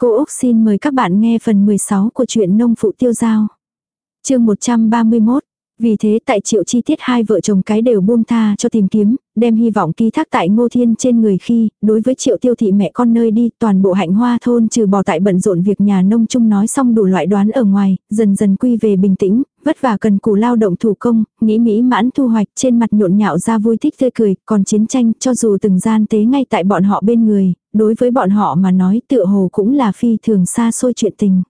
Cô Úc xin mời các bạn nghe phần 16 của truyện nông phụ tiêu giao. chương 131, vì thế tại triệu chi tiết hai vợ chồng cái đều buông tha cho tìm kiếm, đem hy vọng ký thác tại ngô thiên trên người khi, đối với triệu tiêu thị mẹ con nơi đi, toàn bộ hạnh hoa thôn trừ bỏ tại bận rộn việc nhà nông chung nói xong đủ loại đoán ở ngoài, dần dần quy về bình tĩnh, vất vả cần cù lao động thủ công, nghĩ mỹ mãn thu hoạch trên mặt nhộn nhạo ra vui thích tươi cười, còn chiến tranh cho dù từng gian tế ngay tại bọn họ bên người, đối với bọn họ mà nói tựa hồ cũng là phi thường xa xôi chuyện tình.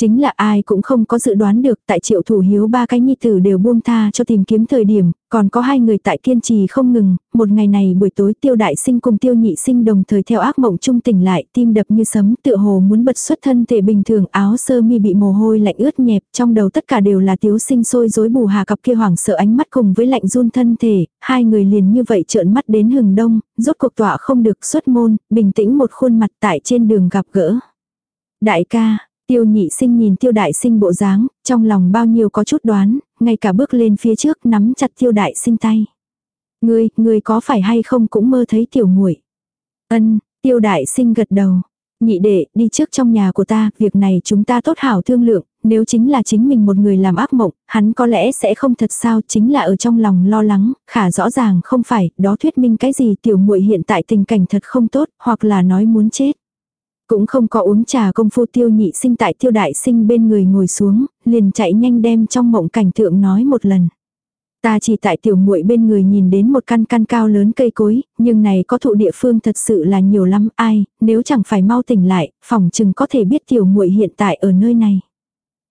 Chính là ai cũng không có dự đoán được tại triệu thủ hiếu ba cái nhi tử đều buông tha cho tìm kiếm thời điểm, còn có hai người tại kiên trì không ngừng, một ngày này buổi tối tiêu đại sinh cùng tiêu nhị sinh đồng thời theo ác mộng trung tỉnh lại, tim đập như sấm tựa hồ muốn bật xuất thân thể bình thường áo sơ mi bị mồ hôi lạnh ướt nhẹp, trong đầu tất cả đều là tiếu sinh sôi rối bù hà cặp kia hoảng sợ ánh mắt cùng với lạnh run thân thể, hai người liền như vậy trợn mắt đến hừng đông, rốt cuộc tọa không được xuất môn, bình tĩnh một khuôn mặt tại trên đường gặp gỡ. Đại ca, Tiêu nhị sinh nhìn tiêu đại sinh bộ dáng, trong lòng bao nhiêu có chút đoán, ngay cả bước lên phía trước nắm chặt tiêu đại sinh tay. Ngươi, ngươi có phải hay không cũng mơ thấy tiểu muội Ân, tiêu đại sinh gật đầu. Nhị đệ, đi trước trong nhà của ta, việc này chúng ta tốt hảo thương lượng, nếu chính là chính mình một người làm ác mộng, hắn có lẽ sẽ không thật sao, chính là ở trong lòng lo lắng, khả rõ ràng không phải, đó thuyết minh cái gì tiểu muội hiện tại tình cảnh thật không tốt, hoặc là nói muốn chết. Cũng không có uống trà công phu tiêu nhị sinh tại tiêu đại sinh bên người ngồi xuống, liền chạy nhanh đem trong mộng cảnh tượng nói một lần. Ta chỉ tại tiểu muội bên người nhìn đến một căn căn cao lớn cây cối, nhưng này có thụ địa phương thật sự là nhiều lắm, ai, nếu chẳng phải mau tỉnh lại, phòng chừng có thể biết tiểu muội hiện tại ở nơi này.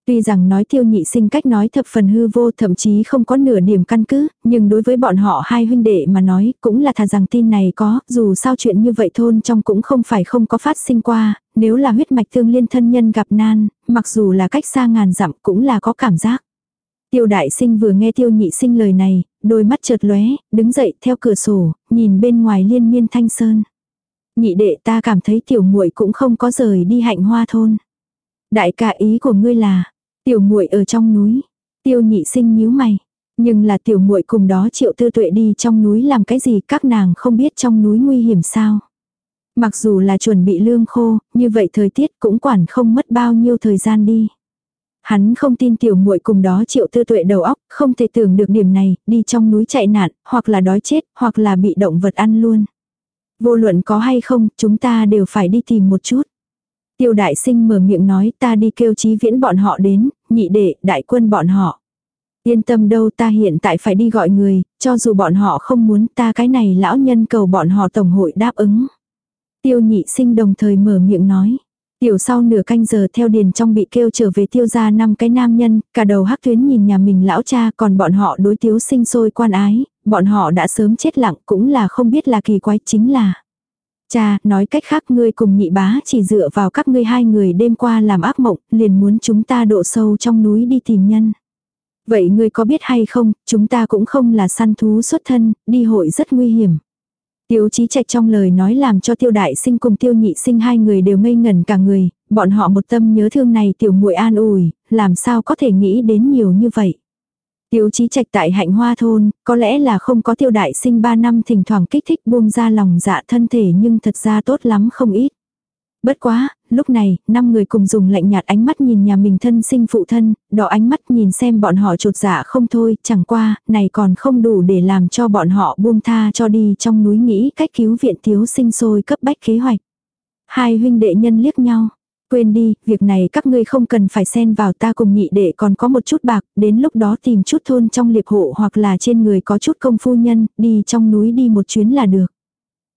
Tuy rằng nói tiêu nhị sinh cách nói thập phần hư vô thậm chí không có nửa điểm căn cứ, nhưng đối với bọn họ hai huynh đệ mà nói cũng là thà rằng tin này có, dù sao chuyện như vậy thôn trong cũng không phải không có phát sinh qua, nếu là huyết mạch tương liên thân nhân gặp nan, mặc dù là cách xa ngàn dặm cũng là có cảm giác. Tiêu đại sinh vừa nghe tiêu nhị sinh lời này, đôi mắt chợt lóe, đứng dậy theo cửa sổ, nhìn bên ngoài liên miên thanh sơn. Nhị đệ ta cảm thấy tiểu muội cũng không có rời đi hạnh hoa thôn. Đại ca ý của ngươi là, Tiểu muội ở trong núi. Tiêu nhị sinh nhíu mày. Nhưng là tiểu muội cùng đó triệu tư tuệ đi trong núi làm cái gì các nàng không biết trong núi nguy hiểm sao. Mặc dù là chuẩn bị lương khô, như vậy thời tiết cũng quản không mất bao nhiêu thời gian đi. Hắn không tin tiểu muội cùng đó triệu tư tuệ đầu óc, không thể tưởng được điểm này, đi trong núi chạy nạn, hoặc là đói chết, hoặc là bị động vật ăn luôn. Vô luận có hay không, chúng ta đều phải đi tìm một chút. Tiêu đại sinh mở miệng nói ta đi kêu chí viễn bọn họ đến, nhị đệ, đại quân bọn họ. Yên tâm đâu ta hiện tại phải đi gọi người, cho dù bọn họ không muốn ta cái này lão nhân cầu bọn họ tổng hội đáp ứng. Tiêu nhị sinh đồng thời mở miệng nói. Tiểu sau nửa canh giờ theo điền trong bị kêu trở về tiêu ra năm cái nam nhân, cả đầu hắc tuyến nhìn nhà mình lão cha còn bọn họ đối tiếu sinh sôi quan ái, bọn họ đã sớm chết lặng cũng là không biết là kỳ quái chính là. Cha, nói cách khác ngươi cùng nhị bá chỉ dựa vào các ngươi hai người đêm qua làm ác mộng, liền muốn chúng ta độ sâu trong núi đi tìm nhân. Vậy ngươi có biết hay không, chúng ta cũng không là săn thú xuất thân, đi hội rất nguy hiểm. Tiêu chí trạch trong lời nói làm cho tiêu đại sinh cùng tiêu nhị sinh hai người đều ngây ngẩn cả người, bọn họ một tâm nhớ thương này tiểu muội an ủi, làm sao có thể nghĩ đến nhiều như vậy. Tiêu chí trạch tại hạnh hoa thôn, có lẽ là không có tiêu đại sinh 3 năm thỉnh thoảng kích thích buông ra lòng dạ thân thể nhưng thật ra tốt lắm không ít. Bất quá, lúc này, năm người cùng dùng lạnh nhạt ánh mắt nhìn nhà mình thân sinh phụ thân, đỏ ánh mắt nhìn xem bọn họ trột dạ không thôi, chẳng qua, này còn không đủ để làm cho bọn họ buông tha cho đi trong núi nghĩ cách cứu viện thiếu sinh sôi cấp bách kế hoạch. Hai huynh đệ nhân liếc nhau. Quên đi, việc này các ngươi không cần phải xen vào ta cùng nhị đệ còn có một chút bạc, đến lúc đó tìm chút thôn trong liệp hộ hoặc là trên người có chút công phu nhân, đi trong núi đi một chuyến là được.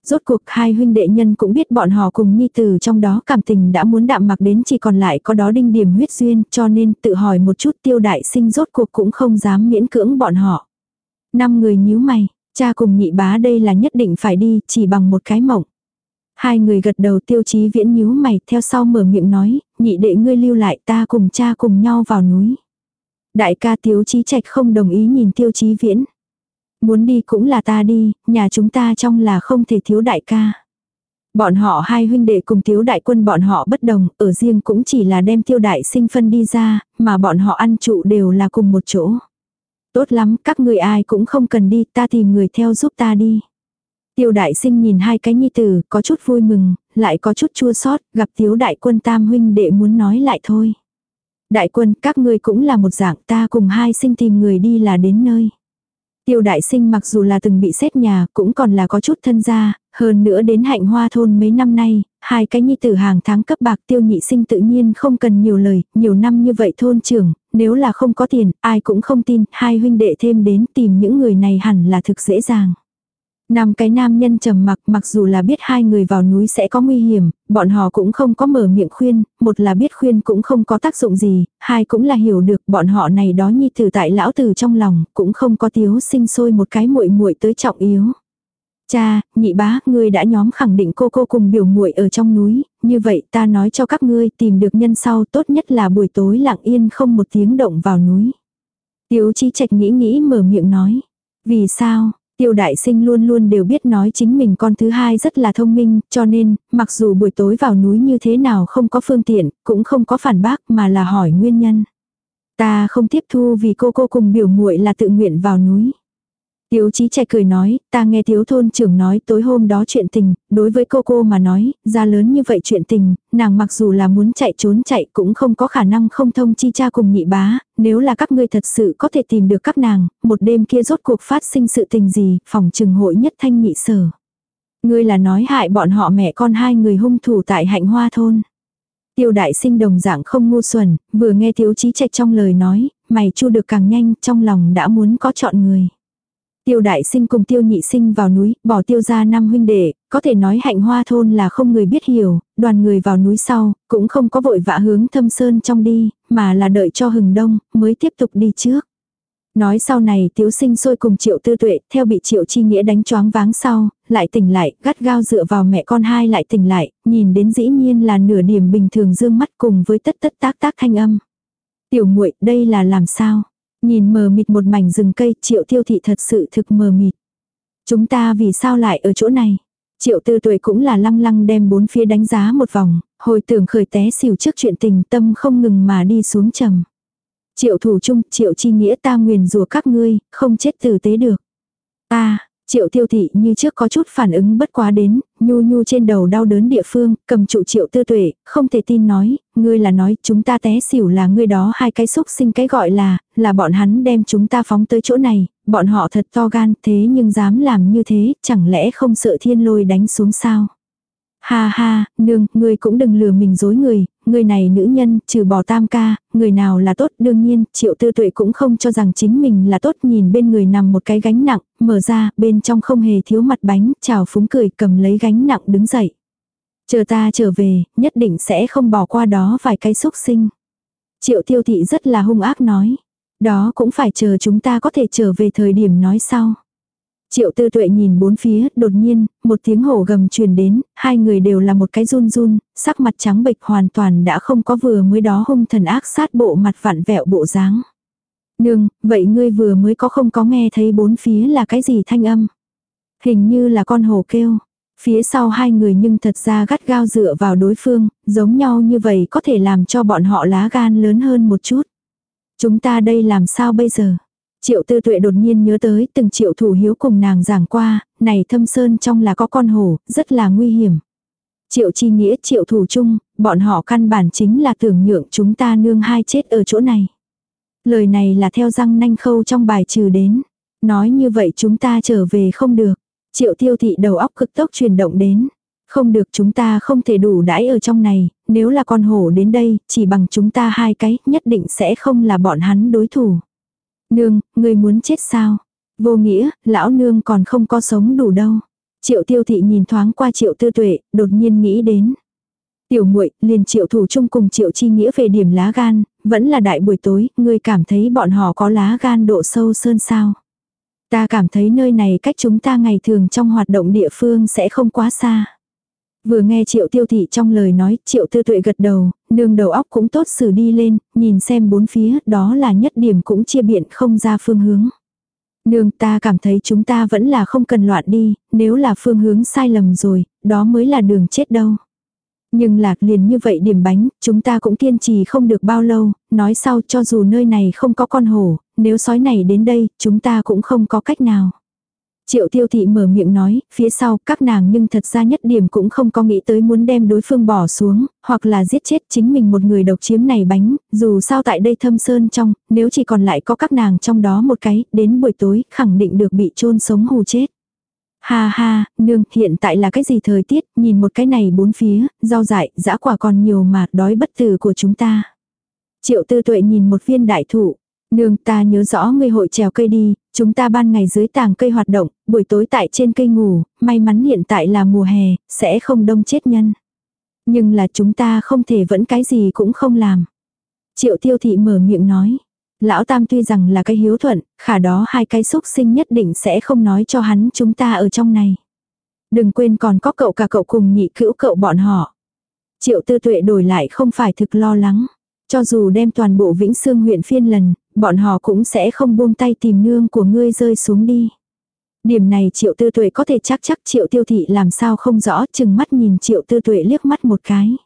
Rốt cuộc hai huynh đệ nhân cũng biết bọn họ cùng nhi tử trong đó cảm tình đã muốn đạm mặc đến chỉ còn lại có đó đinh điểm huyết duyên cho nên tự hỏi một chút tiêu đại sinh rốt cuộc cũng không dám miễn cưỡng bọn họ. Năm người nhíu mày, cha cùng nhị bá đây là nhất định phải đi chỉ bằng một cái mộng. Hai người gật đầu tiêu chí viễn nhíu mày theo sau mở miệng nói, nhị đệ ngươi lưu lại ta cùng cha cùng nhau vào núi. Đại ca tiêu chí trạch không đồng ý nhìn tiêu chí viễn. Muốn đi cũng là ta đi, nhà chúng ta trong là không thể thiếu đại ca. Bọn họ hai huynh đệ cùng thiếu đại quân bọn họ bất đồng, ở riêng cũng chỉ là đem tiêu đại sinh phân đi ra, mà bọn họ ăn trụ đều là cùng một chỗ. Tốt lắm, các người ai cũng không cần đi, ta tìm người theo giúp ta đi. Tiêu đại sinh nhìn hai cái nhi tử, có chút vui mừng, lại có chút chua xót gặp tiếu đại quân tam huynh đệ muốn nói lại thôi. Đại quân, các ngươi cũng là một dạng ta cùng hai sinh tìm người đi là đến nơi. Tiêu đại sinh mặc dù là từng bị xét nhà, cũng còn là có chút thân gia, hơn nữa đến hạnh hoa thôn mấy năm nay, hai cái nhi tử hàng tháng cấp bạc tiêu nhị sinh tự nhiên không cần nhiều lời, nhiều năm như vậy thôn trưởng, nếu là không có tiền, ai cũng không tin, hai huynh đệ thêm đến tìm những người này hẳn là thực dễ dàng. Năm cái nam nhân trầm mặc mặc dù là biết hai người vào núi sẽ có nguy hiểm, bọn họ cũng không có mở miệng khuyên, một là biết khuyên cũng không có tác dụng gì, hai cũng là hiểu được bọn họ này đó nhi tử tại lão tử trong lòng, cũng không có tiếu sinh sôi một cái muội muội tới trọng yếu. Cha, nhị bá, ngươi đã nhóm khẳng định cô cô cùng biểu muội ở trong núi, như vậy ta nói cho các ngươi tìm được nhân sau tốt nhất là buổi tối lặng yên không một tiếng động vào núi. Tiếu chi trạch nghĩ nghĩ mở miệng nói. Vì sao, Tiêu đại sinh luôn luôn đều biết nói chính mình con thứ hai rất là thông minh, cho nên, mặc dù buổi tối vào núi như thế nào không có phương tiện, cũng không có phản bác mà là hỏi nguyên nhân. Ta không tiếp thu vì cô cô cùng biểu muội là tự nguyện vào núi. Tiếu chí trẻ cười nói, ta nghe tiếu thôn trưởng nói tối hôm đó chuyện tình, đối với cô cô mà nói, ra lớn như vậy chuyện tình, nàng mặc dù là muốn chạy trốn chạy cũng không có khả năng không thông chi cha cùng nhị bá, nếu là các ngươi thật sự có thể tìm được các nàng, một đêm kia rốt cuộc phát sinh sự tình gì, phòng trừng hội nhất thanh nhị sở. Ngươi là nói hại bọn họ mẹ con hai người hung thủ tại hạnh hoa thôn. Tiêu đại sinh đồng dạng không ngu xuẩn, vừa nghe tiếu chí trạch trong lời nói, mày chu được càng nhanh, trong lòng đã muốn có chọn người. Tiêu đại sinh cùng tiêu nhị sinh vào núi, bỏ tiêu ra năm huynh đệ, có thể nói hạnh hoa thôn là không người biết hiểu, đoàn người vào núi sau, cũng không có vội vã hướng thâm sơn trong đi, mà là đợi cho hừng đông, mới tiếp tục đi trước. Nói sau này tiếu sinh sôi cùng triệu tư tuệ, theo bị triệu chi nghĩa đánh choáng váng sau, lại tỉnh lại, gắt gao dựa vào mẹ con hai lại tỉnh lại, nhìn đến dĩ nhiên là nửa điểm bình thường dương mắt cùng với tất tất tác tác thanh âm. Tiểu muội đây là làm sao? Nhìn mờ mịt một mảnh rừng cây, triệu tiêu thị thật sự thực mờ mịt. Chúng ta vì sao lại ở chỗ này? Triệu tư tuổi cũng là lăng lăng đem bốn phía đánh giá một vòng, hồi tưởng khởi té xỉu trước chuyện tình tâm không ngừng mà đi xuống trầm. Triệu thủ chung, triệu chi nghĩa ta nguyền rùa các ngươi, không chết tử tế được. Ta, Triệu tiêu thị như trước có chút phản ứng bất quá đến, nhu nhu trên đầu đau đớn địa phương, cầm trụ triệu tư tuệ, không thể tin nói, ngươi là nói chúng ta té xỉu là ngươi đó hai cái xúc sinh cái gọi là, là bọn hắn đem chúng ta phóng tới chỗ này, bọn họ thật to gan thế nhưng dám làm như thế, chẳng lẽ không sợ thiên lôi đánh xuống sao. Ha ha, nương, ngươi cũng đừng lừa mình dối người, người này nữ nhân, trừ bỏ tam ca, người nào là tốt, đương nhiên, triệu tư tuệ cũng không cho rằng chính mình là tốt, nhìn bên người nằm một cái gánh nặng, mở ra, bên trong không hề thiếu mặt bánh, chào phúng cười cầm lấy gánh nặng đứng dậy. Chờ ta trở về, nhất định sẽ không bỏ qua đó vài cái xúc sinh. Triệu tiêu thị rất là hung ác nói. Đó cũng phải chờ chúng ta có thể trở về thời điểm nói sau. Triệu tư tuệ nhìn bốn phía, đột nhiên, một tiếng hổ gầm truyền đến, hai người đều là một cái run run, sắc mặt trắng bệch hoàn toàn đã không có vừa mới đó hung thần ác sát bộ mặt vặn vẹo bộ dáng. Nương, vậy ngươi vừa mới có không có nghe thấy bốn phía là cái gì thanh âm? Hình như là con hổ kêu. Phía sau hai người nhưng thật ra gắt gao dựa vào đối phương, giống nhau như vậy có thể làm cho bọn họ lá gan lớn hơn một chút. Chúng ta đây làm sao bây giờ? Triệu tư tuệ đột nhiên nhớ tới từng triệu thủ hiếu cùng nàng giảng qua, này thâm sơn trong là có con hổ, rất là nguy hiểm. Triệu chi nghĩa triệu thủ chung, bọn họ căn bản chính là tưởng nhượng chúng ta nương hai chết ở chỗ này. Lời này là theo răng nanh khâu trong bài trừ đến. Nói như vậy chúng ta trở về không được. Triệu tiêu thị đầu óc cực tốc chuyển động đến. Không được chúng ta không thể đủ đãi ở trong này, nếu là con hổ đến đây, chỉ bằng chúng ta hai cái, nhất định sẽ không là bọn hắn đối thủ. Nương, người muốn chết sao? Vô nghĩa, lão nương còn không có sống đủ đâu. Triệu tiêu thị nhìn thoáng qua triệu tư tuệ, đột nhiên nghĩ đến. Tiểu muội liền triệu thủ chung cùng triệu chi nghĩa về điểm lá gan, vẫn là đại buổi tối, ngươi cảm thấy bọn họ có lá gan độ sâu sơn sao. Ta cảm thấy nơi này cách chúng ta ngày thường trong hoạt động địa phương sẽ không quá xa. Vừa nghe triệu tiêu thị trong lời nói, triệu tư tuệ gật đầu, nương đầu óc cũng tốt xử đi lên, nhìn xem bốn phía, đó là nhất điểm cũng chia biện không ra phương hướng. Nương ta cảm thấy chúng ta vẫn là không cần loạn đi, nếu là phương hướng sai lầm rồi, đó mới là đường chết đâu. Nhưng lạc liền như vậy điểm bánh, chúng ta cũng kiên trì không được bao lâu, nói sau cho dù nơi này không có con hổ, nếu sói này đến đây, chúng ta cũng không có cách nào. Triệu tiêu thị mở miệng nói, phía sau các nàng nhưng thật ra nhất điểm cũng không có nghĩ tới muốn đem đối phương bỏ xuống, hoặc là giết chết chính mình một người độc chiếm này bánh, dù sao tại đây thâm sơn trong, nếu chỉ còn lại có các nàng trong đó một cái, đến buổi tối khẳng định được bị chôn sống hù chết. Ha ha, nương, hiện tại là cái gì thời tiết, nhìn một cái này bốn phía, rau dại, dã quả còn nhiều mà đói bất tử của chúng ta. Triệu tư tuệ nhìn một viên đại thụ. Nương ta nhớ rõ ngươi hội trèo cây đi, chúng ta ban ngày dưới tàng cây hoạt động, buổi tối tại trên cây ngủ, may mắn hiện tại là mùa hè, sẽ không đông chết nhân. Nhưng là chúng ta không thể vẫn cái gì cũng không làm. Triệu tiêu thị mở miệng nói. Lão Tam tuy rằng là cái hiếu thuận, khả đó hai cái xúc sinh nhất định sẽ không nói cho hắn chúng ta ở trong này. Đừng quên còn có cậu cả cậu cùng nhị cữu cậu bọn họ. Triệu tư tuệ đổi lại không phải thực lo lắng. Cho dù đem toàn bộ Vĩnh Sương huyện phiên lần, bọn họ cũng sẽ không buông tay tìm nương của ngươi rơi xuống đi. Điểm này triệu tư tuệ có thể chắc chắc triệu tiêu thị làm sao không rõ, chừng mắt nhìn triệu tư tuệ liếc mắt một cái.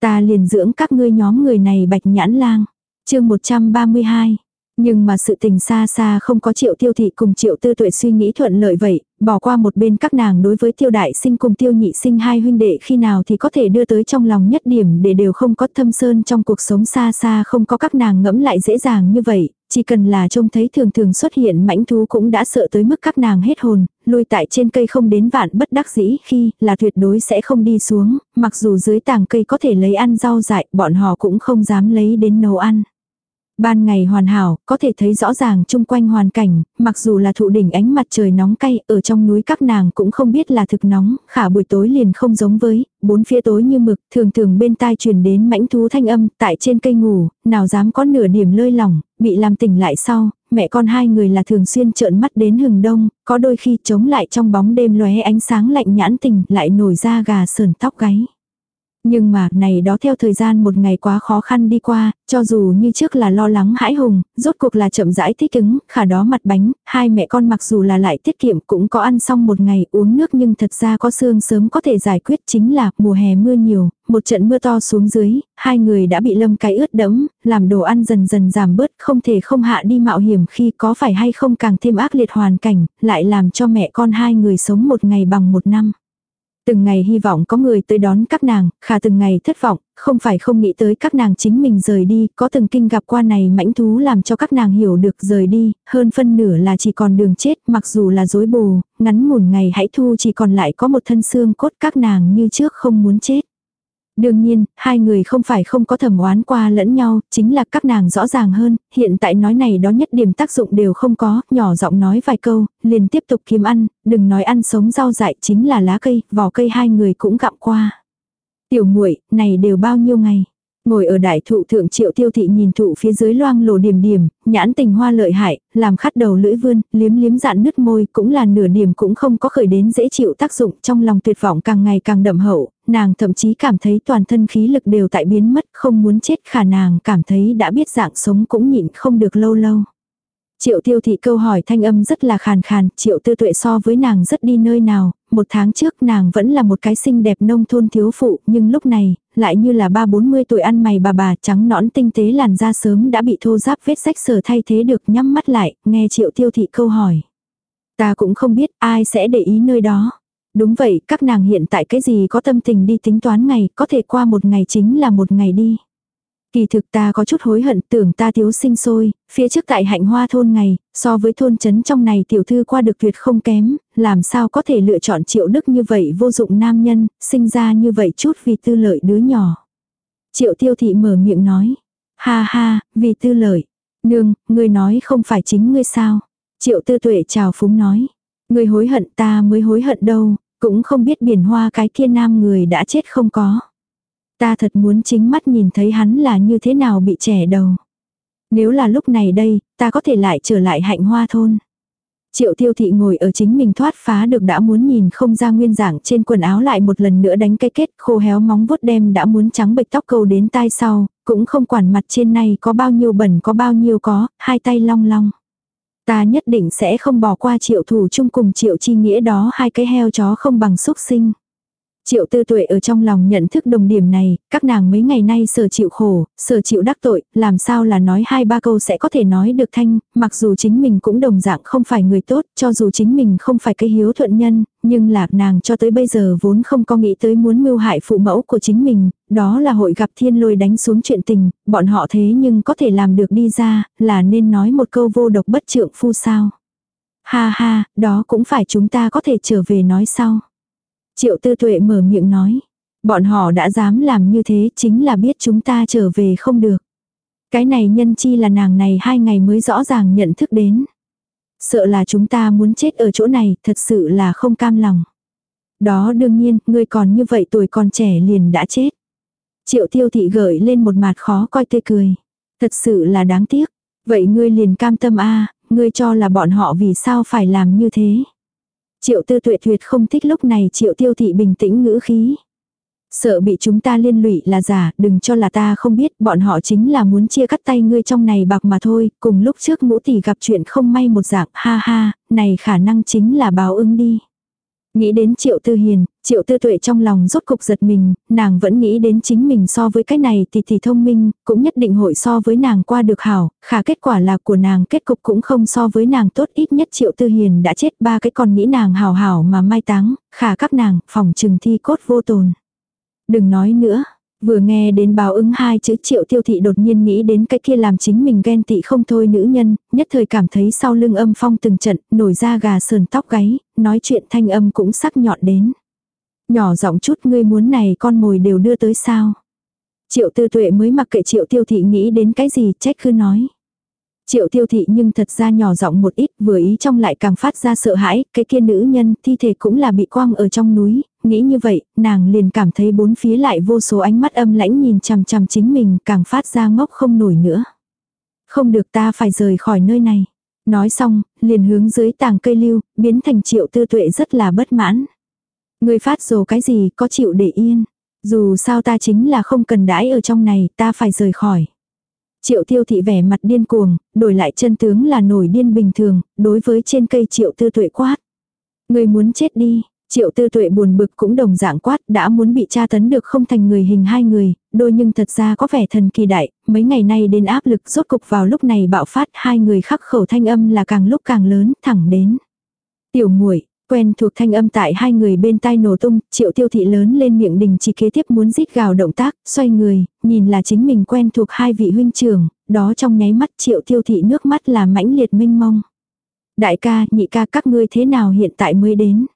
Ta liền dưỡng các ngươi nhóm người này bạch nhãn lang. chương 132. Nhưng mà sự tình xa xa không có triệu tiêu thị cùng triệu tư tuệ suy nghĩ thuận lợi vậy, bỏ qua một bên các nàng đối với tiêu đại sinh cùng tiêu nhị sinh hai huynh đệ khi nào thì có thể đưa tới trong lòng nhất điểm để đều không có thâm sơn trong cuộc sống xa xa không có các nàng ngẫm lại dễ dàng như vậy, chỉ cần là trông thấy thường thường xuất hiện mãnh thú cũng đã sợ tới mức các nàng hết hồn, lui tại trên cây không đến vạn bất đắc dĩ khi là tuyệt đối sẽ không đi xuống, mặc dù dưới tàng cây có thể lấy ăn rau dại bọn họ cũng không dám lấy đến nấu ăn. Ban ngày hoàn hảo, có thể thấy rõ ràng chung quanh hoàn cảnh, mặc dù là thụ đỉnh ánh mặt trời nóng cay, ở trong núi các nàng cũng không biết là thực nóng, khả buổi tối liền không giống với, bốn phía tối như mực, thường thường bên tai truyền đến mãnh thú thanh âm, tại trên cây ngủ, nào dám có nửa điểm lơi lỏng, bị làm tỉnh lại sau, mẹ con hai người là thường xuyên trợn mắt đến hừng đông, có đôi khi chống lại trong bóng đêm lóe ánh sáng lạnh nhãn tình, lại nổi ra gà sờn tóc gáy. Nhưng mà, này đó theo thời gian một ngày quá khó khăn đi qua, cho dù như trước là lo lắng hãi hùng, rốt cuộc là chậm rãi thích ứng, khả đó mặt bánh, hai mẹ con mặc dù là lại tiết kiệm cũng có ăn xong một ngày uống nước nhưng thật ra có xương sớm có thể giải quyết chính là mùa hè mưa nhiều, một trận mưa to xuống dưới, hai người đã bị lâm cái ướt đẫm, làm đồ ăn dần dần giảm bớt, không thể không hạ đi mạo hiểm khi có phải hay không càng thêm ác liệt hoàn cảnh, lại làm cho mẹ con hai người sống một ngày bằng một năm. Từng ngày hy vọng có người tới đón các nàng, khả từng ngày thất vọng, không phải không nghĩ tới các nàng chính mình rời đi, có từng kinh gặp qua này mãnh thú làm cho các nàng hiểu được rời đi, hơn phân nửa là chỉ còn đường chết, mặc dù là dối bù, ngắn ngủn ngày hãy thu chỉ còn lại có một thân xương cốt các nàng như trước không muốn chết. Đương nhiên, hai người không phải không có thầm oán qua lẫn nhau, chính là các nàng rõ ràng hơn, hiện tại nói này đó nhất điểm tác dụng đều không có, nhỏ giọng nói vài câu, liền tiếp tục kiếm ăn, đừng nói ăn sống rau dại chính là lá cây, vỏ cây hai người cũng gặm qua. Tiểu muội này đều bao nhiêu ngày. Ngồi ở đại thụ thượng triệu tiêu thị nhìn thụ phía dưới loang lổ điểm điểm, nhãn tình hoa lợi hại, làm khát đầu lưỡi vươn, liếm liếm dạn nứt môi, cũng là nửa điểm cũng không có khởi đến dễ chịu tác dụng trong lòng tuyệt vọng càng ngày càng đậm hậu, nàng thậm chí cảm thấy toàn thân khí lực đều tại biến mất, không muốn chết khả nàng cảm thấy đã biết dạng sống cũng nhịn không được lâu lâu. Triệu tiêu thị câu hỏi thanh âm rất là khàn khàn, triệu tư tuệ so với nàng rất đi nơi nào, một tháng trước nàng vẫn là một cái xinh đẹp nông thôn thiếu phụ, nhưng lúc này, lại như là ba bốn mươi tuổi ăn mày bà bà trắng nõn tinh tế làn da sớm đã bị thô giáp vết sách sờ thay thế được nhắm mắt lại, nghe triệu tiêu thị câu hỏi. Ta cũng không biết ai sẽ để ý nơi đó. Đúng vậy, các nàng hiện tại cái gì có tâm tình đi tính toán ngày, có thể qua một ngày chính là một ngày đi. Kỳ thực ta có chút hối hận tưởng ta thiếu sinh sôi, phía trước tại hạnh hoa thôn ngày, so với thôn trấn trong này tiểu thư qua được tuyệt không kém, làm sao có thể lựa chọn triệu đức như vậy vô dụng nam nhân, sinh ra như vậy chút vì tư lợi đứa nhỏ. Triệu tiêu thị mở miệng nói, ha ha, vì tư lợi. Nương, ngươi nói không phải chính ngươi sao. Triệu tư tuệ chào phúng nói, ngươi hối hận ta mới hối hận đâu, cũng không biết biển hoa cái kia nam người đã chết không có. Ta thật muốn chính mắt nhìn thấy hắn là như thế nào bị trẻ đầu. Nếu là lúc này đây, ta có thể lại trở lại hạnh hoa thôn. Triệu tiêu thị ngồi ở chính mình thoát phá được đã muốn nhìn không ra nguyên dạng trên quần áo lại một lần nữa đánh cái kết khô héo móng vuốt đem đã muốn trắng bệch tóc câu đến tai sau, cũng không quản mặt trên này có bao nhiêu bẩn có bao nhiêu có, hai tay long long. Ta nhất định sẽ không bỏ qua triệu thủ chung cùng triệu chi nghĩa đó, hai cái heo chó không bằng xúc sinh. Triệu tư tuệ ở trong lòng nhận thức đồng điểm này, các nàng mấy ngày nay sở chịu khổ, sở chịu đắc tội, làm sao là nói hai ba câu sẽ có thể nói được thanh, mặc dù chính mình cũng đồng dạng không phải người tốt, cho dù chính mình không phải cái hiếu thuận nhân, nhưng là nàng cho tới bây giờ vốn không có nghĩ tới muốn mưu hại phụ mẫu của chính mình, đó là hội gặp thiên lôi đánh xuống chuyện tình, bọn họ thế nhưng có thể làm được đi ra, là nên nói một câu vô độc bất trượng phu sao. Ha ha, đó cũng phải chúng ta có thể trở về nói sau. Triệu tư tuệ mở miệng nói. Bọn họ đã dám làm như thế chính là biết chúng ta trở về không được. Cái này nhân chi là nàng này hai ngày mới rõ ràng nhận thức đến. Sợ là chúng ta muốn chết ở chỗ này thật sự là không cam lòng. Đó đương nhiên, ngươi còn như vậy tuổi còn trẻ liền đã chết. Triệu tiêu thị gợi lên một mặt khó coi tươi cười. Thật sự là đáng tiếc. Vậy ngươi liền cam tâm a ngươi cho là bọn họ vì sao phải làm như thế. Triệu tư tuệ tuyệt không thích lúc này triệu tiêu thị bình tĩnh ngữ khí. Sợ bị chúng ta liên lụy là giả, đừng cho là ta không biết, bọn họ chính là muốn chia cắt tay ngươi trong này bạc mà thôi, cùng lúc trước ngũ tỷ gặp chuyện không may một dạng, ha ha, này khả năng chính là báo ứng đi. Nghĩ đến triệu tư hiền, triệu tư tuệ trong lòng rốt cục giật mình, nàng vẫn nghĩ đến chính mình so với cái này thì thì thông minh, cũng nhất định hội so với nàng qua được hảo, khả kết quả là của nàng kết cục cũng không so với nàng tốt ít nhất triệu tư hiền đã chết ba cái còn nghĩ nàng hảo hảo mà mai táng, khả các nàng, phòng trừng thi cốt vô tồn. Đừng nói nữa, Vừa nghe đến báo ứng hai chữ triệu tiêu thị đột nhiên nghĩ đến cái kia làm chính mình ghen tị không thôi nữ nhân, nhất thời cảm thấy sau lưng âm phong từng trận, nổi da gà sờn tóc gáy, nói chuyện thanh âm cũng sắc nhọn đến. Nhỏ giọng chút ngươi muốn này con mồi đều đưa tới sao. Triệu tư tuệ mới mặc kệ triệu tiêu thị nghĩ đến cái gì trách cứ nói. Triệu tiêu thị nhưng thật ra nhỏ giọng một ít vừa ý trong lại càng phát ra sợ hãi, cái kia nữ nhân thi thể cũng là bị quang ở trong núi, nghĩ như vậy, nàng liền cảm thấy bốn phía lại vô số ánh mắt âm lãnh nhìn chằm chằm chính mình càng phát ra ngốc không nổi nữa. Không được ta phải rời khỏi nơi này. Nói xong, liền hướng dưới tàng cây lưu, biến thành triệu tư tuệ rất là bất mãn. Người phát rồ cái gì có chịu để yên. Dù sao ta chính là không cần đãi ở trong này, ta phải rời khỏi. Triệu tiêu thị vẻ mặt điên cuồng, đổi lại chân tướng là nổi điên bình thường, đối với trên cây triệu tư tuệ quát. Người muốn chết đi, Triệu tư tuệ buồn bực cũng đồng dạng quát đã muốn bị tra tấn được không thành người hình hai người, đôi nhưng thật ra có vẻ thần kỳ đại, mấy ngày nay đến áp lực rốt cục vào lúc này bạo phát hai người khắc khẩu thanh âm là càng lúc càng lớn, thẳng đến. Tiểu muội quen thuộc thanh âm tại hai người bên tai nổ tung, triệu tiêu thị lớn lên miệng đình chỉ kế tiếp muốn rít gào động tác, xoay người, nhìn là chính mình quen thuộc hai vị huynh trưởng, đó trong nháy mắt triệu tiêu thị nước mắt là mãnh liệt minh mông. Đại ca, nhị ca các ngươi thế nào hiện tại mới đến?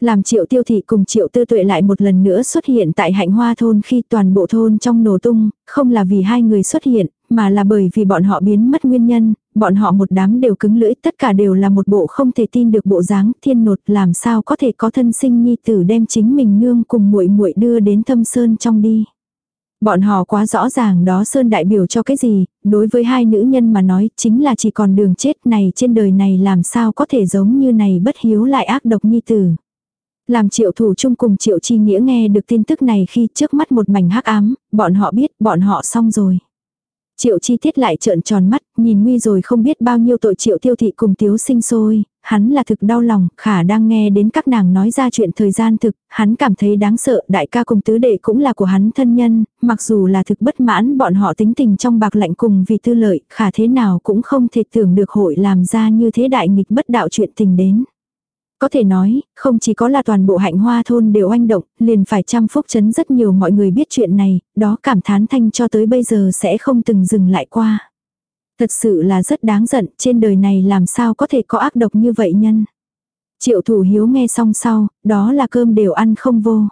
Làm triệu tiêu thị cùng triệu tư tuệ lại một lần nữa xuất hiện tại hạnh hoa thôn khi toàn bộ thôn trong nổ tung, không là vì hai người xuất hiện, mà là bởi vì bọn họ biến mất nguyên nhân, bọn họ một đám đều cứng lưỡi, tất cả đều là một bộ không thể tin được bộ dáng thiên nột làm sao có thể có thân sinh nhi tử đem chính mình nương cùng muội muội đưa đến thâm sơn trong đi. Bọn họ quá rõ ràng đó Sơn đại biểu cho cái gì, đối với hai nữ nhân mà nói chính là chỉ còn đường chết này trên đời này làm sao có thể giống như này bất hiếu lại ác độc nhi tử. Làm triệu thủ chung cùng triệu chi nghĩa nghe được tin tức này khi trước mắt một mảnh hắc ám, bọn họ biết bọn họ xong rồi. Triệu chi tiết lại trợn tròn mắt, nhìn nguy rồi không biết bao nhiêu tội triệu tiêu thị cùng tiếu sinh sôi, hắn là thực đau lòng, khả đang nghe đến các nàng nói ra chuyện thời gian thực, hắn cảm thấy đáng sợ, đại ca cùng tứ đệ cũng là của hắn thân nhân, mặc dù là thực bất mãn bọn họ tính tình trong bạc lạnh cùng vì tư lợi, khả thế nào cũng không thể tưởng được hội làm ra như thế đại nghịch bất đạo chuyện tình đến. Có thể nói, không chỉ có là toàn bộ hạnh hoa thôn đều oanh động, liền phải chăm phúc chấn rất nhiều mọi người biết chuyện này, đó cảm thán thanh cho tới bây giờ sẽ không từng dừng lại qua. Thật sự là rất đáng giận, trên đời này làm sao có thể có ác độc như vậy nhân. Triệu thủ hiếu nghe xong sau, đó là cơm đều ăn không vô.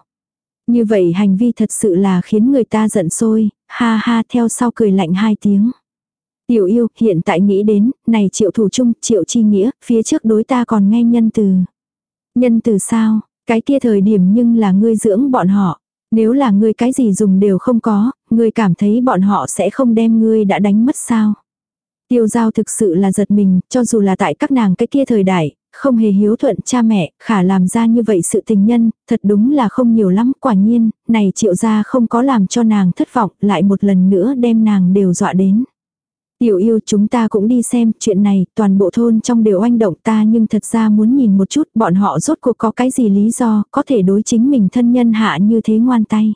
Như vậy hành vi thật sự là khiến người ta giận sôi ha ha theo sau cười lạnh hai tiếng. Tiểu yêu, hiện tại nghĩ đến, này triệu thủ chung, triệu chi nghĩa, phía trước đối ta còn nghe nhân từ. Nhân từ sao, cái kia thời điểm nhưng là ngươi dưỡng bọn họ. Nếu là ngươi cái gì dùng đều không có, ngươi cảm thấy bọn họ sẽ không đem ngươi đã đánh mất sao. Tiêu giao thực sự là giật mình, cho dù là tại các nàng cái kia thời đại, không hề hiếu thuận cha mẹ, khả làm ra như vậy sự tình nhân, thật đúng là không nhiều lắm, quả nhiên, này triệu gia không có làm cho nàng thất vọng, lại một lần nữa đem nàng đều dọa đến. Tiểu yêu chúng ta cũng đi xem chuyện này, toàn bộ thôn trong đều oanh động ta nhưng thật ra muốn nhìn một chút bọn họ rốt cuộc có cái gì lý do có thể đối chính mình thân nhân hạ như thế ngoan tay.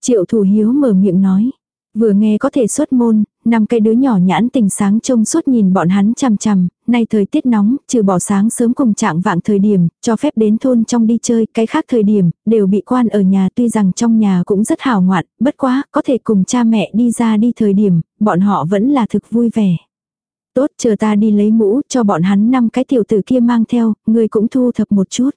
Triệu thủ hiếu mở miệng nói. Vừa nghe có thể xuất môn, năm cái đứa nhỏ nhãn tình sáng trông suốt nhìn bọn hắn chằm chằm, nay thời tiết nóng, trừ bỏ sáng sớm cùng trạng vạng thời điểm, cho phép đến thôn trong đi chơi, cái khác thời điểm, đều bị quan ở nhà tuy rằng trong nhà cũng rất hào ngoạn, bất quá, có thể cùng cha mẹ đi ra đi thời điểm, bọn họ vẫn là thực vui vẻ. Tốt, chờ ta đi lấy mũ, cho bọn hắn năm cái tiểu tử kia mang theo, người cũng thu thập một chút.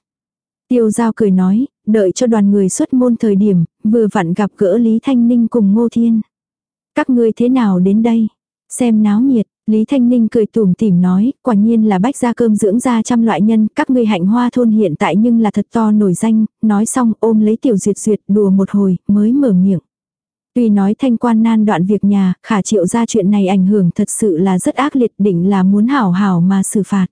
Tiêu giao cười nói, đợi cho đoàn người xuất môn thời điểm, vừa vặn gặp gỡ Lý Thanh Ninh cùng Ngô Thiên. Các ngươi thế nào đến đây? Xem náo nhiệt, Lý Thanh Ninh cười tủm tỉm nói, quả nhiên là bách gia cơm dưỡng ra trăm loại nhân, các ngươi hạnh hoa thôn hiện tại nhưng là thật to nổi danh, nói xong ôm lấy tiểu duyệt duyệt đùa một hồi, mới mở miệng. Tuy nói thanh quan nan đoạn việc nhà, khả triệu ra chuyện này ảnh hưởng thật sự là rất ác liệt định là muốn hảo hảo mà xử phạt.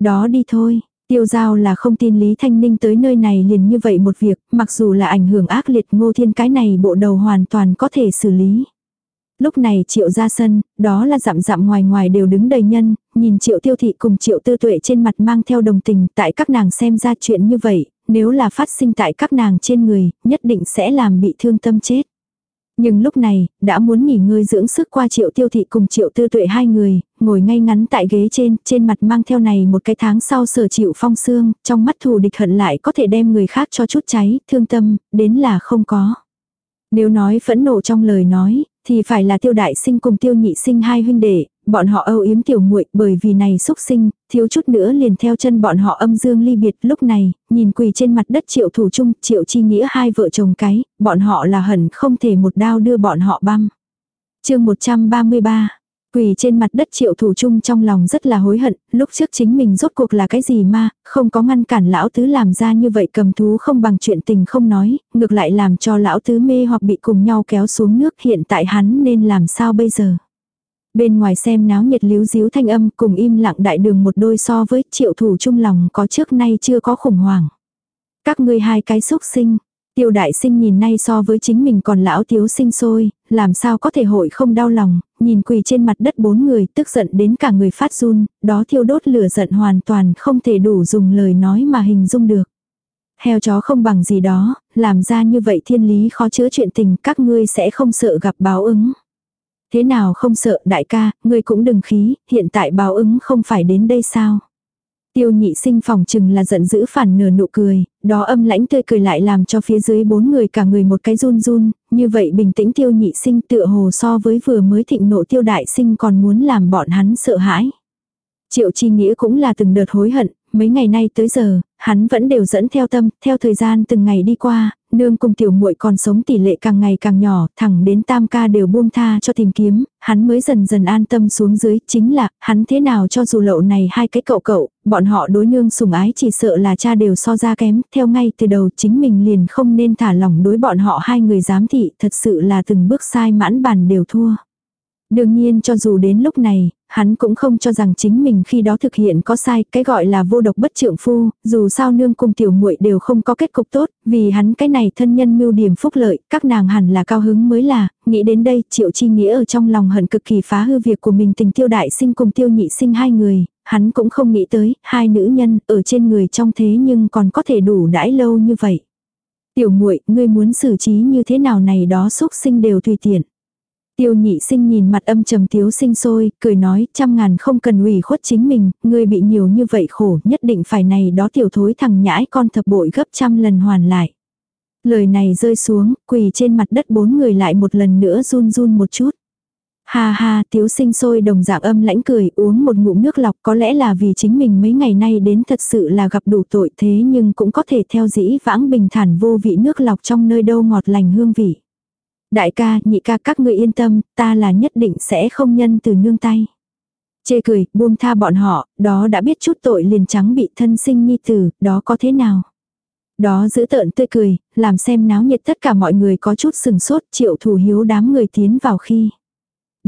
Đó đi thôi, Tiêu giao là không tin Lý Thanh Ninh tới nơi này liền như vậy một việc, mặc dù là ảnh hưởng ác liệt ngô thiên cái này bộ đầu hoàn toàn có thể xử lý. Lúc này triệu ra sân, đó là dặm dặm ngoài ngoài đều đứng đầy nhân, nhìn triệu tiêu thị cùng triệu tư tuệ trên mặt mang theo đồng tình tại các nàng xem ra chuyện như vậy, nếu là phát sinh tại các nàng trên người, nhất định sẽ làm bị thương tâm chết. Nhưng lúc này, đã muốn nghỉ ngơi dưỡng sức qua triệu tiêu thị cùng triệu tư tuệ hai người, ngồi ngay ngắn tại ghế trên, trên mặt mang theo này một cái tháng sau sở chịu phong xương, trong mắt thù địch hận lại có thể đem người khác cho chút cháy, thương tâm, đến là không có. Nếu nói phẫn nộ trong lời nói, thì phải là tiêu đại sinh cùng tiêu nhị sinh hai huynh đệ, bọn họ âu yếm tiểu muội bởi vì này xúc sinh, thiếu chút nữa liền theo chân bọn họ âm dương ly biệt lúc này, nhìn quỳ trên mặt đất triệu thủ trung triệu chi nghĩa hai vợ chồng cái, bọn họ là hẳn không thể một đao đưa bọn họ băm. chương 133 Quỳ trên mặt đất triệu thủ chung trong lòng rất là hối hận, lúc trước chính mình rốt cuộc là cái gì mà, không có ngăn cản lão tứ làm ra như vậy cầm thú không bằng chuyện tình không nói, ngược lại làm cho lão tứ mê hoặc bị cùng nhau kéo xuống nước hiện tại hắn nên làm sao bây giờ. Bên ngoài xem náo nhiệt líu díu thanh âm cùng im lặng đại đường một đôi so với triệu thủ chung lòng có trước nay chưa có khủng hoảng. Các ngươi hai cái xúc sinh, tiêu đại sinh nhìn nay so với chính mình còn lão thiếu sinh sôi, làm sao có thể hội không đau lòng, nhìn quỳ trên mặt đất bốn người tức giận đến cả người phát run, đó thiêu đốt lửa giận hoàn toàn không thể đủ dùng lời nói mà hình dung được. Heo chó không bằng gì đó, làm ra như vậy thiên lý khó chữa chuyện tình các ngươi sẽ không sợ gặp báo ứng. Thế nào không sợ đại ca, ngươi cũng đừng khí, hiện tại báo ứng không phải đến đây sao. Tiêu nhị sinh phòng chừng là giận dữ phản nửa nụ cười, đó âm lãnh tươi cười lại làm cho phía dưới bốn người cả người một cái run run, như vậy bình tĩnh tiêu nhị sinh tựa hồ so với vừa mới thịnh nộ tiêu đại sinh còn muốn làm bọn hắn sợ hãi. Triệu chi nghĩa cũng là từng đợt hối hận, mấy ngày nay tới giờ, hắn vẫn đều dẫn theo tâm, theo thời gian từng ngày đi qua, nương cùng tiểu muội còn sống tỷ lệ càng ngày càng nhỏ, thẳng đến tam ca đều buông tha cho tìm kiếm, hắn mới dần dần an tâm xuống dưới, chính là, hắn thế nào cho dù lậu này hai cái cậu cậu, bọn họ đối nương sủng ái chỉ sợ là cha đều so ra kém, theo ngay từ đầu chính mình liền không nên thả lỏng đối bọn họ hai người giám thị, thật sự là từng bước sai mãn bàn đều thua. Đương nhiên cho dù đến lúc này, hắn cũng không cho rằng chính mình khi đó thực hiện có sai, cái gọi là vô độc bất trượng phu, dù sao nương cùng tiểu muội đều không có kết cục tốt, vì hắn cái này thân nhân mưu điểm phúc lợi, các nàng hẳn là cao hứng mới là, nghĩ đến đây, triệu chi nghĩa ở trong lòng hận cực kỳ phá hư việc của mình tình tiêu đại sinh cùng tiêu nhị sinh hai người, hắn cũng không nghĩ tới, hai nữ nhân ở trên người trong thế nhưng còn có thể đủ đãi lâu như vậy. Tiểu muội ngươi muốn xử trí như thế nào này đó xúc sinh đều tùy tiện. Tiêu nhị sinh nhìn mặt âm trầm thiếu sinh sôi, cười nói trăm ngàn không cần ủy khuất chính mình, ngươi bị nhiều như vậy khổ nhất định phải này đó tiểu thối thằng nhãi con thập bội gấp trăm lần hoàn lại. Lời này rơi xuống, quỳ trên mặt đất bốn người lại một lần nữa run run một chút. Ha ha, tiếu sinh sôi đồng dạng âm lãnh cười uống một ngụm nước lọc có lẽ là vì chính mình mấy ngày nay đến thật sự là gặp đủ tội thế nhưng cũng có thể theo dĩ vãng bình thản vô vị nước lọc trong nơi đâu ngọt lành hương vị. Đại ca, nhị ca các ngươi yên tâm, ta là nhất định sẽ không nhân từ nương tay. Chê cười, buông tha bọn họ, đó đã biết chút tội liền trắng bị thân sinh nhi tử, đó có thế nào? Đó giữ tợn tươi cười, làm xem náo nhiệt tất cả mọi người có chút sừng sốt triệu thủ hiếu đám người tiến vào khi.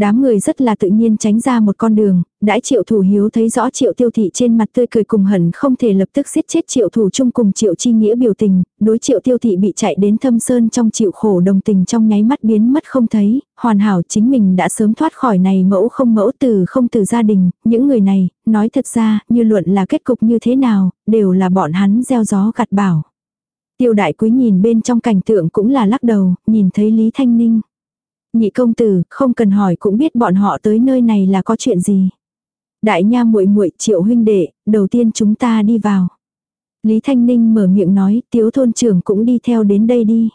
Đám người rất là tự nhiên tránh ra một con đường, đãi triệu thủ hiếu thấy rõ triệu tiêu thị trên mặt tươi cười cùng hận không thể lập tức giết chết triệu thủ chung cùng triệu chi nghĩa biểu tình, đối triệu tiêu thị bị chạy đến thâm sơn trong chịu khổ đồng tình trong nháy mắt biến mất không thấy, hoàn hảo chính mình đã sớm thoát khỏi này mẫu không mẫu từ không từ gia đình, những người này, nói thật ra, như luận là kết cục như thế nào, đều là bọn hắn gieo gió gặt bảo. Tiêu đại quý nhìn bên trong cảnh tượng cũng là lắc đầu, nhìn thấy Lý Thanh Ninh. Nhị công tử, không cần hỏi cũng biết bọn họ tới nơi này là có chuyện gì. Đại nha muội muội triệu huynh đệ, đầu tiên chúng ta đi vào. Lý Thanh Ninh mở miệng nói, tiếu thôn trưởng cũng đi theo đến đây đi.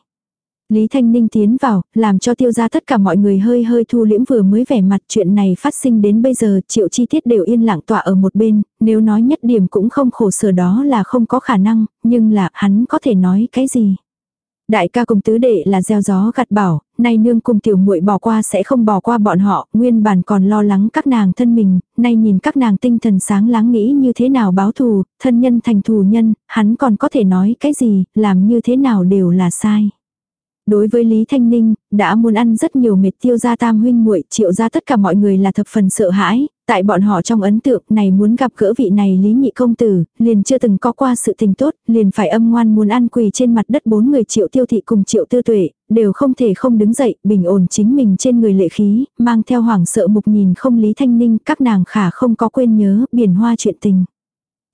Lý Thanh Ninh tiến vào, làm cho tiêu ra tất cả mọi người hơi hơi thu liễm vừa mới vẻ mặt chuyện này phát sinh đến bây giờ triệu chi tiết đều yên lặng tọa ở một bên, nếu nói nhất điểm cũng không khổ sở đó là không có khả năng, nhưng là hắn có thể nói cái gì. Đại ca cùng tứ đệ là gieo gió gặt bảo, nay nương cùng tiểu muội bỏ qua sẽ không bỏ qua bọn họ, nguyên bản còn lo lắng các nàng thân mình, nay nhìn các nàng tinh thần sáng láng nghĩ như thế nào báo thù, thân nhân thành thù nhân, hắn còn có thể nói cái gì, làm như thế nào đều là sai. Đối với Lý Thanh Ninh, đã muốn ăn rất nhiều mệt tiêu gia tam huynh muội triệu ra tất cả mọi người là thập phần sợ hãi, tại bọn họ trong ấn tượng này muốn gặp gỡ vị này Lý Nhị Công Tử, liền chưa từng có qua sự tình tốt, liền phải âm ngoan muốn ăn quỳ trên mặt đất bốn người triệu tiêu thị cùng triệu tư tuệ, đều không thể không đứng dậy, bình ổn chính mình trên người lệ khí, mang theo hoảng sợ mục nhìn không Lý Thanh Ninh, các nàng khả không có quên nhớ, biển hoa chuyện tình.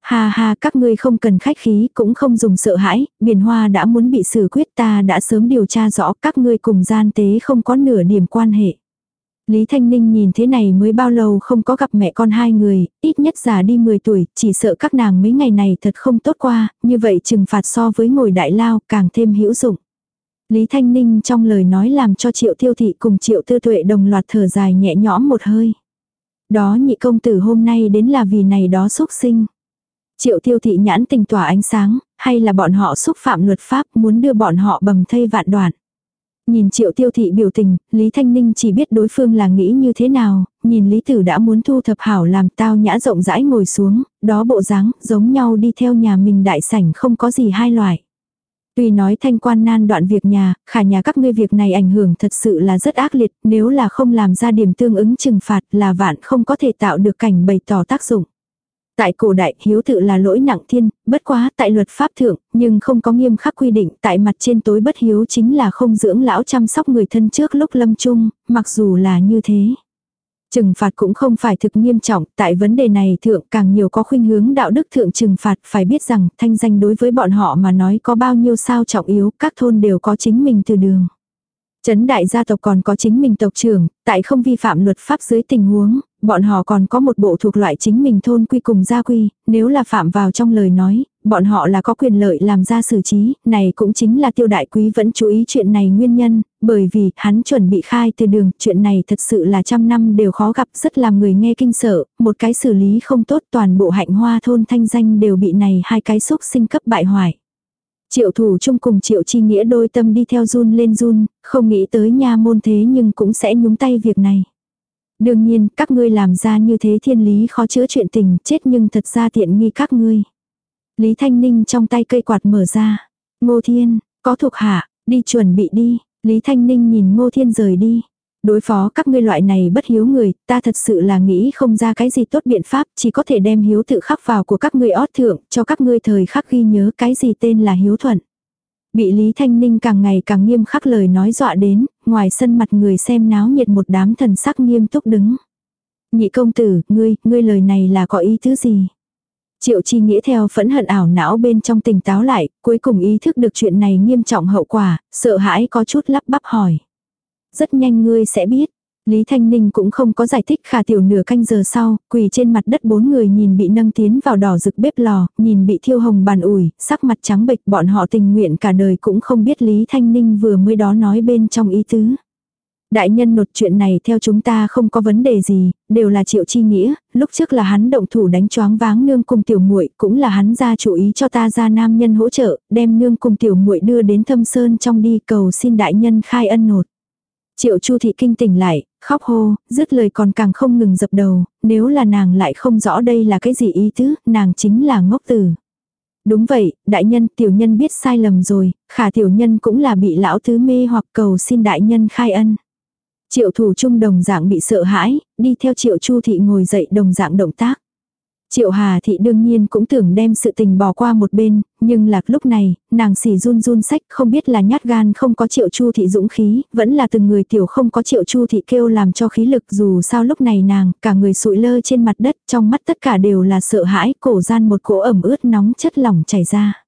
Ha ha các ngươi không cần khách khí cũng không dùng sợ hãi, biển hoa đã muốn bị xử quyết ta đã sớm điều tra rõ các ngươi cùng gian tế không có nửa điểm quan hệ. Lý Thanh Ninh nhìn thế này mới bao lâu không có gặp mẹ con hai người, ít nhất già đi 10 tuổi, chỉ sợ các nàng mấy ngày này thật không tốt qua, như vậy trừng phạt so với ngồi đại lao càng thêm hữu dụng. Lý Thanh Ninh trong lời nói làm cho triệu tiêu thị cùng triệu tư tuệ đồng loạt thở dài nhẹ nhõm một hơi. Đó nhị công tử hôm nay đến là vì này đó xúc sinh. Triệu tiêu thị nhãn tình tỏa ánh sáng, hay là bọn họ xúc phạm luật pháp muốn đưa bọn họ bầm thây vạn đoạn. Nhìn triệu tiêu thị biểu tình, Lý Thanh Ninh chỉ biết đối phương là nghĩ như thế nào, nhìn Lý Tử đã muốn thu thập hảo làm tao nhã rộng rãi ngồi xuống, đó bộ dáng giống nhau đi theo nhà mình đại sảnh không có gì hai loại. Tuy nói thanh quan nan đoạn việc nhà, khả nhà các ngươi việc này ảnh hưởng thật sự là rất ác liệt, nếu là không làm ra điểm tương ứng trừng phạt là vạn không có thể tạo được cảnh bày tỏ tác dụng. Tại cổ đại, hiếu tự là lỗi nặng thiên, bất quá tại luật pháp thượng, nhưng không có nghiêm khắc quy định, tại mặt trên tối bất hiếu chính là không dưỡng lão chăm sóc người thân trước lúc lâm chung, mặc dù là như thế. Trừng phạt cũng không phải thực nghiêm trọng, tại vấn đề này thượng càng nhiều có khuynh hướng đạo đức thượng trừng phạt, phải biết rằng thanh danh đối với bọn họ mà nói có bao nhiêu sao trọng yếu, các thôn đều có chính mình từ đường. Chấn đại gia tộc còn có chính mình tộc trưởng, tại không vi phạm luật pháp dưới tình huống, bọn họ còn có một bộ thuộc loại chính mình thôn quy cùng gia quy, nếu là phạm vào trong lời nói, bọn họ là có quyền lợi làm ra xử trí, này cũng chính là tiêu đại quý vẫn chú ý chuyện này nguyên nhân, bởi vì hắn chuẩn bị khai từ đường, chuyện này thật sự là trăm năm đều khó gặp, rất làm người nghe kinh sợ, một cái xử lý không tốt toàn bộ hạnh hoa thôn thanh danh đều bị này hai cái xúc sinh cấp bại hoại. Triệu thủ chung cùng triệu chi nghĩa đôi tâm đi theo run lên run, không nghĩ tới nha môn thế nhưng cũng sẽ nhúng tay việc này. Đương nhiên, các ngươi làm ra như thế thiên lý khó chữa chuyện tình, chết nhưng thật ra tiện nghi các ngươi. Lý Thanh Ninh trong tay cây quạt mở ra. Ngô Thiên, có thuộc hạ, đi chuẩn bị đi. Lý Thanh Ninh nhìn Ngô Thiên rời đi. Đối phó các ngươi loại này bất hiếu người, ta thật sự là nghĩ không ra cái gì tốt biện pháp, chỉ có thể đem hiếu tự khắc vào của các ngươi ót thượng, cho các ngươi thời khắc ghi nhớ cái gì tên là hiếu thuận. Bị Lý Thanh Ninh càng ngày càng nghiêm khắc lời nói dọa đến, ngoài sân mặt người xem náo nhiệt một đám thần sắc nghiêm túc đứng. Nhị công tử, ngươi, ngươi lời này là có ý thứ gì? Triệu chi nghĩa theo phẫn hận ảo não bên trong tỉnh táo lại, cuối cùng ý thức được chuyện này nghiêm trọng hậu quả, sợ hãi có chút lắp bắp hỏi. Rất nhanh ngươi sẽ biết. Lý Thanh Ninh cũng không có giải thích khả tiểu nửa canh giờ sau, quỳ trên mặt đất bốn người nhìn bị nâng tiến vào đỏ rực bếp lò, nhìn bị thiêu hồng bàn ủi, sắc mặt trắng bệch bọn họ tình nguyện cả đời cũng không biết Lý Thanh Ninh vừa mới đó nói bên trong ý tứ. Đại nhân nột chuyện này theo chúng ta không có vấn đề gì, đều là triệu chi nghĩa, lúc trước là hắn động thủ đánh choáng váng nương cùng tiểu muội cũng là hắn ra chủ ý cho ta ra nam nhân hỗ trợ, đem nương cùng tiểu muội đưa đến thâm sơn trong đi cầu xin đại nhân khai ân nột. Triệu Chu thị kinh tỉnh lại, khóc hô, dứt lời còn càng không ngừng dập đầu, nếu là nàng lại không rõ đây là cái gì ý tứ, nàng chính là ngốc tử. Đúng vậy, đại nhân, tiểu nhân biết sai lầm rồi, khả tiểu nhân cũng là bị lão tứ mê hoặc cầu xin đại nhân khai ân. Triệu thủ trung đồng dạng bị sợ hãi, đi theo triệu chu thị ngồi dậy đồng dạng động tác. Triệu Hà Thị đương nhiên cũng tưởng đem sự tình bỏ qua một bên, nhưng lạc lúc này, nàng xỉ run run sách không biết là nhát gan không có Triệu Chu Thị dũng khí, vẫn là từng người tiểu không có Triệu Chu Thị kêu làm cho khí lực dù sao lúc này nàng, cả người sụi lơ trên mặt đất, trong mắt tất cả đều là sợ hãi, cổ gian một cỗ ẩm ướt nóng chất lỏng chảy ra.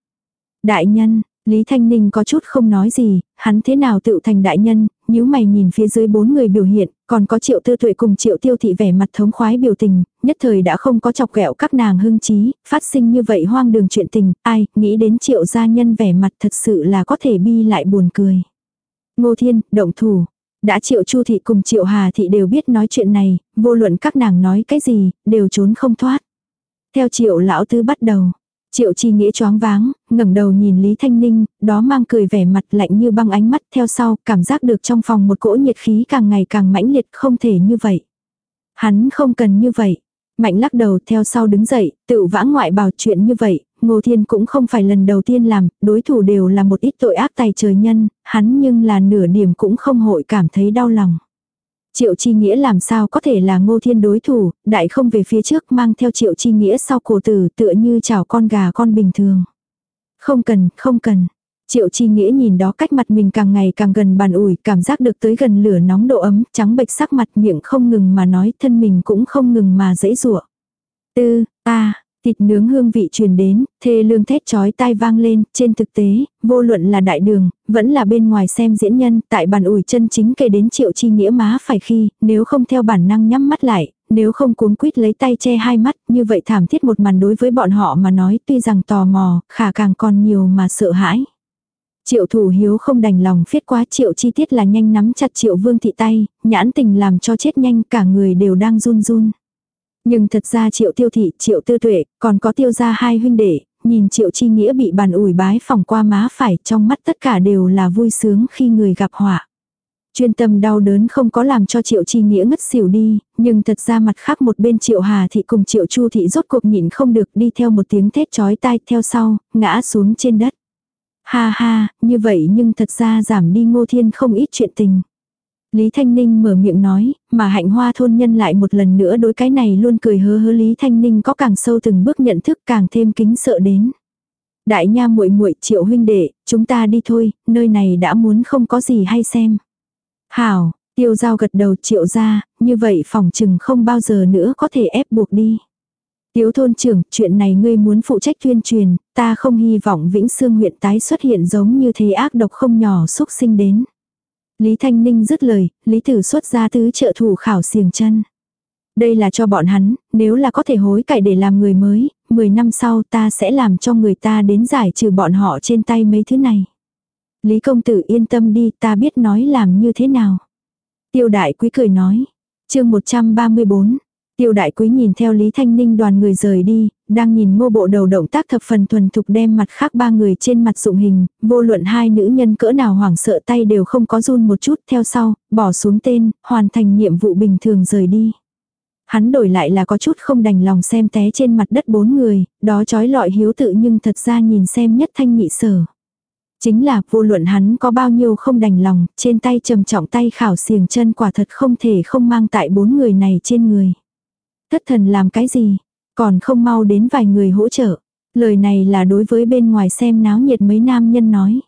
Đại nhân, Lý Thanh Ninh có chút không nói gì, hắn thế nào tự thành đại nhân, nhíu mày nhìn phía dưới bốn người biểu hiện, còn có triệu tư tuệ cùng triệu tiêu thị vẻ mặt thống khoái biểu tình, nhất thời đã không có chọc ghẹo các nàng hưng trí, phát sinh như vậy hoang đường chuyện tình, ai, nghĩ đến triệu gia nhân vẻ mặt thật sự là có thể bi lại buồn cười. Ngô Thiên, động thủ. Đã triệu chu thị cùng triệu hà thị đều biết nói chuyện này, vô luận các nàng nói cái gì, đều trốn không thoát. Theo triệu lão tứ bắt đầu. Triệu chi nghĩa choáng váng, ngẩng đầu nhìn Lý Thanh Ninh, đó mang cười vẻ mặt lạnh như băng ánh mắt theo sau, cảm giác được trong phòng một cỗ nhiệt khí càng ngày càng mãnh liệt không thể như vậy. Hắn không cần như vậy. Mạnh lắc đầu theo sau đứng dậy, tự vã ngoại bảo chuyện như vậy, Ngô Thiên cũng không phải lần đầu tiên làm, đối thủ đều là một ít tội ác tài trời nhân, hắn nhưng là nửa điểm cũng không hội cảm thấy đau lòng. Triệu Chi Nghĩa làm sao có thể là ngô thiên đối thủ, đại không về phía trước mang theo Triệu Chi Nghĩa sau cổ tử tựa như chào con gà con bình thường. Không cần, không cần. Triệu Chi Nghĩa nhìn đó cách mặt mình càng ngày càng gần bàn ủi, cảm giác được tới gần lửa nóng độ ấm, trắng bệch sắc mặt miệng không ngừng mà nói, thân mình cũng không ngừng mà dễ rủa. Tư, ta, Thịt nướng hương vị truyền đến, thê lương thét chói tai vang lên, trên thực tế, vô luận là đại đường, vẫn là bên ngoài xem diễn nhân, tại bàn ủi chân chính kề đến triệu chi nghĩa má phải khi, nếu không theo bản năng nhắm mắt lại, nếu không cuốn quýt lấy tay che hai mắt, như vậy thảm thiết một màn đối với bọn họ mà nói tuy rằng tò mò, khả càng còn nhiều mà sợ hãi. Triệu thủ hiếu không đành lòng phiết quá triệu chi tiết là nhanh nắm chặt triệu vương thị tay, nhãn tình làm cho chết nhanh cả người đều đang run run. Nhưng thật ra triệu tiêu thị, triệu tư tuệ, còn có tiêu ra hai huynh đệ, nhìn triệu chi nghĩa bị bàn ủi bái phòng qua má phải trong mắt tất cả đều là vui sướng khi người gặp họa. Chuyên tâm đau đớn không có làm cho triệu chi nghĩa ngất xỉu đi, nhưng thật ra mặt khác một bên triệu hà thị cùng triệu chu thị rốt cuộc nhịn không được đi theo một tiếng thét chói tai theo sau, ngã xuống trên đất. Ha ha, như vậy nhưng thật ra giảm đi ngô thiên không ít chuyện tình. Lý Thanh Ninh mở miệng nói, mà hạnh hoa thôn nhân lại một lần nữa đối cái này luôn cười hớ hớ Lý Thanh Ninh có càng sâu từng bước nhận thức càng thêm kính sợ đến. Đại nha muội muội triệu huynh đệ, chúng ta đi thôi, nơi này đã muốn không có gì hay xem. Hảo, tiêu giao gật đầu triệu ra, như vậy phòng chừng không bao giờ nữa có thể ép buộc đi. Tiếu thôn trưởng, chuyện này ngươi muốn phụ trách tuyên truyền, ta không hy vọng Vĩnh Sương huyện tái xuất hiện giống như thế ác độc không nhỏ xúc sinh đến. Lý Thanh Ninh dứt lời, Lý Tử xuất ra tứ trợ thủ khảo xiềng chân. Đây là cho bọn hắn, nếu là có thể hối cải để làm người mới, 10 năm sau ta sẽ làm cho người ta đến giải trừ bọn họ trên tay mấy thứ này. Lý công tử yên tâm đi, ta biết nói làm như thế nào. Tiêu đại quý cười nói. chương 134, Tiêu đại quý nhìn theo Lý Thanh Ninh đoàn người rời đi, đang nhìn ngô bộ đầu động tác thập phần thuần thục đem mặt khác ba người trên mặt dụng hình, vô luận hai nữ nhân cỡ nào hoảng sợ tay đều không có run một chút theo sau, bỏ xuống tên, hoàn thành nhiệm vụ bình thường rời đi. Hắn đổi lại là có chút không đành lòng xem té trên mặt đất bốn người, đó trói lọi hiếu tự nhưng thật ra nhìn xem nhất thanh nhị sở. Chính là vô luận hắn có bao nhiêu không đành lòng, trên tay trầm trọng tay khảo xiềng chân quả thật không thể không mang tại bốn người này trên người. Thất thần làm cái gì? Còn không mau đến vài người hỗ trợ. Lời này là đối với bên ngoài xem náo nhiệt mấy nam nhân nói.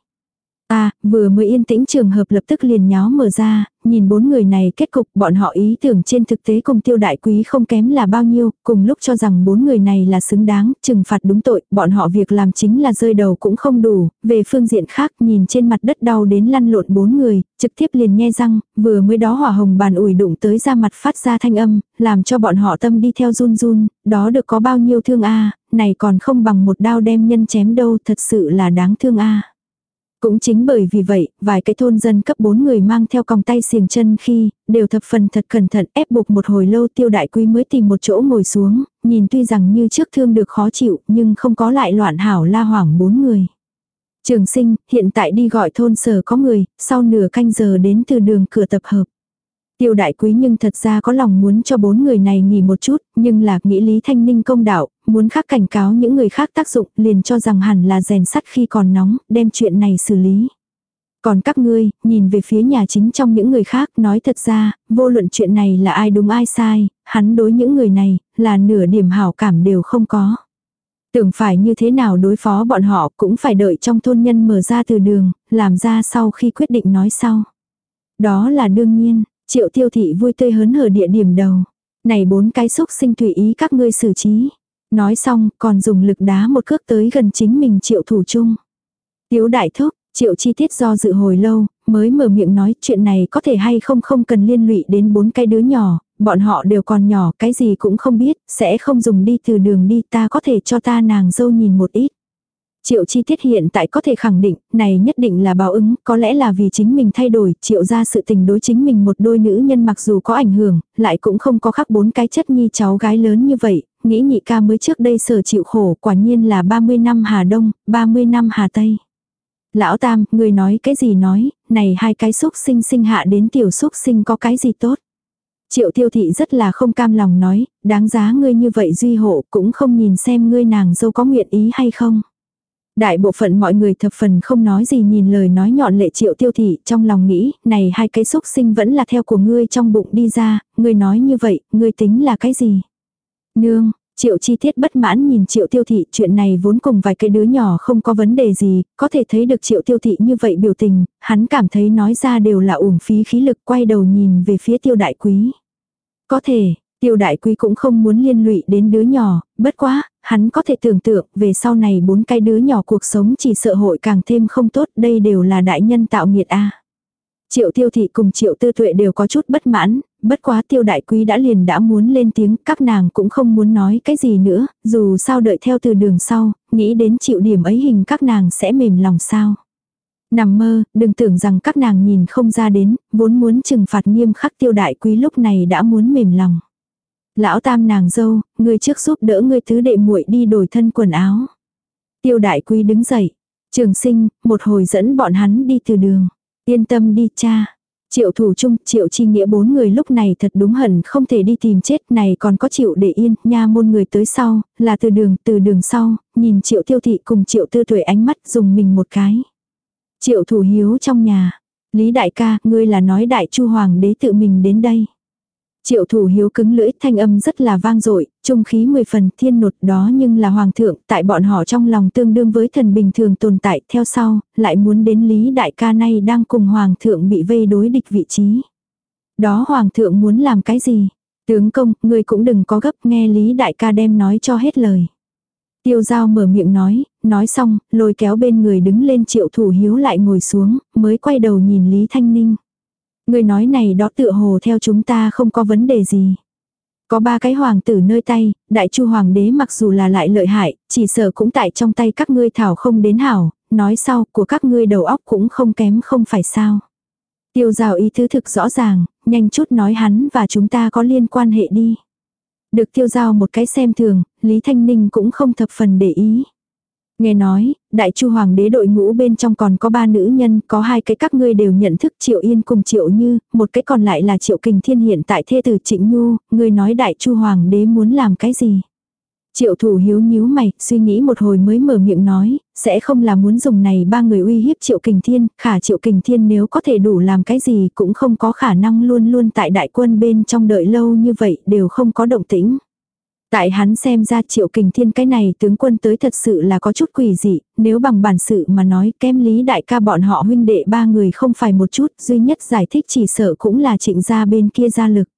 À, vừa mới yên tĩnh trường hợp lập tức liền nháo mở ra, nhìn bốn người này kết cục bọn họ ý tưởng trên thực tế cùng tiêu đại quý không kém là bao nhiêu, cùng lúc cho rằng bốn người này là xứng đáng, trừng phạt đúng tội, bọn họ việc làm chính là rơi đầu cũng không đủ, về phương diện khác nhìn trên mặt đất đau đến lăn lộn bốn người, trực tiếp liền nghe răng, vừa mới đó hỏa hồng bàn ủi đụng tới ra mặt phát ra thanh âm, làm cho bọn họ tâm đi theo run run, đó được có bao nhiêu thương a này còn không bằng một đao đem nhân chém đâu thật sự là đáng thương a cũng chính bởi vì vậy, vài cái thôn dân cấp 4 người mang theo còng tay xiềng chân khi, đều thập phần thật cẩn thận ép buộc một hồi lâu tiêu đại quý mới tìm một chỗ ngồi xuống, nhìn tuy rằng như trước thương được khó chịu nhưng không có lại loạn hảo la hoảng bốn người. Trường sinh, hiện tại đi gọi thôn sở có người, sau nửa canh giờ đến từ đường cửa tập hợp. Tiêu đại quý nhưng thật ra có lòng muốn cho bốn người này nghỉ một chút, nhưng lạc nghĩ Lý Thanh Ninh công đạo, muốn khác cảnh cáo những người khác tác dụng, liền cho rằng hẳn là rèn sắt khi còn nóng, đem chuyện này xử lý. Còn các ngươi, nhìn về phía nhà chính trong những người khác, nói thật ra, vô luận chuyện này là ai đúng ai sai, hắn đối những người này, là nửa điểm hảo cảm đều không có. Tưởng phải như thế nào đối phó bọn họ cũng phải đợi trong thôn nhân mở ra từ đường, làm ra sau khi quyết định nói sau. Đó là đương nhiên, triệu tiêu thị vui tươi hớn hở địa điểm đầu. Này bốn cái xúc sinh tùy ý các ngươi xử trí. Nói xong còn dùng lực đá một cước tới gần chính mình triệu thủ chung. Tiếu đại thúc, triệu chi tiết do dự hồi lâu, mới mở miệng nói chuyện này có thể hay không không cần liên lụy đến bốn cái đứa nhỏ, bọn họ đều còn nhỏ, cái gì cũng không biết, sẽ không dùng đi từ đường đi ta có thể cho ta nàng dâu nhìn một ít. Triệu chi tiết hiện tại có thể khẳng định, này nhất định là báo ứng, có lẽ là vì chính mình thay đổi, triệu ra sự tình đối chính mình một đôi nữ nhân mặc dù có ảnh hưởng, lại cũng không có khắc bốn cái chất nhi cháu gái lớn như vậy, nghĩ nhị ca mới trước đây sở chịu khổ, quả nhiên là 30 năm Hà Đông, 30 năm Hà Tây. Lão Tam, người nói cái gì nói, này hai cái xúc sinh sinh hạ đến tiểu xúc sinh có cái gì tốt. Triệu tiêu thị rất là không cam lòng nói, đáng giá ngươi như vậy duy hộ cũng không nhìn xem ngươi nàng dâu có nguyện ý hay không. Đại bộ phận mọi người thập phần không nói gì nhìn lời nói nhọn lệ triệu tiêu thị trong lòng nghĩ, này hai cái xúc sinh vẫn là theo của ngươi trong bụng đi ra, ngươi nói như vậy, ngươi tính là cái gì? Nương, Triệu chi tiết bất mãn nhìn triệu tiêu thị chuyện này vốn cùng vài cái đứa nhỏ không có vấn đề gì, có thể thấy được triệu tiêu thị như vậy biểu tình, hắn cảm thấy nói ra đều là uổng phí khí lực quay đầu nhìn về phía tiêu đại quý. Có thể, tiêu đại quý cũng không muốn liên lụy đến đứa nhỏ, bất quá, hắn có thể tưởng tượng về sau này bốn cái đứa nhỏ cuộc sống chỉ sợ hội càng thêm không tốt, đây đều là đại nhân tạo nghiệt a. Triệu tiêu thị cùng triệu tư tuệ đều có chút bất mãn, bất quá tiêu đại quý đã liền đã muốn lên tiếng, các nàng cũng không muốn nói cái gì nữa, dù sao đợi theo từ đường sau, nghĩ đến chịu điểm ấy hình các nàng sẽ mềm lòng sao. Nằm mơ, đừng tưởng rằng các nàng nhìn không ra đến, vốn muốn trừng phạt nghiêm khắc tiêu đại quý lúc này đã muốn mềm lòng. Lão tam nàng dâu, người trước giúp đỡ người thứ đệ muội đi đổi thân quần áo. Tiêu đại quý đứng dậy. Trường sinh, một hồi dẫn bọn hắn đi từ đường. Yên tâm đi cha. Triệu thủ chung, triệu chi nghĩa bốn người lúc này thật đúng hẳn không thể đi tìm chết này còn có triệu để yên, nha môn người tới sau, là từ đường, từ đường sau, nhìn triệu tiêu thị cùng triệu tư tuổi ánh mắt dùng mình một cái. Triệu thủ hiếu trong nhà, Lý đại ca, ngươi là nói đại chu hoàng đế tự mình đến đây. Triệu thủ hiếu cứng lưỡi thanh âm rất là vang dội trung khí mười phần thiên nột đó nhưng là hoàng thượng, tại bọn họ trong lòng tương đương với thần bình thường tồn tại theo sau, lại muốn đến lý đại ca nay đang cùng hoàng thượng bị vây đối địch vị trí. Đó hoàng thượng muốn làm cái gì? Tướng công, người cũng đừng có gấp nghe lý đại ca đem nói cho hết lời. Tiêu giao mở miệng nói, nói xong, lôi kéo bên người đứng lên triệu thủ hiếu lại ngồi xuống, mới quay đầu nhìn Lý Thanh Ninh. Người nói này đó tựa hồ theo chúng ta không có vấn đề gì. Có ba cái hoàng tử nơi tay, đại chu hoàng đế mặc dù là lại lợi hại, chỉ sợ cũng tại trong tay các ngươi thảo không đến hảo, nói sau của các ngươi đầu óc cũng không kém không phải sao. Tiêu rào ý thứ thực rõ ràng, nhanh chút nói hắn và chúng ta có liên quan hệ đi. Được tiêu giao một cái xem thường, Lý Thanh Ninh cũng không thập phần để ý. Nghe nói, đại chu hoàng đế đội ngũ bên trong còn có ba nữ nhân, có hai cái các ngươi đều nhận thức Triệu Yên cùng Triệu Như, một cái còn lại là Triệu Kình Thiên hiện tại thê tử Trịnh Nhu, ngươi nói đại chu hoàng đế muốn làm cái gì? Triệu thủ hiếu nhíu mày, suy nghĩ một hồi mới mở miệng nói, sẽ không là muốn dùng này ba người uy hiếp Triệu Kình Thiên, khả Triệu Kình Thiên nếu có thể đủ làm cái gì cũng không có khả năng luôn luôn tại đại quân bên trong đợi lâu như vậy đều không có động tĩnh. Tại hắn xem ra triệu kình thiên cái này tướng quân tới thật sự là có chút quỷ dị, nếu bằng bản sự mà nói kem lý đại ca bọn họ huynh đệ ba người không phải một chút, duy nhất giải thích chỉ sợ cũng là trịnh gia bên kia gia lực.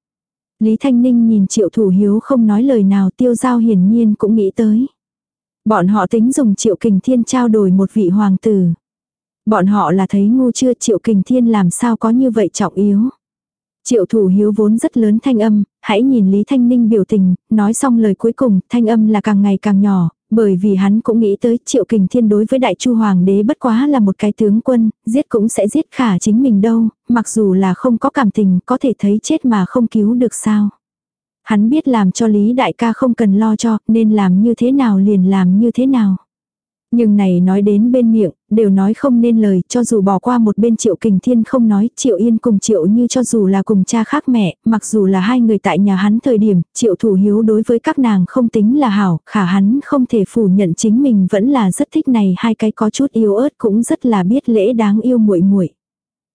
Lý Thanh Ninh nhìn triệu thủ hiếu không nói lời nào tiêu giao hiển nhiên cũng nghĩ tới. Bọn họ tính dùng triệu kình thiên trao đổi một vị hoàng tử. Bọn họ là thấy ngu chưa triệu kình thiên làm sao có như vậy trọng yếu. Triệu thủ hiếu vốn rất lớn thanh âm, hãy nhìn Lý Thanh Ninh biểu tình, nói xong lời cuối cùng, thanh âm là càng ngày càng nhỏ, bởi vì hắn cũng nghĩ tới triệu kình thiên đối với đại chu hoàng đế bất quá là một cái tướng quân, giết cũng sẽ giết khả chính mình đâu, mặc dù là không có cảm tình có thể thấy chết mà không cứu được sao. Hắn biết làm cho Lý đại ca không cần lo cho, nên làm như thế nào liền làm như thế nào. Nhưng này nói đến bên miệng, đều nói không nên lời, cho dù bỏ qua một bên triệu kình thiên không nói, triệu yên cùng triệu như cho dù là cùng cha khác mẹ, mặc dù là hai người tại nhà hắn thời điểm, triệu thủ hiếu đối với các nàng không tính là hảo, khả hắn không thể phủ nhận chính mình vẫn là rất thích này hai cái có chút yếu ớt cũng rất là biết lễ đáng yêu muội muội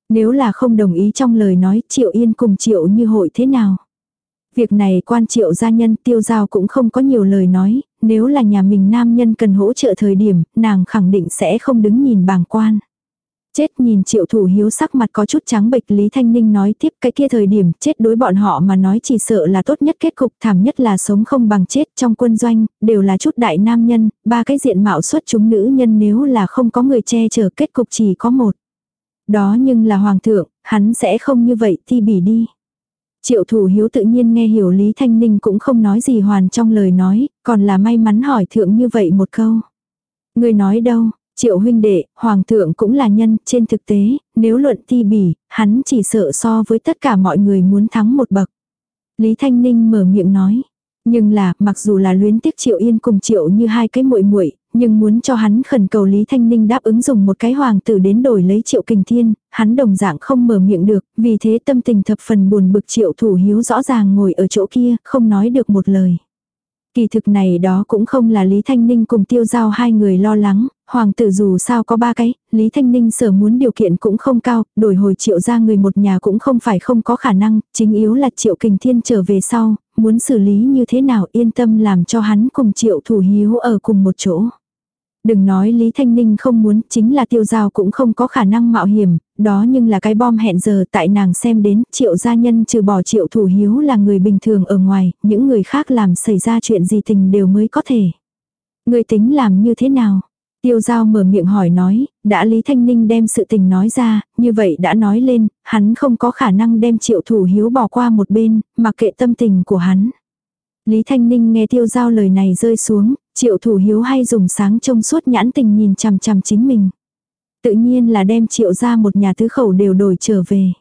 Nếu là không đồng ý trong lời nói Triệu Yên cùng Triệu như hội thế nào? Việc này quan Triệu gia nhân tiêu giao cũng không có nhiều lời nói, nếu là nhà mình nam nhân cần hỗ trợ thời điểm, nàng khẳng định sẽ không đứng nhìn bàng quan. Chết nhìn triệu thủ hiếu sắc mặt có chút trắng bệch Lý Thanh Ninh nói tiếp cái kia thời điểm chết đối bọn họ mà nói chỉ sợ là tốt nhất kết cục thảm nhất là sống không bằng chết trong quân doanh, đều là chút đại nam nhân, ba cái diện mạo xuất chúng nữ nhân nếu là không có người che chở kết cục chỉ có một. Đó nhưng là hoàng thượng, hắn sẽ không như vậy thi bỉ đi. Triệu thủ hiếu tự nhiên nghe hiểu Lý Thanh Ninh cũng không nói gì hoàn trong lời nói, còn là may mắn hỏi thượng như vậy một câu. Người nói đâu, Triệu huynh đệ, hoàng thượng cũng là nhân, trên thực tế, nếu luận ti bỉ, hắn chỉ sợ so với tất cả mọi người muốn thắng một bậc. Lý Thanh Ninh mở miệng nói. Nhưng là, mặc dù là luyến tiếc Triệu Yên cùng Triệu như hai cái muội muội nhưng muốn cho hắn khẩn cầu Lý Thanh Ninh đáp ứng dùng một cái hoàng tử đến đổi lấy Triệu Kình Thiên, hắn đồng dạng không mở miệng được, vì thế tâm tình thập phần buồn bực Triệu Thủ Hiếu rõ ràng ngồi ở chỗ kia, không nói được một lời. Kỳ thực này đó cũng không là Lý Thanh Ninh cùng tiêu giao hai người lo lắng, hoàng tử dù sao có ba cái, Lý Thanh Ninh sở muốn điều kiện cũng không cao, đổi hồi triệu ra người một nhà cũng không phải không có khả năng, chính yếu là triệu kình thiên trở về sau, muốn xử lý như thế nào yên tâm làm cho hắn cùng triệu thủ hiếu ở cùng một chỗ. Đừng nói Lý Thanh Ninh không muốn, chính là tiêu giao cũng không có khả năng mạo hiểm, đó nhưng là cái bom hẹn giờ tại nàng xem đến triệu gia nhân trừ bỏ triệu thủ hiếu là người bình thường ở ngoài, những người khác làm xảy ra chuyện gì tình đều mới có thể. Người tính làm như thế nào? Tiêu giao mở miệng hỏi nói, đã Lý Thanh Ninh đem sự tình nói ra, như vậy đã nói lên, hắn không có khả năng đem triệu thủ hiếu bỏ qua một bên, mặc kệ tâm tình của hắn. Lý Thanh Ninh nghe tiêu giao lời này rơi xuống, triệu thủ hiếu hay dùng sáng trông suốt nhãn tình nhìn chằm chằm chính mình. Tự nhiên là đem triệu ra một nhà tứ khẩu đều đổi trở về.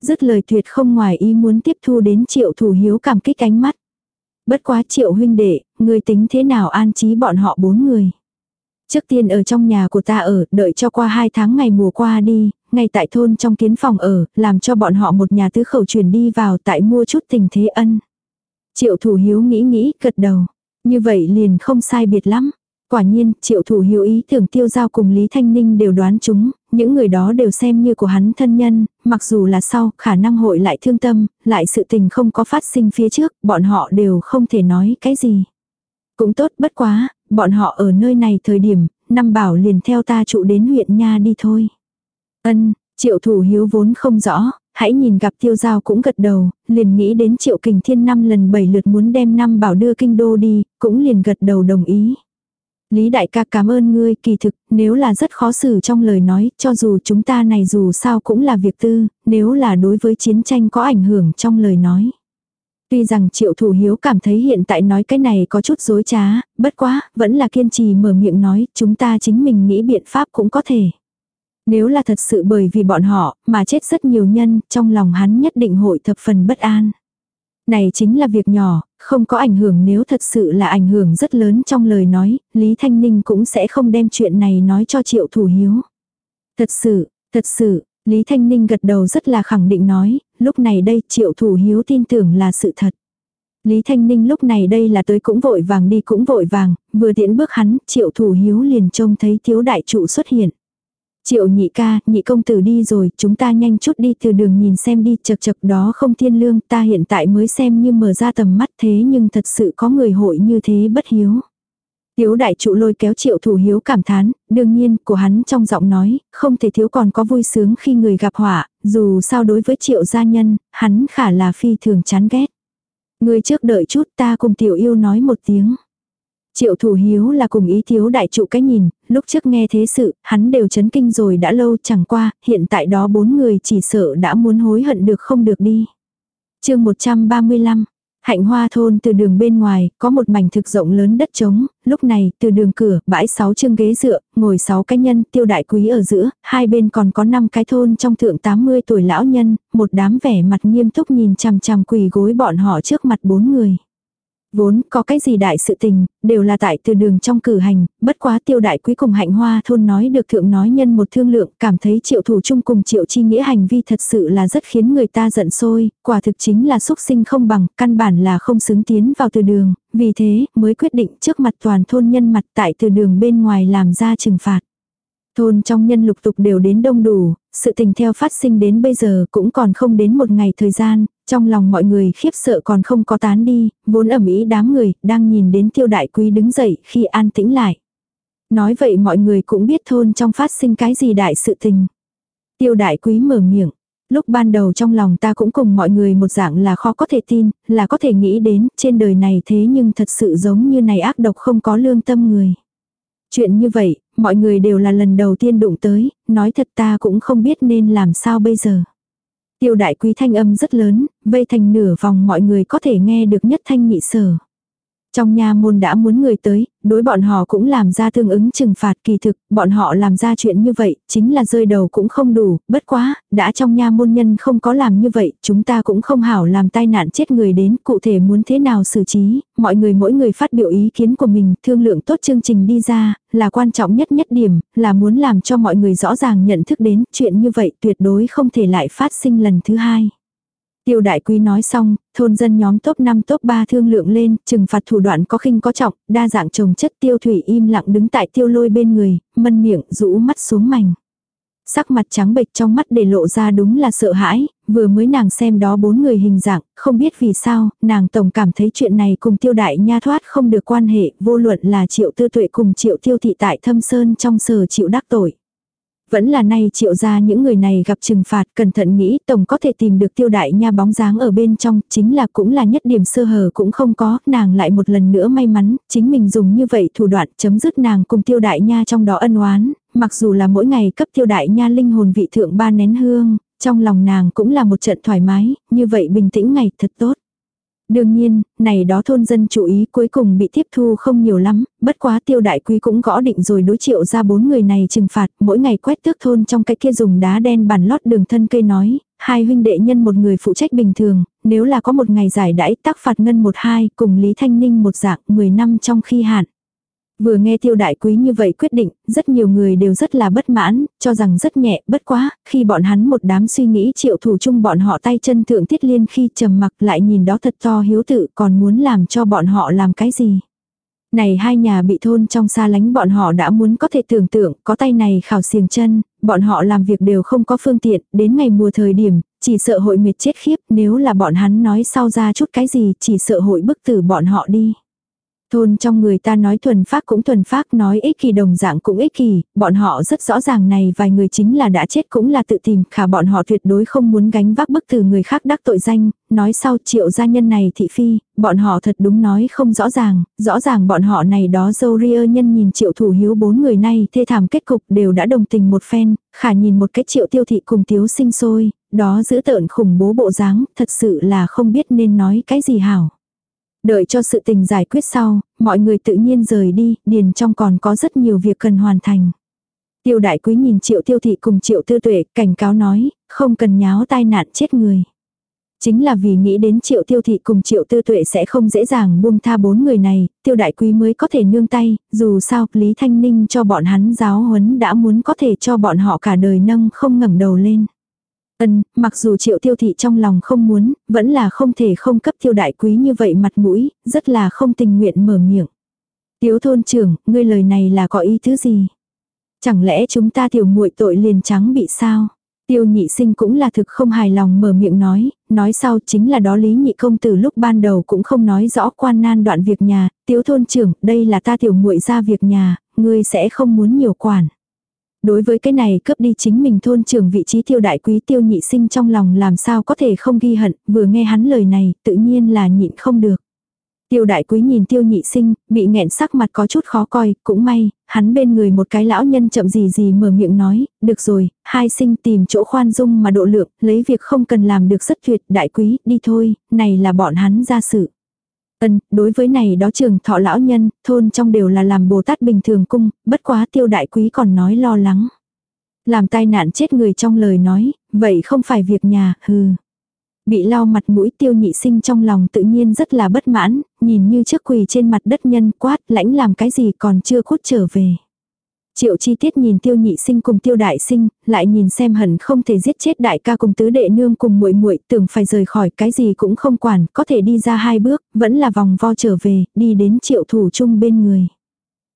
Dứt lời tuyệt không ngoài ý muốn tiếp thu đến triệu thủ hiếu cảm kích ánh mắt. Bất quá triệu huynh đệ, người tính thế nào an trí bọn họ bốn người. Trước tiên ở trong nhà của ta ở, đợi cho qua hai tháng ngày mùa qua đi, ngay tại thôn trong kiến phòng ở, làm cho bọn họ một nhà tứ khẩu chuyển đi vào tại mua chút tình thế ân. Triệu thủ hiếu nghĩ nghĩ, gật đầu. Như vậy liền không sai biệt lắm. Quả nhiên, triệu thủ hiếu ý tưởng tiêu giao cùng Lý Thanh Ninh đều đoán chúng, những người đó đều xem như của hắn thân nhân, mặc dù là sau, khả năng hội lại thương tâm, lại sự tình không có phát sinh phía trước, bọn họ đều không thể nói cái gì. Cũng tốt bất quá, bọn họ ở nơi này thời điểm, năm bảo liền theo ta trụ đến huyện nha đi thôi. Ân, triệu thủ hiếu vốn không rõ, hãy nhìn gặp tiêu giao cũng gật đầu, liền nghĩ đến triệu kình thiên năm lần bảy lượt muốn đem năm bảo đưa kinh đô đi, cũng liền gật đầu đồng ý. Lý đại ca cảm ơn ngươi kỳ thực, nếu là rất khó xử trong lời nói, cho dù chúng ta này dù sao cũng là việc tư, nếu là đối với chiến tranh có ảnh hưởng trong lời nói. Tuy rằng triệu thủ hiếu cảm thấy hiện tại nói cái này có chút dối trá, bất quá, vẫn là kiên trì mở miệng nói, chúng ta chính mình nghĩ biện pháp cũng có thể. Nếu là thật sự bởi vì bọn họ, mà chết rất nhiều nhân, trong lòng hắn nhất định hội thập phần bất an. Này chính là việc nhỏ, không có ảnh hưởng nếu thật sự là ảnh hưởng rất lớn trong lời nói, Lý Thanh Ninh cũng sẽ không đem chuyện này nói cho triệu thủ hiếu. Thật sự, thật sự, Lý Thanh Ninh gật đầu rất là khẳng định nói, lúc này đây triệu thủ hiếu tin tưởng là sự thật. Lý Thanh Ninh lúc này đây là tới cũng vội vàng đi cũng vội vàng, vừa tiễn bước hắn, triệu thủ hiếu liền trông thấy thiếu đại trụ xuất hiện. Triệu nhị ca, nhị công tử đi rồi, chúng ta nhanh chút đi từ đường nhìn xem đi, chật chật đó không thiên lương, ta hiện tại mới xem như mở ra tầm mắt thế nhưng thật sự có người hội như thế bất hiếu. Tiếu đại trụ lôi kéo triệu thủ hiếu cảm thán, đương nhiên, của hắn trong giọng nói, không thể thiếu còn có vui sướng khi người gặp họa, dù sao đối với triệu gia nhân, hắn khả là phi thường chán ghét. Người trước đợi chút ta cùng tiểu yêu nói một tiếng. Triệu thủ hiếu là cùng ý thiếu đại trụ cái nhìn, lúc trước nghe thế sự, hắn đều chấn kinh rồi đã lâu chẳng qua, hiện tại đó bốn người chỉ sợ đã muốn hối hận được không được đi. chương 135, Hạnh hoa thôn từ đường bên ngoài, có một mảnh thực rộng lớn đất trống, lúc này, từ đường cửa, bãi sáu chương ghế dựa, ngồi sáu cái nhân, tiêu đại quý ở giữa, hai bên còn có năm cái thôn trong thượng 80 tuổi lão nhân, một đám vẻ mặt nghiêm túc nhìn chằm chằm quỳ gối bọn họ trước mặt bốn người. Vốn có cái gì đại sự tình, đều là tại từ đường trong cử hành, bất quá tiêu đại quý cùng hạnh hoa thôn nói được thượng nói nhân một thương lượng, cảm thấy triệu thủ chung cùng triệu chi nghĩa hành vi thật sự là rất khiến người ta giận sôi quả thực chính là xúc sinh không bằng, căn bản là không xứng tiến vào từ đường, vì thế mới quyết định trước mặt toàn thôn nhân mặt tại từ đường bên ngoài làm ra trừng phạt. Thôn trong nhân lục tục đều đến đông đủ, sự tình theo phát sinh đến bây giờ cũng còn không đến một ngày thời gian, trong lòng mọi người khiếp sợ còn không có tán đi, vốn ẩm ý đám người, đang nhìn đến tiêu đại quý đứng dậy khi an tĩnh lại. Nói vậy mọi người cũng biết thôn trong phát sinh cái gì đại sự tình. Tiêu đại quý mở miệng. Lúc ban đầu trong lòng ta cũng cùng mọi người một dạng là khó có thể tin, là có thể nghĩ đến, trên đời này thế nhưng thật sự giống như này ác độc không có lương tâm người. Chuyện như vậy, mọi người đều là lần đầu tiên đụng tới, nói thật ta cũng không biết nên làm sao bây giờ. Tiêu đại quý thanh âm rất lớn, vây thành nửa vòng mọi người có thể nghe được nhất thanh nhị sở. Trong nha môn đã muốn người tới, đối bọn họ cũng làm ra tương ứng trừng phạt kỳ thực, bọn họ làm ra chuyện như vậy, chính là rơi đầu cũng không đủ, bất quá, đã trong nha môn nhân không có làm như vậy, chúng ta cũng không hảo làm tai nạn chết người đến, cụ thể muốn thế nào xử trí, mọi người mỗi người phát biểu ý kiến của mình, thương lượng tốt chương trình đi ra, là quan trọng nhất nhất điểm, là muốn làm cho mọi người rõ ràng nhận thức đến, chuyện như vậy tuyệt đối không thể lại phát sinh lần thứ hai. Tiêu đại quý nói xong, thôn dân nhóm top 5 top 3 thương lượng lên, trừng phạt thủ đoạn có khinh có trọng, đa dạng trồng chất tiêu thủy im lặng đứng tại tiêu lôi bên người, mân miệng, rũ mắt xuống mảnh. Sắc mặt trắng bệch trong mắt để lộ ra đúng là sợ hãi, vừa mới nàng xem đó bốn người hình dạng, không biết vì sao, nàng tổng cảm thấy chuyện này cùng tiêu đại nha thoát không được quan hệ, vô luận là triệu tư tuệ cùng triệu tiêu thị tại thâm sơn trong sở chịu đắc tội. Vẫn là nay triệu ra những người này gặp trừng phạt cẩn thận nghĩ tổng có thể tìm được tiêu đại nha bóng dáng ở bên trong, chính là cũng là nhất điểm sơ hở cũng không có, nàng lại một lần nữa may mắn, chính mình dùng như vậy thủ đoạn chấm dứt nàng cùng tiêu đại nha trong đó ân oán, mặc dù là mỗi ngày cấp tiêu đại nha linh hồn vị thượng ba nén hương, trong lòng nàng cũng là một trận thoải mái, như vậy bình tĩnh ngày thật tốt. Đương nhiên, này đó thôn dân chú ý cuối cùng bị tiếp thu không nhiều lắm, bất quá tiêu đại quý cũng gõ định rồi đối triệu ra bốn người này trừng phạt, mỗi ngày quét tước thôn trong cái kia dùng đá đen bàn lót đường thân cây nói, hai huynh đệ nhân một người phụ trách bình thường, nếu là có một ngày giải đãi tác phạt ngân một hai cùng Lý Thanh Ninh một dạng 10 năm trong khi hạn. Vừa nghe tiêu đại quý như vậy quyết định, rất nhiều người đều rất là bất mãn, cho rằng rất nhẹ, bất quá, khi bọn hắn một đám suy nghĩ triệu thủ chung bọn họ tay chân thượng tiết liên khi trầm mặc lại nhìn đó thật to hiếu tự còn muốn làm cho bọn họ làm cái gì. Này hai nhà bị thôn trong xa lánh bọn họ đã muốn có thể tưởng tượng, có tay này khảo xiềng chân, bọn họ làm việc đều không có phương tiện, đến ngày mùa thời điểm, chỉ sợ hội mệt chết khiếp, nếu là bọn hắn nói sau ra chút cái gì, chỉ sợ hội bức tử bọn họ đi. Thôn trong người ta nói thuần phác cũng thuần phác nói ích kỳ đồng dạng cũng ích kỳ, bọn họ rất rõ ràng này vài người chính là đã chết cũng là tự tìm, khả bọn họ tuyệt đối không muốn gánh vác bức từ người khác đắc tội danh, nói sau triệu gia nhân này thị phi, bọn họ thật đúng nói không rõ ràng, rõ ràng bọn họ này đó dâu ria nhân nhìn triệu thủ hiếu bốn người này thê thảm kết cục đều đã đồng tình một phen, khả nhìn một cái triệu tiêu thị cùng tiếu sinh sôi, đó giữ tợn khủng bố bộ dáng, thật sự là không biết nên nói cái gì hảo. Đợi cho sự tình giải quyết sau, mọi người tự nhiên rời đi, điền trong còn có rất nhiều việc cần hoàn thành. Tiêu đại quý nhìn triệu tiêu thị cùng triệu tư tuệ, cảnh cáo nói, không cần nháo tai nạn chết người. Chính là vì nghĩ đến triệu tiêu thị cùng triệu tư tuệ sẽ không dễ dàng buông tha bốn người này, tiêu đại quý mới có thể nương tay, dù sao Lý Thanh Ninh cho bọn hắn giáo huấn đã muốn có thể cho bọn họ cả đời nâng không ngẩng đầu lên. Ân, mặc dù triệu tiêu thị trong lòng không muốn, vẫn là không thể không cấp tiêu đại quý như vậy mặt mũi, rất là không tình nguyện mở miệng. Tiếu thôn trưởng, ngươi lời này là có ý thứ gì? Chẳng lẽ chúng ta tiểu muội tội liền trắng bị sao? Tiêu nhị sinh cũng là thực không hài lòng mở miệng nói, nói sau chính là đó lý nhị công từ lúc ban đầu cũng không nói rõ quan nan đoạn việc nhà, tiếu thôn trưởng, đây là ta tiểu muội ra việc nhà, ngươi sẽ không muốn nhiều quản. Đối với cái này cướp đi chính mình thôn trưởng vị trí tiêu đại quý tiêu nhị sinh trong lòng làm sao có thể không ghi hận, vừa nghe hắn lời này, tự nhiên là nhịn không được. Tiêu đại quý nhìn tiêu nhị sinh, bị nghẹn sắc mặt có chút khó coi, cũng may, hắn bên người một cái lão nhân chậm gì gì mở miệng nói, được rồi, hai sinh tìm chỗ khoan dung mà độ lượng, lấy việc không cần làm được rất tuyệt, đại quý, đi thôi, này là bọn hắn ra sự. Ân, đối với này đó trường thọ lão nhân, thôn trong đều là làm Bồ Tát bình thường cung, bất quá tiêu đại quý còn nói lo lắng. Làm tai nạn chết người trong lời nói, vậy không phải việc nhà, hừ. Bị lau mặt mũi tiêu nhị sinh trong lòng tự nhiên rất là bất mãn, nhìn như trước quỳ trên mặt đất nhân quát lãnh làm cái gì còn chưa cút trở về. Triệu chi tiết nhìn tiêu nhị sinh cùng tiêu đại sinh, lại nhìn xem hẳn không thể giết chết đại ca cùng tứ đệ nương cùng muội muội tưởng phải rời khỏi cái gì cũng không quản, có thể đi ra hai bước, vẫn là vòng vo trở về, đi đến triệu thủ chung bên người.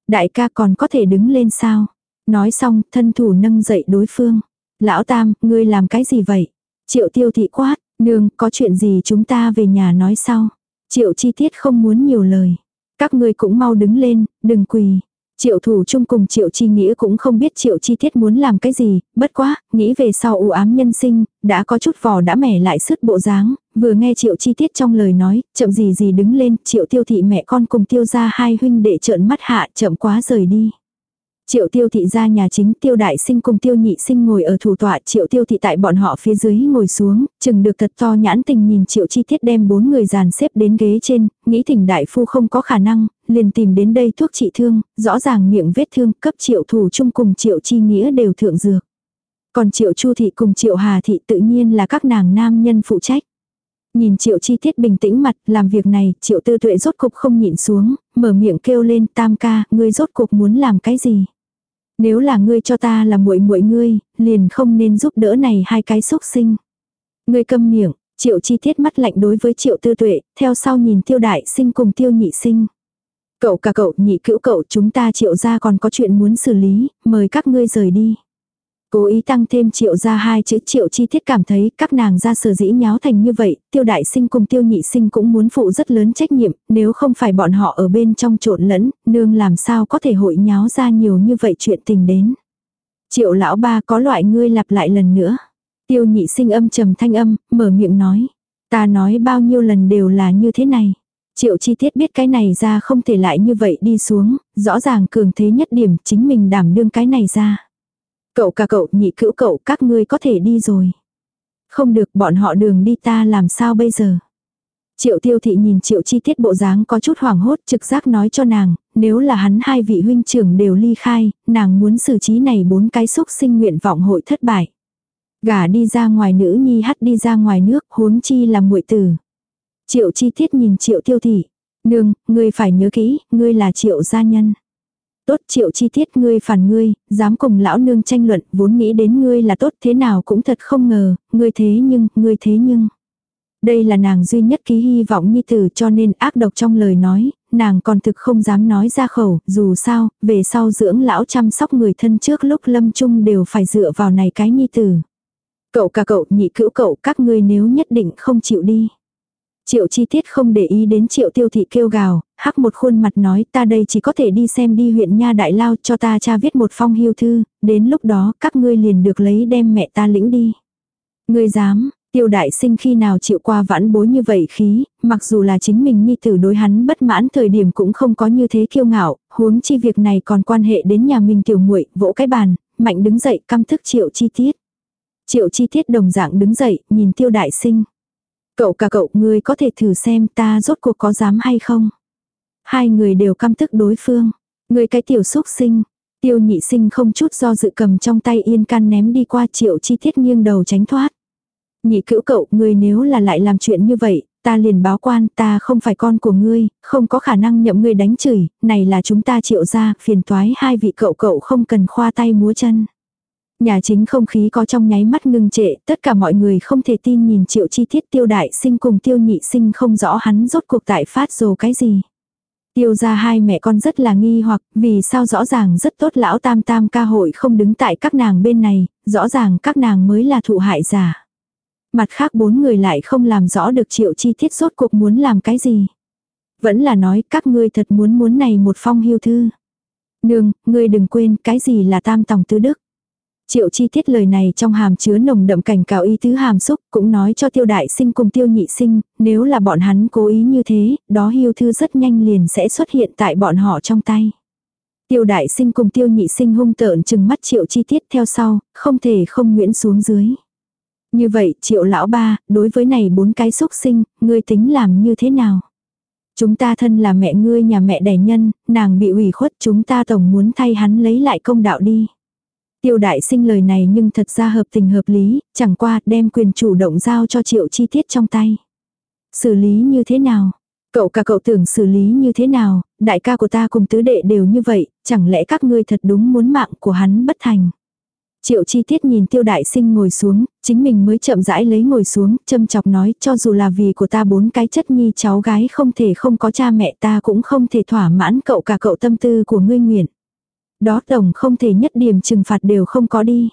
Đại ca còn có thể đứng lên sao? Nói xong, thân thủ nâng dậy đối phương. Lão Tam, ngươi làm cái gì vậy? Triệu tiêu thị quát, nương, có chuyện gì chúng ta về nhà nói sau. Triệu chi tiết không muốn nhiều lời. Các ngươi cũng mau đứng lên, đừng quỳ. Triệu thủ chung cùng triệu chi nghĩa cũng không biết triệu chi tiết muốn làm cái gì, bất quá, nghĩ về sau u ám nhân sinh, đã có chút vò đã mẻ lại sứt bộ dáng, vừa nghe triệu chi tiết trong lời nói, chậm gì gì đứng lên, triệu tiêu thị mẹ con cùng tiêu ra hai huynh đệ trợn mắt hạ chậm quá rời đi. Triệu tiêu thị ra nhà chính tiêu đại sinh cùng tiêu nhị sinh ngồi ở thủ tọa triệu tiêu thị tại bọn họ phía dưới ngồi xuống, chừng được thật to nhãn tình nhìn triệu chi tiết đem bốn người dàn xếp đến ghế trên, nghĩ thỉnh đại phu không có khả năng, liền tìm đến đây thuốc trị thương, rõ ràng miệng vết thương cấp triệu thủ chung cùng triệu chi nghĩa đều thượng dược. Còn triệu chu thị cùng triệu hà thị tự nhiên là các nàng nam nhân phụ trách. Nhìn triệu chi tiết bình tĩnh mặt, làm việc này, triệu tư tuệ rốt cục không nhịn xuống, mở miệng kêu lên tam ca, ngươi rốt cục muốn làm cái gì. Nếu là ngươi cho ta là muội muội ngươi, liền không nên giúp đỡ này hai cái xúc sinh. Ngươi câm miệng, triệu chi tiết mắt lạnh đối với triệu tư tuệ, theo sau nhìn tiêu đại sinh cùng tiêu nhị sinh. Cậu cả cậu nhị cữu cậu chúng ta triệu ra còn có chuyện muốn xử lý, mời các ngươi rời đi. Cố ý tăng thêm triệu ra hai chữ triệu chi tiết cảm thấy các nàng ra sở dĩ nháo thành như vậy, tiêu đại sinh cùng tiêu nhị sinh cũng muốn phụ rất lớn trách nhiệm, nếu không phải bọn họ ở bên trong trộn lẫn, nương làm sao có thể hội nháo ra nhiều như vậy chuyện tình đến. Triệu lão ba có loại ngươi lặp lại lần nữa. Tiêu nhị sinh âm trầm thanh âm, mở miệng nói. Ta nói bao nhiêu lần đều là như thế này. Triệu chi tiết biết cái này ra không thể lại như vậy đi xuống, rõ ràng cường thế nhất điểm chính mình đảm đương cái này ra. Cậu cả cậu nhị cữu cậu các ngươi có thể đi rồi. Không được bọn họ đường đi ta làm sao bây giờ. Triệu tiêu thị nhìn triệu chi tiết bộ dáng có chút hoảng hốt trực giác nói cho nàng, nếu là hắn hai vị huynh trưởng đều ly khai, nàng muốn xử trí này bốn cái xúc sinh nguyện vọng hội thất bại. Gả đi ra ngoài nữ nhi hắt đi ra ngoài nước huống chi là muội tử. Triệu chi tiết nhìn triệu tiêu thị. Nương, ngươi phải nhớ kỹ, ngươi là triệu gia nhân. Tốt triệu chi tiết ngươi phản ngươi, dám cùng lão nương tranh luận, vốn nghĩ đến ngươi là tốt thế nào cũng thật không ngờ, ngươi thế nhưng, ngươi thế nhưng. Đây là nàng duy nhất ký hy vọng nhi tử cho nên ác độc trong lời nói, nàng còn thực không dám nói ra khẩu, dù sao, về sau dưỡng lão chăm sóc người thân trước lúc lâm chung đều phải dựa vào này cái nhi tử. Cậu cả cậu nhị cữu cậu các ngươi nếu nhất định không chịu đi. Triệu chi tiết không để ý đến triệu tiêu thị kêu gào, hắc một khuôn mặt nói ta đây chỉ có thể đi xem đi huyện nha đại lao cho ta cha viết một phong hưu thư, đến lúc đó các ngươi liền được lấy đem mẹ ta lĩnh đi. Ngươi dám, tiêu đại sinh khi nào chịu qua vãn bối như vậy khí, mặc dù là chính mình nhi tử đối hắn bất mãn thời điểm cũng không có như thế kiêu ngạo, huống chi việc này còn quan hệ đến nhà mình tiểu muội vỗ cái bàn, mạnh đứng dậy căm thức triệu chi tiết. Triệu chi tiết đồng dạng đứng dậy, nhìn tiêu đại sinh. Cậu cả cậu ngươi có thể thử xem ta rốt cuộc có dám hay không. Hai người đều căm tức đối phương. Người cái tiểu xúc sinh. Tiêu nhị sinh không chút do dự cầm trong tay yên can ném đi qua triệu chi tiết nghiêng đầu tránh thoát. Nhị cữu cậu, ngươi nếu là lại làm chuyện như vậy, ta liền báo quan, ta không phải con của ngươi, không có khả năng nhậm ngươi đánh chửi, này là chúng ta triệu ra, phiền toái hai vị cậu cậu không cần khoa tay múa chân. Nhà chính không khí có trong nháy mắt ngưng trệ, tất cả mọi người không thể tin nhìn triệu chi tiết tiêu đại sinh cùng tiêu nhị sinh không rõ hắn rốt cuộc tại phát dồ cái gì. Tiêu ra hai mẹ con rất là nghi hoặc vì sao rõ ràng rất tốt lão tam tam ca hội không đứng tại các nàng bên này, rõ ràng các nàng mới là thụ hại giả. Mặt khác bốn người lại không làm rõ được triệu chi tiết rốt cuộc muốn làm cái gì. Vẫn là nói các ngươi thật muốn muốn này một phong hiêu thư. Nương, ngươi đừng quên cái gì là tam tòng tứ đức. Triệu chi tiết lời này trong hàm chứa nồng đậm cảnh cáo ý tứ hàm xúc, cũng nói cho tiêu đại sinh cùng tiêu nhị sinh, nếu là bọn hắn cố ý như thế, đó hưu thư rất nhanh liền sẽ xuất hiện tại bọn họ trong tay. Tiêu đại sinh cùng tiêu nhị sinh hung tợn chừng mắt triệu chi tiết theo sau, không thể không nguyễn xuống dưới. Như vậy triệu lão ba, đối với này bốn cái xúc sinh, ngươi tính làm như thế nào? Chúng ta thân là mẹ ngươi nhà mẹ đẻ nhân, nàng bị ủy khuất chúng ta tổng muốn thay hắn lấy lại công đạo đi. Tiêu đại sinh lời này nhưng thật ra hợp tình hợp lý, chẳng qua đem quyền chủ động giao cho triệu chi tiết trong tay. Xử lý như thế nào? Cậu cả cậu tưởng xử lý như thế nào, đại ca của ta cùng tứ đệ đều như vậy, chẳng lẽ các ngươi thật đúng muốn mạng của hắn bất thành. Triệu chi tiết nhìn tiêu đại sinh ngồi xuống, chính mình mới chậm rãi lấy ngồi xuống, châm chọc nói cho dù là vì của ta bốn cái chất nhi cháu gái không thể không có cha mẹ ta cũng không thể thỏa mãn cậu cả cậu tâm tư của ngươi nguyện. Đó tổng không thể nhất điểm trừng phạt đều không có đi.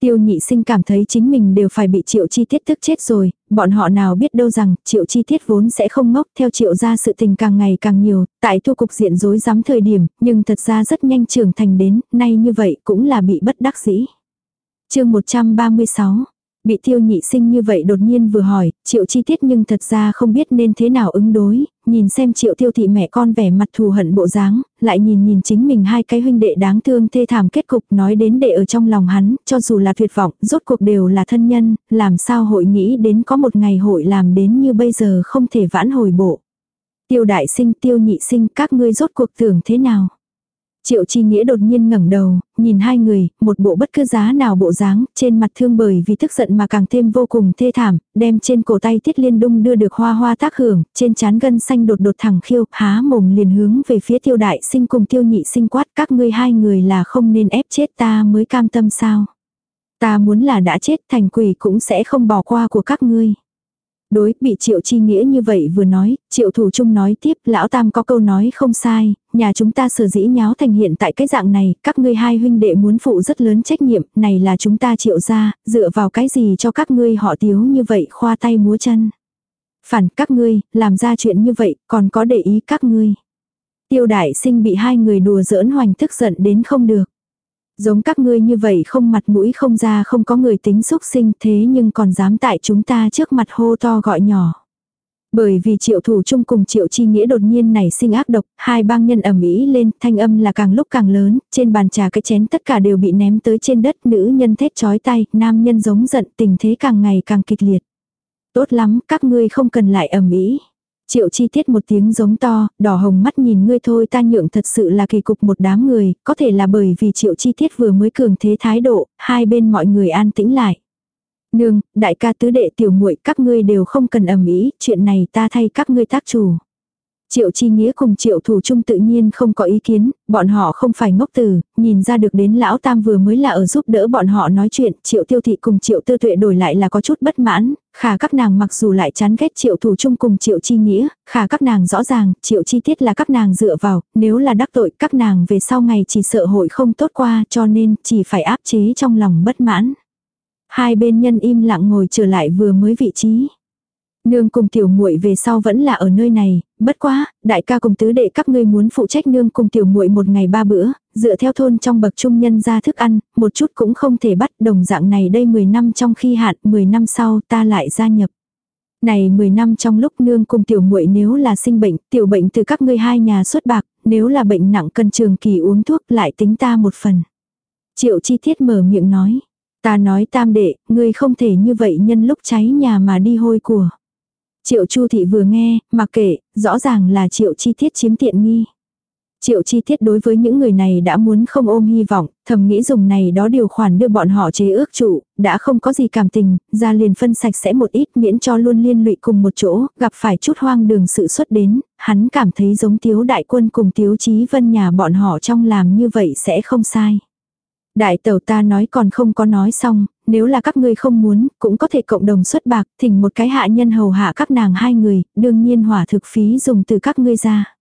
Tiêu nhị sinh cảm thấy chính mình đều phải bị triệu chi tiết tức chết rồi, bọn họ nào biết đâu rằng triệu chi tiết vốn sẽ không ngốc theo triệu ra sự tình càng ngày càng nhiều, tại thu cục diện rối rắm thời điểm, nhưng thật ra rất nhanh trưởng thành đến, nay như vậy cũng là bị bất đắc dĩ. chương 136 Bị tiêu nhị sinh như vậy đột nhiên vừa hỏi, triệu chi tiết nhưng thật ra không biết nên thế nào ứng đối, nhìn xem triệu tiêu thị mẹ con vẻ mặt thù hận bộ dáng, lại nhìn nhìn chính mình hai cái huynh đệ đáng thương thê thảm kết cục nói đến đệ ở trong lòng hắn, cho dù là tuyệt vọng, rốt cuộc đều là thân nhân, làm sao hội nghĩ đến có một ngày hội làm đến như bây giờ không thể vãn hồi bộ. Tiêu đại sinh tiêu nhị sinh các ngươi rốt cuộc tưởng thế nào? Triệu Chi Nghĩa đột nhiên ngẩng đầu, nhìn hai người, một bộ bất cứ giá nào bộ dáng, trên mặt thương bởi vì tức giận mà càng thêm vô cùng thê thảm, đem trên cổ tay Tiết Liên Đung đưa được hoa hoa tác hưởng, trên trán gân xanh đột đột thẳng khiêu, há mồm liền hướng về phía tiêu đại sinh cùng tiêu nhị sinh quát các ngươi hai người là không nên ép chết ta mới cam tâm sao. Ta muốn là đã chết thành quỷ cũng sẽ không bỏ qua của các ngươi. Đối, bị triệu chi nghĩa như vậy vừa nói, triệu thủ trung nói tiếp, lão tam có câu nói không sai, nhà chúng ta sở dĩ nháo thành hiện tại cái dạng này, các ngươi hai huynh đệ muốn phụ rất lớn trách nhiệm, này là chúng ta triệu ra, dựa vào cái gì cho các ngươi họ tiếu như vậy khoa tay múa chân. Phản các ngươi, làm ra chuyện như vậy, còn có để ý các ngươi. Tiêu đại sinh bị hai người đùa giỡn hoành tức giận đến không được. Giống các ngươi như vậy không mặt mũi không ra không có người tính xúc sinh thế nhưng còn dám tại chúng ta trước mặt hô to gọi nhỏ. Bởi vì triệu thủ chung cùng triệu chi nghĩa đột nhiên nảy sinh ác độc, hai bang nhân ẩm ý lên, thanh âm là càng lúc càng lớn, trên bàn trà cái chén tất cả đều bị ném tới trên đất, nữ nhân thét chói tay, nam nhân giống giận, tình thế càng ngày càng kịch liệt. Tốt lắm, các ngươi không cần lại ẩm ý. Triệu chi tiết một tiếng giống to, đỏ hồng mắt nhìn ngươi thôi ta nhượng thật sự là kỳ cục một đám người, có thể là bởi vì triệu chi tiết vừa mới cường thế thái độ, hai bên mọi người an tĩnh lại. Nương, đại ca tứ đệ tiểu muội các ngươi đều không cần ầm ĩ, chuyện này ta thay các ngươi tác chủ. Triệu Chi Nghĩa cùng Triệu Thủ Trung tự nhiên không có ý kiến, bọn họ không phải ngốc tử, nhìn ra được đến Lão Tam vừa mới là ở giúp đỡ bọn họ nói chuyện, Triệu Tiêu Thị cùng Triệu Tư Tuệ đổi lại là có chút bất mãn, khả các nàng mặc dù lại chán ghét Triệu Thủ Trung cùng Triệu Chi Nghĩa, khả các nàng rõ ràng, Triệu Chi Tiết là các nàng dựa vào, nếu là đắc tội các nàng về sau ngày chỉ sợ hội không tốt qua cho nên chỉ phải áp chế trong lòng bất mãn. Hai bên nhân im lặng ngồi trở lại vừa mới vị trí. Nương cùng tiểu muội về sau vẫn là ở nơi này, bất quá, đại ca cùng tứ đệ các ngươi muốn phụ trách nương cùng tiểu muội một ngày ba bữa, dựa theo thôn trong bậc trung nhân ra thức ăn, một chút cũng không thể bắt đồng dạng này đây 10 năm trong khi hạn, 10 năm sau ta lại gia nhập. Này 10 năm trong lúc nương cùng tiểu muội nếu là sinh bệnh, tiểu bệnh từ các ngươi hai nhà xuất bạc, nếu là bệnh nặng cần trường kỳ uống thuốc lại tính ta một phần. Triệu chi tiết mở miệng nói. Ta nói tam đệ, ngươi không thể như vậy nhân lúc cháy nhà mà đi hôi của. Triệu Chu thị vừa nghe, mặc kệ, rõ ràng là Triệu Chi Tiết chiếm tiện nghi. Triệu Chi Tiết đối với những người này đã muốn không ôm hy vọng, thầm nghĩ dùng này đó điều khoản đưa bọn họ chế ước trụ, đã không có gì cảm tình, ra liền phân sạch sẽ một ít miễn cho luôn liên lụy cùng một chỗ, gặp phải chút hoang đường sự xuất đến, hắn cảm thấy giống Tiếu Đại Quân cùng Tiếu Chí Vân nhà bọn họ trong làm như vậy sẽ không sai. Đại tẩu ta nói còn không có nói xong, nếu là các ngươi không muốn, cũng có thể cộng đồng xuất bạc, thỉnh một cái hạ nhân hầu hạ các nàng hai người, đương nhiên hỏa thực phí dùng từ các ngươi ra.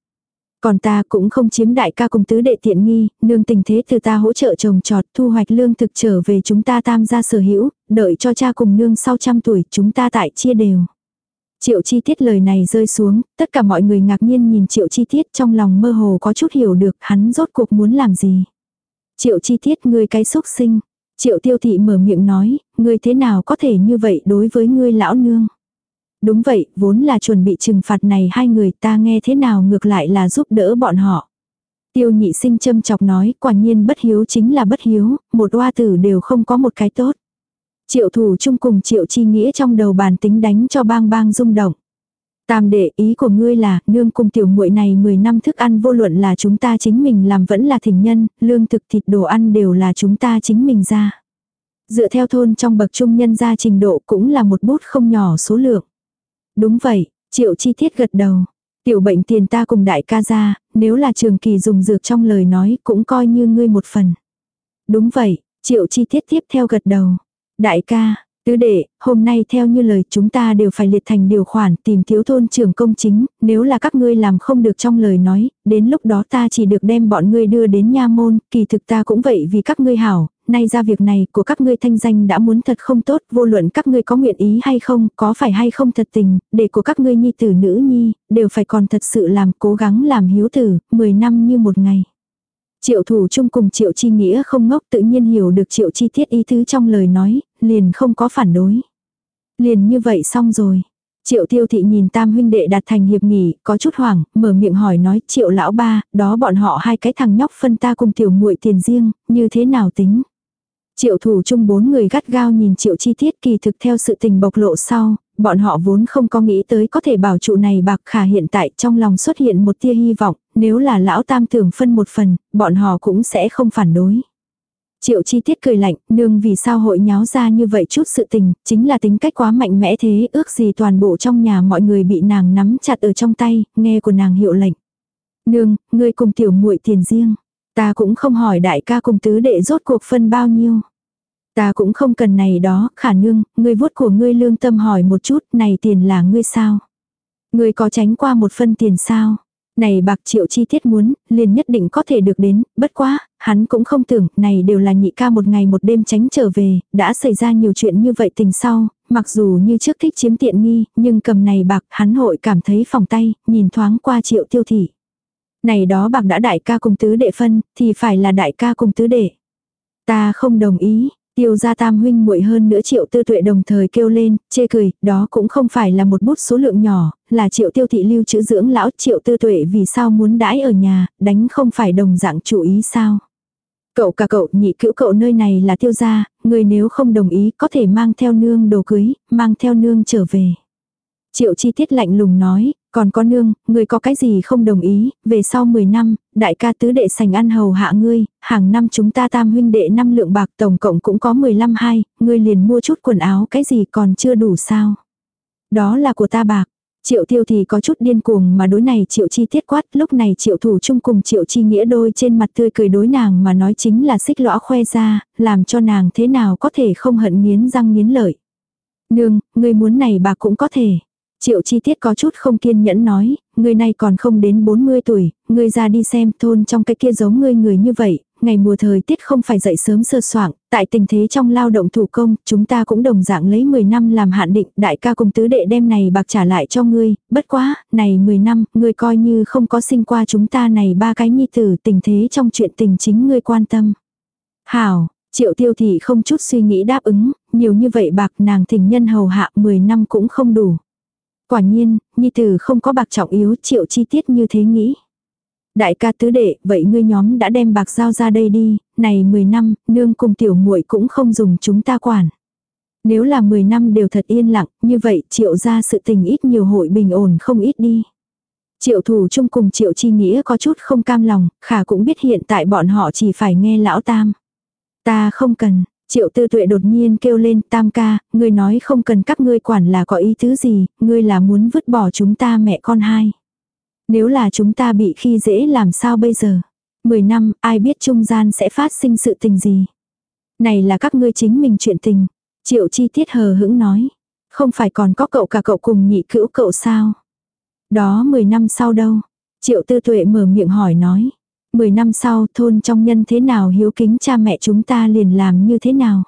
Còn ta cũng không chiếm đại ca cùng tứ đệ tiện nghi, nương tình thế từ ta hỗ trợ trồng trọt thu hoạch lương thực trở về chúng ta tam gia sở hữu, đợi cho cha cùng nương sau trăm tuổi chúng ta tại chia đều. Triệu chi tiết lời này rơi xuống, tất cả mọi người ngạc nhiên nhìn triệu chi tiết trong lòng mơ hồ có chút hiểu được hắn rốt cuộc muốn làm gì. Triệu chi tiết ngươi cái xúc sinh. Triệu tiêu thị mở miệng nói, ngươi thế nào có thể như vậy đối với ngươi lão nương. Đúng vậy, vốn là chuẩn bị trừng phạt này hai người ta nghe thế nào ngược lại là giúp đỡ bọn họ. Tiêu nhị sinh châm chọc nói, quả nhiên bất hiếu chính là bất hiếu, một oa tử đều không có một cái tốt. Triệu thủ chung cùng triệu chi nghĩa trong đầu bàn tính đánh cho bang bang rung động. Tam đệ ý của ngươi là, nương cùng tiểu muội này 10 năm thức ăn vô luận là chúng ta chính mình làm vẫn là thỉnh nhân, lương thực thịt đồ ăn đều là chúng ta chính mình ra. Dựa theo thôn trong bậc trung nhân gia trình độ cũng là một bút không nhỏ số lượng. Đúng vậy, triệu chi tiết gật đầu. Tiểu bệnh tiền ta cùng đại ca ra, nếu là trường kỳ dùng dược trong lời nói cũng coi như ngươi một phần. Đúng vậy, triệu chi tiết tiếp theo gật đầu. Đại ca, Tứ đệ, hôm nay theo như lời chúng ta đều phải liệt thành điều khoản tìm thiếu thôn trưởng công chính, nếu là các ngươi làm không được trong lời nói, đến lúc đó ta chỉ được đem bọn ngươi đưa đến nha môn, kỳ thực ta cũng vậy vì các ngươi hảo, nay ra việc này của các ngươi thanh danh đã muốn thật không tốt, vô luận các ngươi có nguyện ý hay không, có phải hay không thật tình, để của các ngươi nhi tử nữ nhi, đều phải còn thật sự làm cố gắng làm hiếu tử, 10 năm như một ngày. Triệu thủ chung cùng triệu chi nghĩa không ngốc tự nhiên hiểu được triệu chi tiết ý tứ trong lời nói, liền không có phản đối. Liền như vậy xong rồi. Triệu tiêu thị nhìn tam huynh đệ đạt thành hiệp nghỉ, có chút hoảng, mở miệng hỏi nói triệu lão ba, đó bọn họ hai cái thằng nhóc phân ta cùng tiểu muội tiền riêng, như thế nào tính. Triệu thủ chung bốn người gắt gao nhìn triệu chi tiết kỳ thực theo sự tình bộc lộ sau, bọn họ vốn không có nghĩ tới có thể bảo trụ này bạc khả hiện tại trong lòng xuất hiện một tia hy vọng, nếu là lão tam thường phân một phần, bọn họ cũng sẽ không phản đối. Triệu chi tiết cười lạnh, nương vì sao hội nháo ra như vậy chút sự tình, chính là tính cách quá mạnh mẽ thế, ước gì toàn bộ trong nhà mọi người bị nàng nắm chặt ở trong tay, nghe của nàng hiệu lệnh. Nương, ngươi cùng tiểu muội tiền riêng. Ta cũng không hỏi đại ca cùng tứ đệ rốt cuộc phân bao nhiêu. Ta cũng không cần này đó, khả nương, ngươi vuốt của ngươi lương tâm hỏi một chút, này tiền là ngươi sao? Ngươi có tránh qua một phân tiền sao? Này bạc triệu chi tiết muốn, liền nhất định có thể được đến, bất quá, hắn cũng không tưởng, này đều là nhị ca một ngày một đêm tránh trở về, đã xảy ra nhiều chuyện như vậy tình sau, mặc dù như trước thích chiếm tiện nghi, nhưng cầm này bạc hắn hội cảm thấy phòng tay, nhìn thoáng qua triệu tiêu thị. Này đó bạc đã đại ca cùng tứ đệ phân, thì phải là đại ca cùng tứ đệ. Ta không đồng ý, Tiêu gia tam huynh muội hơn nữa triệu tư tuệ đồng thời kêu lên, chê cười, đó cũng không phải là một bút số lượng nhỏ, là triệu tiêu thị lưu chữ dưỡng lão triệu tư tuệ vì sao muốn đãi ở nhà, đánh không phải đồng dạng chủ ý sao. Cậu cả cậu nhị cữu cậu nơi này là tiêu gia, người nếu không đồng ý có thể mang theo nương đồ cưới, mang theo nương trở về. Triệu chi tiết lạnh lùng nói, còn có nương, ngươi có cái gì không đồng ý, về sau 10 năm, đại ca tứ đệ sành ăn hầu hạ ngươi, hàng năm chúng ta tam huynh đệ năm lượng bạc tổng cộng cũng có 15 hai, ngươi liền mua chút quần áo cái gì còn chưa đủ sao. Đó là của ta bạc. Triệu tiêu thì có chút điên cuồng mà đối này triệu chi tiết quát, lúc này triệu thủ chung cùng triệu chi nghĩa đôi trên mặt tươi cười đối nàng mà nói chính là xích lõa khoe ra, làm cho nàng thế nào có thể không hận nghiến răng nghiến lợi. Nương, người muốn này bà cũng có thể. Triệu chi tiết có chút không kiên nhẫn nói, người này còn không đến 40 tuổi, người ra đi xem thôn trong cái kia giống người người như vậy, ngày mùa thời tiết không phải dậy sớm sơ soảng, tại tình thế trong lao động thủ công, chúng ta cũng đồng dạng lấy 10 năm làm hạn định, đại ca cùng tứ đệ đem này bạc trả lại cho ngươi, bất quá, này 10 năm, ngươi coi như không có sinh qua chúng ta này ba cái nhi tử, tình thế trong chuyện tình chính ngươi quan tâm. Hảo, Triệu tiêu thì không chút suy nghĩ đáp ứng, nhiều như vậy bạc nàng thỉnh nhân hầu hạ 10 năm cũng không đủ. Quả nhiên, nhi tử không có bạc trọng yếu triệu chi tiết như thế nghĩ. Đại ca tứ đệ, vậy ngươi nhóm đã đem bạc giao ra đây đi, này 10 năm, nương cùng tiểu muội cũng không dùng chúng ta quản. Nếu là 10 năm đều thật yên lặng, như vậy triệu ra sự tình ít nhiều hội bình ổn không ít đi. Triệu thủ chung cùng triệu chi nghĩa có chút không cam lòng, khả cũng biết hiện tại bọn họ chỉ phải nghe lão tam. Ta không cần, Triệu tư tuệ đột nhiên kêu lên tam ca, ngươi nói không cần các ngươi quản là có ý thứ gì, ngươi là muốn vứt bỏ chúng ta mẹ con hai. Nếu là chúng ta bị khi dễ làm sao bây giờ? Mười năm, ai biết trung gian sẽ phát sinh sự tình gì? Này là các ngươi chính mình chuyện tình. Triệu chi tiết hờ hững nói. Không phải còn có cậu cả cậu cùng nhị cữu cậu sao? Đó mười năm sau đâu? Triệu tư tuệ mở miệng hỏi nói. Mười năm sau thôn trong nhân thế nào hiếu kính cha mẹ chúng ta liền làm như thế nào.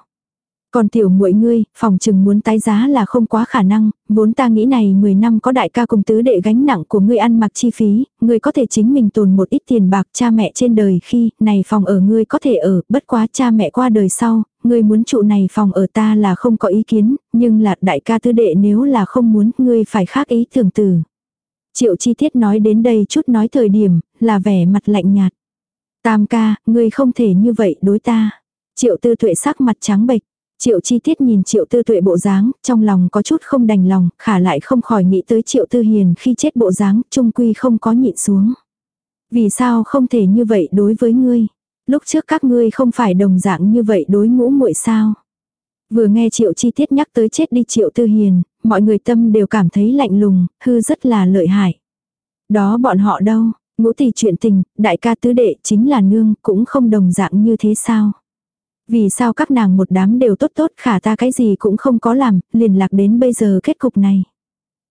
Còn tiểu muội ngươi, phòng chừng muốn tái giá là không quá khả năng, vốn ta nghĩ này 10 năm có đại ca cùng tứ đệ gánh nặng của ngươi ăn mặc chi phí, ngươi có thể chính mình tồn một ít tiền bạc cha mẹ trên đời khi, này phòng ở ngươi có thể ở, bất quá cha mẹ qua đời sau, ngươi muốn trụ này phòng ở ta là không có ý kiến, nhưng là đại ca tứ đệ nếu là không muốn, ngươi phải khác ý tưởng tử. Triệu chi tiết nói đến đây chút nói thời điểm, là vẻ mặt lạnh nhạt. Tam ca, ngươi không thể như vậy đối ta. Triệu tư tuệ sắc mặt trắng bệch. Triệu chi tiết nhìn triệu tư tuệ bộ dáng, trong lòng có chút không đành lòng, khả lại không khỏi nghĩ tới triệu tư hiền khi chết bộ dáng, trung quy không có nhịn xuống. Vì sao không thể như vậy đối với ngươi? Lúc trước các ngươi không phải đồng dạng như vậy đối ngũ muội sao? Vừa nghe triệu chi tiết nhắc tới chết đi triệu tư hiền, mọi người tâm đều cảm thấy lạnh lùng, hư rất là lợi hại. Đó bọn họ đâu, ngũ tỷ chuyện tình, đại ca tứ đệ chính là nương, cũng không đồng dạng như thế sao. Vì sao các nàng một đám đều tốt tốt khả ta cái gì cũng không có làm, liền lạc đến bây giờ kết cục này.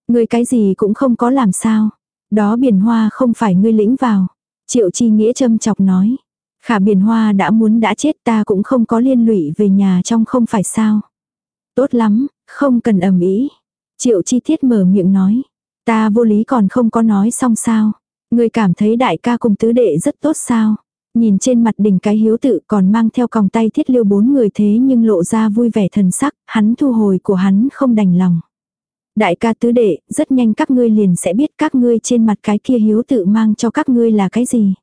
Ngươi cái gì cũng không có làm sao. Đó biển hoa không phải ngươi lĩnh vào. Triệu chi nghĩa châm chọc nói. Khả biển hoa đã muốn đã chết ta cũng không có liên lụy về nhà trong không phải sao. Tốt lắm, không cần ầm ĩ. Triệu chi tiết mở miệng nói. Ta vô lý còn không có nói xong sao. Ngươi cảm thấy đại ca cùng tứ đệ rất tốt sao. Nhìn trên mặt đỉnh cái hiếu tự còn mang theo còng tay thiết liêu bốn người thế nhưng lộ ra vui vẻ thần sắc, hắn thu hồi của hắn không đành lòng. Đại ca tứ đệ, rất nhanh các ngươi liền sẽ biết các ngươi trên mặt cái kia hiếu tự mang cho các ngươi là cái gì.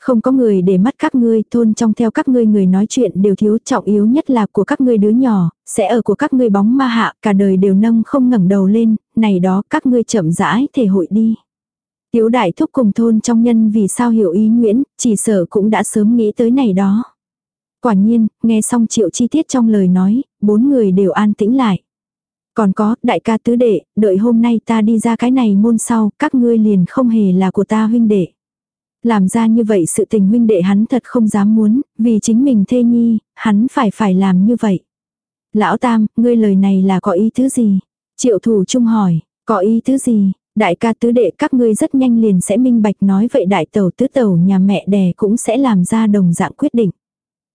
Không có người để mắt các ngươi, thôn trong theo các ngươi người nói chuyện đều thiếu trọng yếu nhất là của các ngươi đứa nhỏ, sẽ ở của các ngươi bóng ma hạ, cả đời đều nâng không ngẩng đầu lên, này đó các ngươi chậm rãi thể hội đi. Tiếu đại thúc cùng thôn trong nhân vì sao hiểu ý Nguyễn, chỉ sở cũng đã sớm nghĩ tới này đó. Quả nhiên, nghe xong triệu chi tiết trong lời nói, bốn người đều an tĩnh lại. Còn có, đại ca tứ đệ, đợi hôm nay ta đi ra cái này môn sau, các ngươi liền không hề là của ta huynh đệ. Làm ra như vậy sự tình huynh đệ hắn thật không dám muốn, vì chính mình thê nhi, hắn phải phải làm như vậy. Lão Tam, ngươi lời này là có ý thứ gì? Triệu thủ trung hỏi, có ý thứ gì? Đại ca tứ đệ các ngươi rất nhanh liền sẽ minh bạch nói vậy đại tẩu tứ tẩu nhà mẹ đẻ cũng sẽ làm ra đồng dạng quyết định.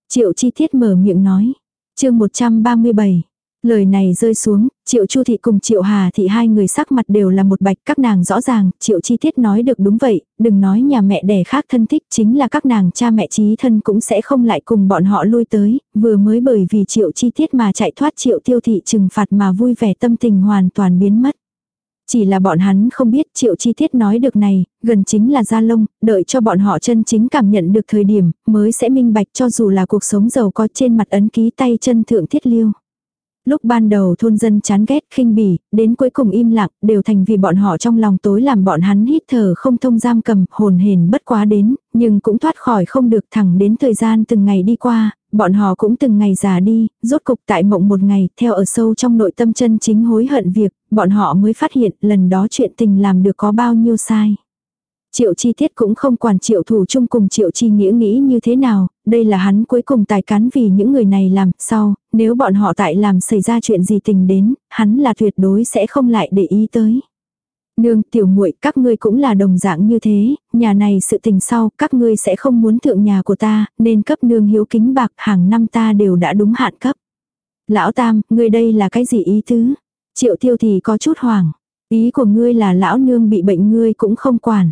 Triệu chi tiết mở miệng nói. chương 137. Lời này rơi xuống, triệu chu thị cùng triệu hà thị hai người sắc mặt đều là một bạch các nàng rõ ràng, triệu chi tiết nói được đúng vậy, đừng nói nhà mẹ đẻ khác thân thích chính là các nàng cha mẹ trí thân cũng sẽ không lại cùng bọn họ lui tới, vừa mới bởi vì triệu chi tiết mà chạy thoát triệu tiêu thị trừng phạt mà vui vẻ tâm tình hoàn toàn biến mất. Chỉ là bọn hắn không biết triệu chi tiết nói được này, gần chính là gia lông, đợi cho bọn họ chân chính cảm nhận được thời điểm, mới sẽ minh bạch cho dù là cuộc sống giàu có trên mặt ấn ký tay chân thượng thiết liêu. Lúc ban đầu thôn dân chán ghét, khinh bỉ, đến cuối cùng im lặng, đều thành vì bọn họ trong lòng tối làm bọn hắn hít thở không thông giam cầm, hồn hền bất quá đến, nhưng cũng thoát khỏi không được thẳng đến thời gian từng ngày đi qua, bọn họ cũng từng ngày già đi, rốt cục tại mộng một ngày, theo ở sâu trong nội tâm chân chính hối hận việc, bọn họ mới phát hiện lần đó chuyện tình làm được có bao nhiêu sai. Triệu chi tiết cũng không quản triệu thủ chung cùng triệu chi nghĩa nghĩ như thế nào, đây là hắn cuối cùng tài cán vì những người này làm, sau, nếu bọn họ tại làm xảy ra chuyện gì tình đến, hắn là tuyệt đối sẽ không lại để ý tới. Nương tiểu muội các ngươi cũng là đồng dạng như thế, nhà này sự tình sau, các ngươi sẽ không muốn thượng nhà của ta, nên cấp nương hiếu kính bạc hàng năm ta đều đã đúng hạn cấp. Lão Tam, ngươi đây là cái gì ý tứ? Triệu tiêu thì có chút hoảng. Ý của ngươi là lão nương bị bệnh ngươi cũng không quản.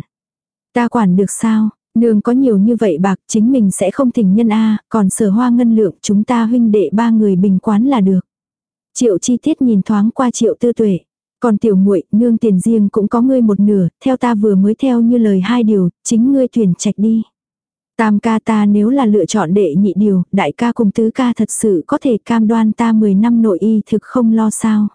Ta quản được sao? Nương có nhiều như vậy bạc chính mình sẽ không thỉnh nhân A, còn sở hoa ngân lượng chúng ta huynh đệ ba người bình quán là được. Triệu chi tiết nhìn thoáng qua triệu tư tuệ. Còn tiểu muội nương tiền riêng cũng có ngươi một nửa, theo ta vừa mới theo như lời hai điều, chính ngươi tuyển trạch đi. Tam ca ta nếu là lựa chọn đệ nhị điều, đại ca cùng tứ ca thật sự có thể cam đoan ta 10 năm nội y thực không lo sao.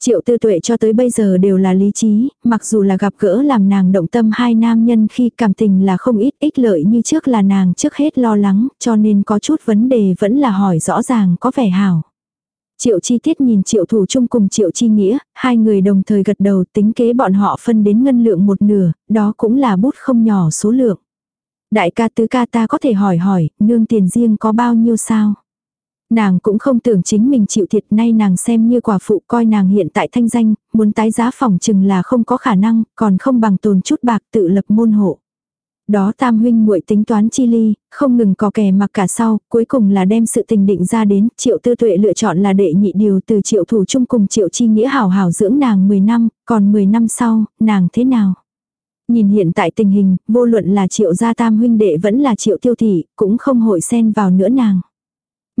Triệu tư tuệ cho tới bây giờ đều là lý trí, mặc dù là gặp gỡ làm nàng động tâm hai nam nhân khi cảm tình là không ít ích lợi như trước là nàng trước hết lo lắng, cho nên có chút vấn đề vẫn là hỏi rõ ràng có vẻ hảo. Triệu chi tiết nhìn triệu thủ chung cùng triệu chi nghĩa, hai người đồng thời gật đầu tính kế bọn họ phân đến ngân lượng một nửa, đó cũng là bút không nhỏ số lượng. Đại ca tứ ca ta có thể hỏi hỏi, nương tiền riêng có bao nhiêu sao? Nàng cũng không tưởng chính mình chịu thiệt nay nàng xem như quả phụ coi nàng hiện tại thanh danh, muốn tái giá phòng chừng là không có khả năng, còn không bằng tồn chút bạc tự lập môn hộ. Đó tam huynh muội tính toán chi ly, không ngừng có kè mặc cả sau, cuối cùng là đem sự tình định ra đến, triệu tư tuệ lựa chọn là đệ nhị điều từ triệu thủ chung cùng triệu chi nghĩa hảo hảo dưỡng nàng 10 năm, còn 10 năm sau, nàng thế nào? Nhìn hiện tại tình hình, vô luận là triệu gia tam huynh đệ vẫn là triệu tiêu thị, cũng không hội xen vào nữa nàng.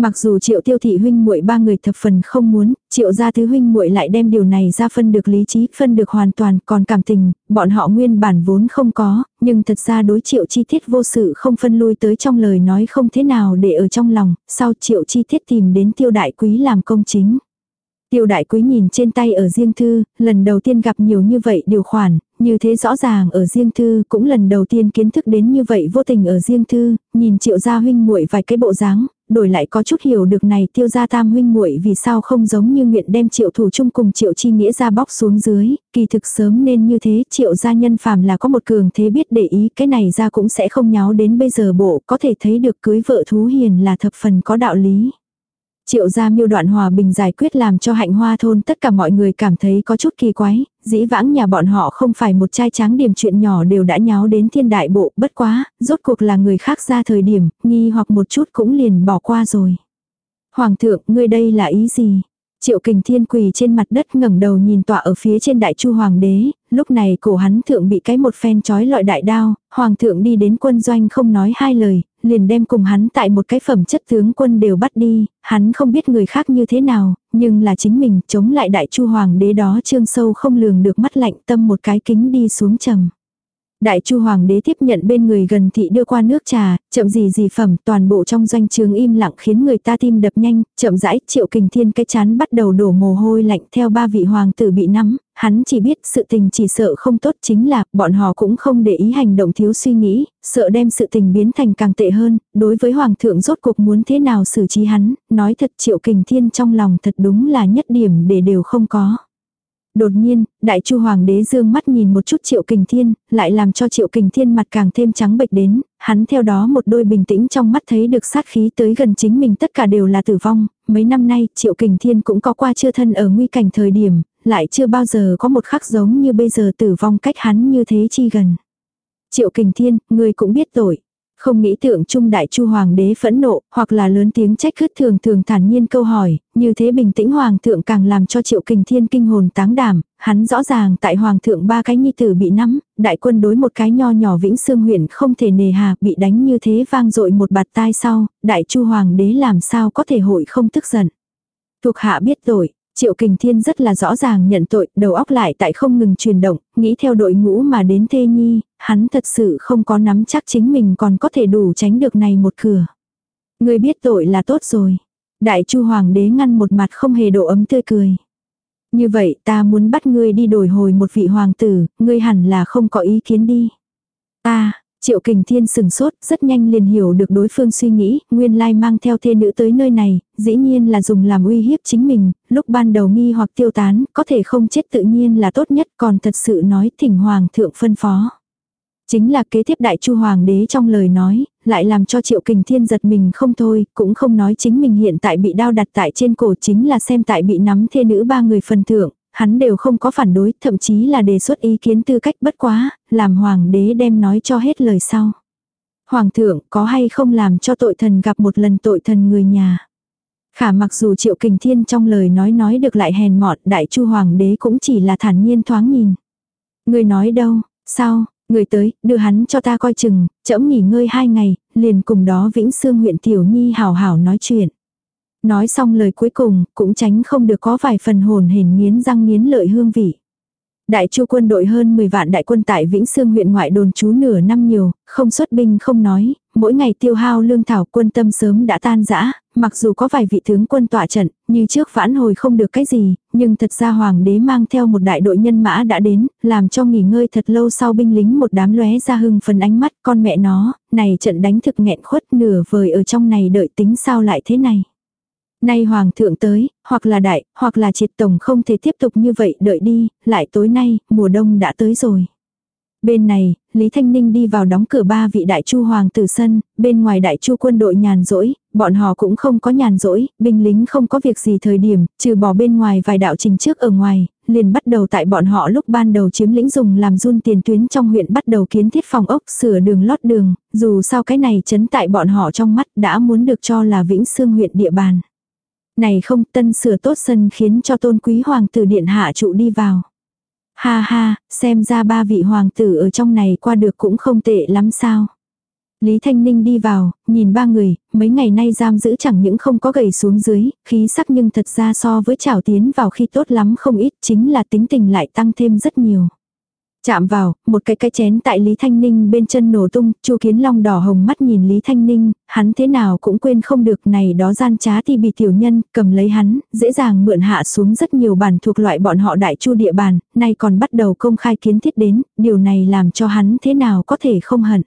Mặc dù triệu tiêu thị huynh muội ba người thập phần không muốn, triệu gia thứ huynh muội lại đem điều này ra phân được lý trí, phân được hoàn toàn, còn cảm tình, bọn họ nguyên bản vốn không có, nhưng thật ra đối triệu chi tiết vô sự không phân lui tới trong lời nói không thế nào để ở trong lòng, sau triệu chi tiết tìm đến tiêu đại quý làm công chính. Tiêu đại quý nhìn trên tay ở riêng thư, lần đầu tiên gặp nhiều như vậy điều khoản, như thế rõ ràng ở riêng thư cũng lần đầu tiên kiến thức đến như vậy vô tình ở riêng thư, nhìn triệu gia huynh muội vài cái bộ dáng, đổi lại có chút hiểu được này tiêu gia tam huynh muội vì sao không giống như nguyện đem triệu thủ chung cùng triệu chi nghĩa ra bóc xuống dưới, kỳ thực sớm nên như thế triệu gia nhân phàm là có một cường thế biết để ý cái này ra cũng sẽ không nháo đến bây giờ bộ có thể thấy được cưới vợ thú hiền là thập phần có đạo lý. Triệu gia miêu đoạn hòa bình giải quyết làm cho hạnh hoa thôn tất cả mọi người cảm thấy có chút kỳ quái, dĩ vãng nhà bọn họ không phải một trai tráng điểm chuyện nhỏ đều đã nháo đến thiên đại bộ, bất quá, rốt cuộc là người khác ra thời điểm, nghi hoặc một chút cũng liền bỏ qua rồi. Hoàng thượng, ngươi đây là ý gì? Triệu kình thiên quỳ trên mặt đất ngẩng đầu nhìn tọa ở phía trên đại chu hoàng đế, lúc này cổ hắn thượng bị cái một phen chói lọi đại đao, hoàng thượng đi đến quân doanh không nói hai lời, liền đem cùng hắn tại một cái phẩm chất tướng quân đều bắt đi, hắn không biết người khác như thế nào, nhưng là chính mình chống lại đại chu hoàng đế đó trương sâu không lường được mắt lạnh tâm một cái kính đi xuống trầm. Đại chu hoàng đế tiếp nhận bên người gần thị đưa qua nước trà, chậm gì gì phẩm, toàn bộ trong doanh trường im lặng khiến người ta tim đập nhanh, chậm rãi, triệu kình thiên cái chán bắt đầu đổ mồ hôi lạnh theo ba vị hoàng tử bị nắm, hắn chỉ biết sự tình chỉ sợ không tốt chính là bọn họ cũng không để ý hành động thiếu suy nghĩ, sợ đem sự tình biến thành càng tệ hơn, đối với hoàng thượng rốt cuộc muốn thế nào xử trí hắn, nói thật triệu kình thiên trong lòng thật đúng là nhất điểm để đều không có. Đột nhiên, đại chu hoàng đế dương mắt nhìn một chút triệu kình thiên, lại làm cho triệu kình thiên mặt càng thêm trắng bệch đến, hắn theo đó một đôi bình tĩnh trong mắt thấy được sát khí tới gần chính mình tất cả đều là tử vong, mấy năm nay triệu kình thiên cũng có qua chưa thân ở nguy cảnh thời điểm, lại chưa bao giờ có một khắc giống như bây giờ tử vong cách hắn như thế chi gần. Triệu kình thiên, người cũng biết tội. Không nghĩ tượng trung đại chu hoàng đế phẫn nộ, hoặc là lớn tiếng trách khứt thường thường thản nhiên câu hỏi, như thế bình tĩnh hoàng thượng càng làm cho triệu kình thiên kinh hồn táng đảm, hắn rõ ràng tại hoàng thượng ba cái nhi tử bị nắm, đại quân đối một cái nho nhỏ vĩnh xương huyện không thể nề hà bị đánh như thế vang dội một bạt tai sau, đại chu hoàng đế làm sao có thể hội không tức giận. Thuộc hạ biết tội, Triệu Kình Thiên rất là rõ ràng nhận tội, đầu óc lại tại không ngừng chuyển động, nghĩ theo đội ngũ mà đến Thê Nhi, hắn thật sự không có nắm chắc chính mình còn có thể đủ tránh được này một cửa. Người biết tội là tốt rồi. Đại Chu Hoàng đế ngăn một mặt không hề độ ấm tươi cười. Như vậy ta muốn bắt ngươi đi đổi hồi một vị hoàng tử, ngươi hẳn là không có ý kiến đi. Ta, Triệu Kình Thiên sừng sốt, rất nhanh liền hiểu được đối phương suy nghĩ, nguyên lai mang theo thê nữ tới nơi này, dĩ nhiên là dùng làm uy hiếp chính mình, lúc ban đầu nghi hoặc tiêu tán, có thể không chết tự nhiên là tốt nhất, còn thật sự nói thỉnh hoàng thượng phân phó. Chính là kế tiếp đại chu hoàng đế trong lời nói, lại làm cho triệu kình thiên giật mình không thôi, cũng không nói chính mình hiện tại bị đao đặt tại trên cổ chính là xem tại bị nắm thê nữ ba người phần thưởng, hắn đều không có phản đối, thậm chí là đề xuất ý kiến tư cách bất quá, làm hoàng đế đem nói cho hết lời sau. Hoàng thượng có hay không làm cho tội thần gặp một lần tội thần người nhà. Khả mặc dù triệu kình thiên trong lời nói nói được lại hèn mọn đại chu hoàng đế cũng chỉ là thản nhiên thoáng nhìn. Người nói đâu, sao, người tới, đưa hắn cho ta coi chừng, chậm nghỉ ngơi hai ngày, liền cùng đó Vĩnh Sương huyện Tiểu Nhi hào hào nói chuyện. Nói xong lời cuối cùng, cũng tránh không được có vài phần hồn hển nghiến răng nghiến lợi hương vị. Đại chu quân đội hơn 10 vạn đại quân tại Vĩnh Sương huyện ngoại đồn trú nửa năm nhiều, không xuất binh không nói, mỗi ngày tiêu hao lương thảo quân tâm sớm đã tan rã, mặc dù có vài vị tướng quân tọa trận, như trước vãn hồi không được cái gì, nhưng thật ra hoàng đế mang theo một đại đội nhân mã đã đến, làm cho nghỉ ngơi thật lâu sau binh lính một đám lóe ra hưng phấn ánh mắt con mẹ nó, này trận đánh thực nghẹn khuất nửa vời ở trong này đợi tính sao lại thế này. Nay hoàng thượng tới, hoặc là đại, hoặc là triệt tổng không thể tiếp tục như vậy đợi đi, lại tối nay, mùa đông đã tới rồi. Bên này, Lý Thanh Ninh đi vào đóng cửa ba vị đại chu hoàng tử sân, bên ngoài đại chu quân đội nhàn rỗi, bọn họ cũng không có nhàn rỗi, binh lính không có việc gì thời điểm, trừ bỏ bên ngoài vài đạo trình trước ở ngoài, liền bắt đầu tại bọn họ lúc ban đầu chiếm lĩnh dùng làm run tiền tuyến trong huyện bắt đầu kiến thiết phòng ốc sửa đường lót đường, dù sao cái này chấn tại bọn họ trong mắt đã muốn được cho là vĩnh xương huyện địa bàn. Này không tân sửa tốt sân khiến cho tôn quý hoàng tử điện hạ trụ đi vào. Ha ha, xem ra ba vị hoàng tử ở trong này qua được cũng không tệ lắm sao. Lý Thanh Ninh đi vào, nhìn ba người, mấy ngày nay giam giữ chẳng những không có gầy xuống dưới, khí sắc nhưng thật ra so với trảo tiến vào khi tốt lắm không ít chính là tính tình lại tăng thêm rất nhiều. Chạm vào, một cái cái chén tại Lý Thanh Ninh bên chân nổ tung, Chu Kiến Long đỏ hồng mắt nhìn Lý Thanh Ninh, hắn thế nào cũng quên không được này đó gian trá thì bị tiểu nhân, cầm lấy hắn, dễ dàng mượn hạ xuống rất nhiều bản thuộc loại bọn họ đại chu địa bàn, nay còn bắt đầu công khai kiến thiết đến, điều này làm cho hắn thế nào có thể không hận.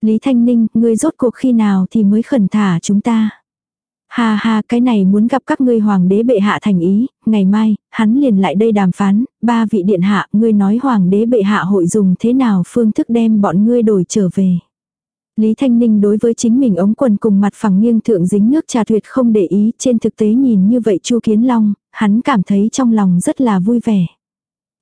Lý Thanh Ninh, ngươi rốt cuộc khi nào thì mới khẩn thả chúng ta. Ha ha, cái này muốn gặp các ngươi hoàng đế bệ hạ thành ý, ngày mai, hắn liền lại đây đàm phán, ba vị điện hạ, ngươi nói hoàng đế bệ hạ hội dùng thế nào phương thức đem bọn ngươi đổi trở về. Lý Thanh Ninh đối với chính mình ống quần cùng mặt phẳng nghiêng thượng dính nước trà tuyệt không để ý, trên thực tế nhìn như vậy Chu Kiến Long, hắn cảm thấy trong lòng rất là vui vẻ.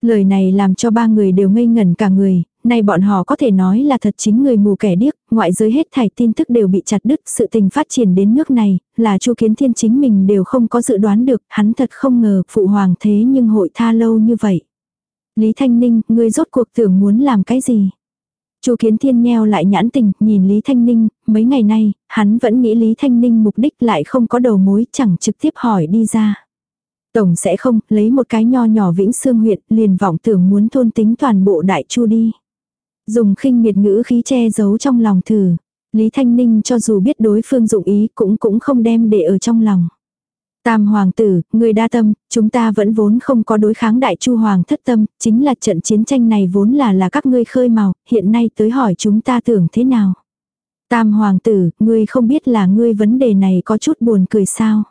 Lời này làm cho ba người đều ngây ngẩn cả người, nay bọn họ có thể nói là thật chính người mù kẻ điếc, ngoại giới hết thảy tin tức đều bị chặt đứt, sự tình phát triển đến nước này, là Chu Kiến Thiên chính mình đều không có dự đoán được, hắn thật không ngờ phụ hoàng thế nhưng hội tha lâu như vậy. Lý Thanh Ninh, ngươi rốt cuộc tưởng muốn làm cái gì? Chu Kiến Thiên nheo lại nhãn tình, nhìn Lý Thanh Ninh, mấy ngày nay, hắn vẫn nghĩ Lý Thanh Ninh mục đích lại không có đầu mối, chẳng trực tiếp hỏi đi ra. Tổng sẽ không, lấy một cái nho nhỏ vĩnh xương huyện, liền vọng tưởng muốn thôn tính toàn bộ đại chu đi. Dùng khinh miệt ngữ khí che giấu trong lòng thử. Lý Thanh Ninh cho dù biết đối phương dụng ý cũng cũng không đem để ở trong lòng. Tam hoàng tử, người đa tâm, chúng ta vẫn vốn không có đối kháng đại chu hoàng thất tâm, chính là trận chiến tranh này vốn là là các ngươi khơi màu, hiện nay tới hỏi chúng ta tưởng thế nào. Tam hoàng tử, ngươi không biết là ngươi vấn đề này có chút buồn cười sao.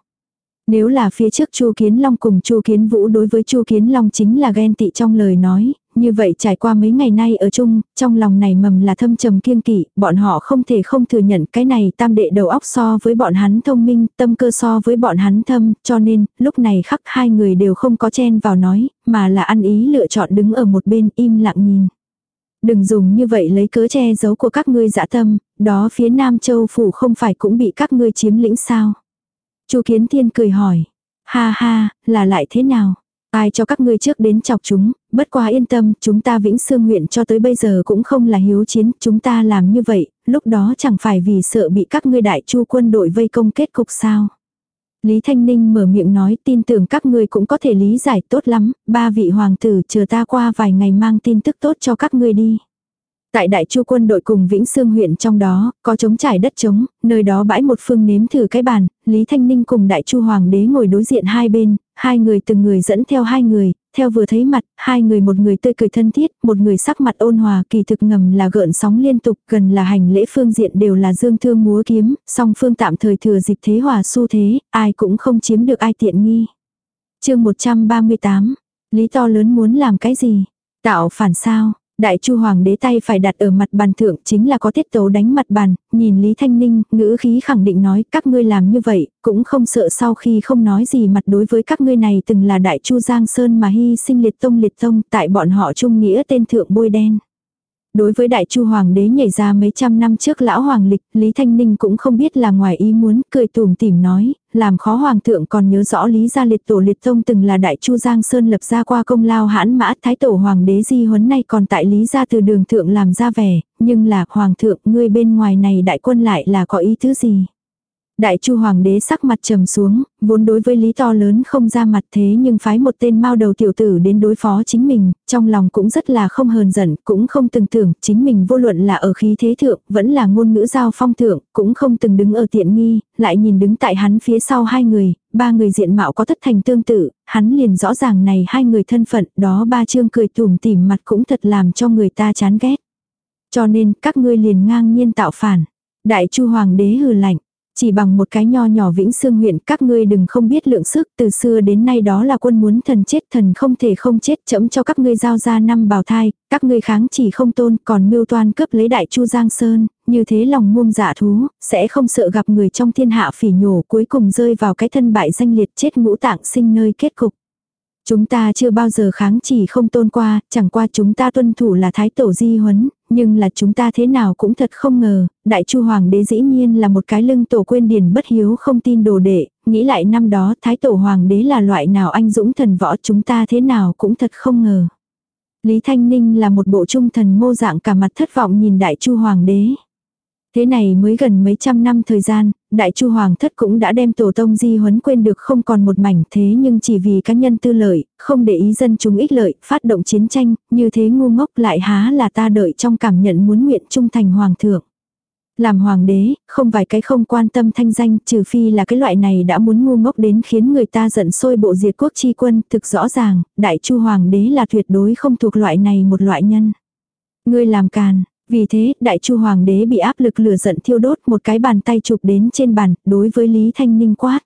Nếu là phía trước Chu Kiến Long cùng Chu Kiến Vũ đối với Chu Kiến Long chính là ghen tị trong lời nói, như vậy trải qua mấy ngày nay ở chung, trong lòng này mầm là thâm trầm kiêng kỵ, bọn họ không thể không thừa nhận cái này tam đệ đầu óc so với bọn hắn thông minh, tâm cơ so với bọn hắn thâm, cho nên, lúc này khắc hai người đều không có chen vào nói, mà là ăn ý lựa chọn đứng ở một bên im lặng nhìn. Đừng dùng như vậy lấy cớ che giấu của các ngươi dã tâm, đó phía Nam Châu Phủ không phải cũng bị các ngươi chiếm lĩnh sao. Chu Kiến Thiên cười hỏi, ha ha, là lại thế nào? Ai cho các ngươi trước đến chọc chúng, bất quá yên tâm, chúng ta vĩnh sương nguyện cho tới bây giờ cũng không là hiếu chiến, chúng ta làm như vậy, lúc đó chẳng phải vì sợ bị các ngươi đại chu quân đội vây công kết cục sao. Lý Thanh Ninh mở miệng nói tin tưởng các ngươi cũng có thể lý giải tốt lắm, ba vị hoàng tử chờ ta qua vài ngày mang tin tức tốt cho các ngươi đi. Tại Đại Chu quân đội cùng Vĩnh Sương huyện trong đó, có trống trải đất trống, nơi đó bãi một phương nếm thử cái bàn, Lý Thanh Ninh cùng Đại Chu hoàng đế ngồi đối diện hai bên, hai người từng người dẫn theo hai người, theo vừa thấy mặt, hai người một người tươi cười thân thiết, một người sắc mặt ôn hòa, kỳ thực ngầm là gợn sóng liên tục, gần là hành lễ phương diện đều là dương thương múa kiếm, song phương tạm thời thừa dịp thế hòa xu thế, ai cũng không chiếm được ai tiện nghi. chương 138, Lý to lớn muốn làm cái gì? Tạo phản sao? Đại chu hoàng đế tay phải đặt ở mặt bàn thượng chính là có tiết tấu đánh mặt bàn, nhìn Lý Thanh Ninh, ngữ khí khẳng định nói các ngươi làm như vậy, cũng không sợ sau khi không nói gì mặt đối với các ngươi này từng là đại chu Giang Sơn mà hy sinh liệt tông liệt tông tại bọn họ trung nghĩa tên thượng bôi đen. Đối với đại chu hoàng đế nhảy ra mấy trăm năm trước lão hoàng lịch, Lý Thanh Ninh cũng không biết là ngoài ý muốn, cười tùm tìm nói, làm khó hoàng thượng còn nhớ rõ Lý gia liệt tổ liệt tông từng là đại chu Giang Sơn lập ra qua công lao hãn mã thái tổ hoàng đế di huấn nay còn tại Lý gia từ đường thượng làm ra vẻ, nhưng là hoàng thượng ngươi bên ngoài này đại quân lại là có ý thứ gì. Đại chu hoàng đế sắc mặt trầm xuống, vốn đối với lý to lớn không ra mặt thế nhưng phái một tên mao đầu tiểu tử đến đối phó chính mình, trong lòng cũng rất là không hờn giận, cũng không từng tưởng chính mình vô luận là ở khí thế thượng, vẫn là ngôn ngữ giao phong thượng, cũng không từng đứng ở tiện nghi, lại nhìn đứng tại hắn phía sau hai người, ba người diện mạo có thất thành tương tự, hắn liền rõ ràng này hai người thân phận, đó ba chương cười tủm tỉm mặt cũng thật làm cho người ta chán ghét. Cho nên các ngươi liền ngang nhiên tạo phản. Đại chu hoàng đế hừ lạnh. Chỉ bằng một cái nho nhỏ vĩnh xương huyện các ngươi đừng không biết lượng sức từ xưa đến nay đó là quân muốn thần chết thần không thể không chết chấm cho các ngươi giao ra năm bào thai, các ngươi kháng chỉ không tôn còn mưu toan cướp lấy đại chu Giang Sơn, như thế lòng muông dạ thú, sẽ không sợ gặp người trong thiên hạ phỉ nhổ cuối cùng rơi vào cái thân bại danh liệt chết ngũ tạng sinh nơi kết cục. Chúng ta chưa bao giờ kháng chỉ không tôn qua, chẳng qua chúng ta tuân thủ là thái tổ di huấn, nhưng là chúng ta thế nào cũng thật không ngờ, đại chu hoàng đế dĩ nhiên là một cái lưng tổ quên điển bất hiếu không tin đồ đệ, nghĩ lại năm đó thái tổ hoàng đế là loại nào anh dũng thần võ chúng ta thế nào cũng thật không ngờ. Lý Thanh Ninh là một bộ trung thần mô dạng cả mặt thất vọng nhìn đại chu hoàng đế. Thế này mới gần mấy trăm năm thời gian, đại chu hoàng thất cũng đã đem tổ tông di huấn quên được không còn một mảnh thế nhưng chỉ vì cá nhân tư lợi, không để ý dân chúng ích lợi, phát động chiến tranh, như thế ngu ngốc lại há là ta đợi trong cảm nhận muốn nguyện trung thành hoàng thượng. Làm hoàng đế, không vài cái không quan tâm thanh danh, trừ phi là cái loại này đã muốn ngu ngốc đến khiến người ta giận sôi bộ diệt quốc chi quân, thực rõ ràng, đại chu hoàng đế là tuyệt đối không thuộc loại này một loại nhân. Ngươi làm càn, vì thế, đại chu hoàng đế bị áp lực lửa giận thiêu đốt một cái bàn tay chụp đến trên bàn, đối với Lý Thanh Ninh quát.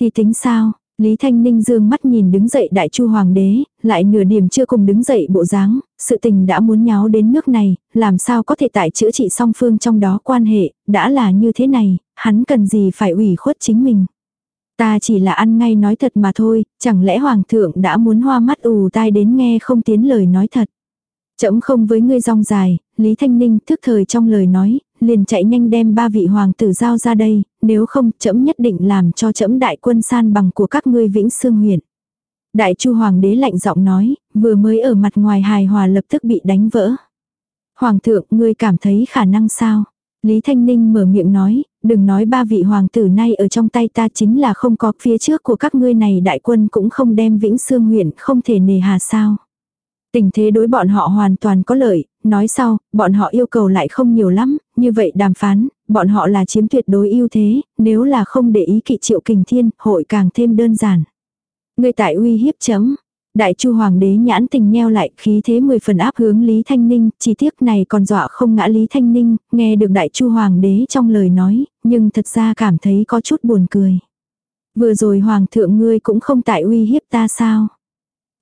Thì tính sao? Lý Thanh Ninh dương mắt nhìn đứng dậy đại chu hoàng đế, lại nửa điểm chưa cùng đứng dậy bộ dáng, sự tình đã muốn nháo đến nước này, làm sao có thể tại chữa trị song phương trong đó quan hệ, đã là như thế này, hắn cần gì phải ủy khuất chính mình. Ta chỉ là ăn ngay nói thật mà thôi, chẳng lẽ hoàng thượng đã muốn hoa mắt ù tai đến nghe không tiến lời nói thật. Chậm không với ngươi rong dài, Lý Thanh Ninh thức thời trong lời nói, liền chạy nhanh đem ba vị hoàng tử giao ra đây, nếu không chậm nhất định làm cho chậm đại quân san bằng của các ngươi vĩnh xương huyện. Đại chu hoàng đế lạnh giọng nói, vừa mới ở mặt ngoài hài hòa lập tức bị đánh vỡ. Hoàng thượng, ngươi cảm thấy khả năng sao? Lý Thanh Ninh mở miệng nói, đừng nói ba vị hoàng tử nay ở trong tay ta chính là không có phía trước của các ngươi này đại quân cũng không đem vĩnh xương huyện không thể nề hà sao. Tình thế đối bọn họ hoàn toàn có lợi, nói sau, bọn họ yêu cầu lại không nhiều lắm, như vậy đàm phán, bọn họ là chiếm tuyệt đối ưu thế, nếu là không để ý kỵ triệu kình thiên, hội càng thêm đơn giản. Người tại uy hiếp chấm. Đại chu hoàng đế nhãn tình nheo lại, khí thế mười phần áp hướng Lý Thanh Ninh, chi tiết này còn dọa không ngã Lý Thanh Ninh, nghe được đại chu hoàng đế trong lời nói, nhưng thật ra cảm thấy có chút buồn cười. Vừa rồi hoàng thượng ngươi cũng không tại uy hiếp ta sao?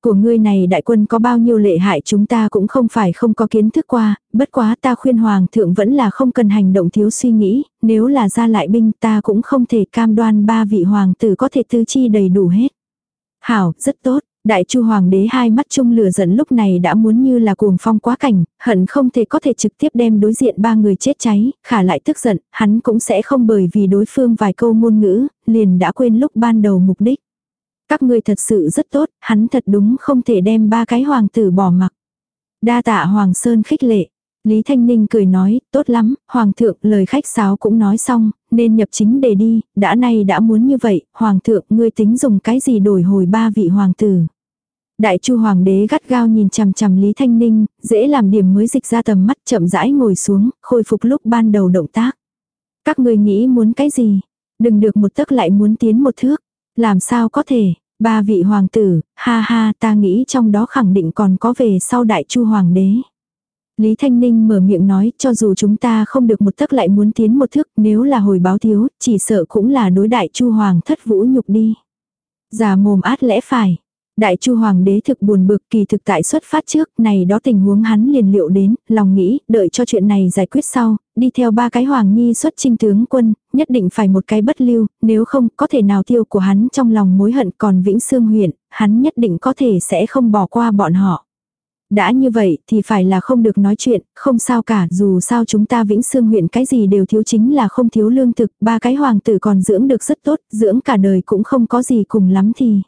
Của ngươi này đại quân có bao nhiêu lệ hại chúng ta cũng không phải không có kiến thức qua, bất quá ta khuyên hoàng thượng vẫn là không cần hành động thiếu suy nghĩ, nếu là ra lại binh ta cũng không thể cam đoan ba vị hoàng tử có thể tư chi đầy đủ hết. Hảo, rất tốt. Đại chu hoàng đế hai mắt chung lửa giận lúc này đã muốn như là cuồng phong quá cảnh, hận không thể có thể trực tiếp đem đối diện ba người chết cháy, khả lại tức giận, hắn cũng sẽ không bởi vì đối phương vài câu ngôn ngữ, liền đã quên lúc ban đầu mục đích. Các ngươi thật sự rất tốt, hắn thật đúng không thể đem ba cái hoàng tử bỏ mặc. Đa tạ Hoàng Sơn khích lệ. Lý Thanh Ninh cười nói, tốt lắm, Hoàng thượng lời khách sáo cũng nói xong, nên nhập chính để đi, đã nay đã muốn như vậy, Hoàng thượng ngươi tính dùng cái gì đổi hồi ba vị hoàng tử. Đại chu hoàng đế gắt gao nhìn chằm chằm Lý Thanh Ninh, dễ làm điểm mới dịch ra tầm mắt chậm rãi ngồi xuống, khôi phục lúc ban đầu động tác. Các ngươi nghĩ muốn cái gì? Đừng được một tấc lại muốn tiến một thước. Làm sao có thể, ba vị hoàng tử, ha ha ta nghĩ trong đó khẳng định còn có về sau đại chu hoàng đế. Lý Thanh Ninh mở miệng nói cho dù chúng ta không được một tấc lại muốn tiến một thước nếu là hồi báo thiếu, chỉ sợ cũng là đối đại chu hoàng thất vũ nhục đi. Giả mồm át lẽ phải, Đại chu hoàng đế thực buồn bực kỳ thực tại xuất phát trước, này đó tình huống hắn liền liệu đến, lòng nghĩ, đợi cho chuyện này giải quyết sau, đi theo ba cái hoàng nhi xuất trinh tướng quân, nhất định phải một cái bất lưu, nếu không có thể nào tiêu của hắn trong lòng mối hận còn vĩnh xương huyện, hắn nhất định có thể sẽ không bỏ qua bọn họ. Đã như vậy thì phải là không được nói chuyện, không sao cả, dù sao chúng ta vĩnh xương huyện cái gì đều thiếu chính là không thiếu lương thực, ba cái hoàng tử còn dưỡng được rất tốt, dưỡng cả đời cũng không có gì cùng lắm thì.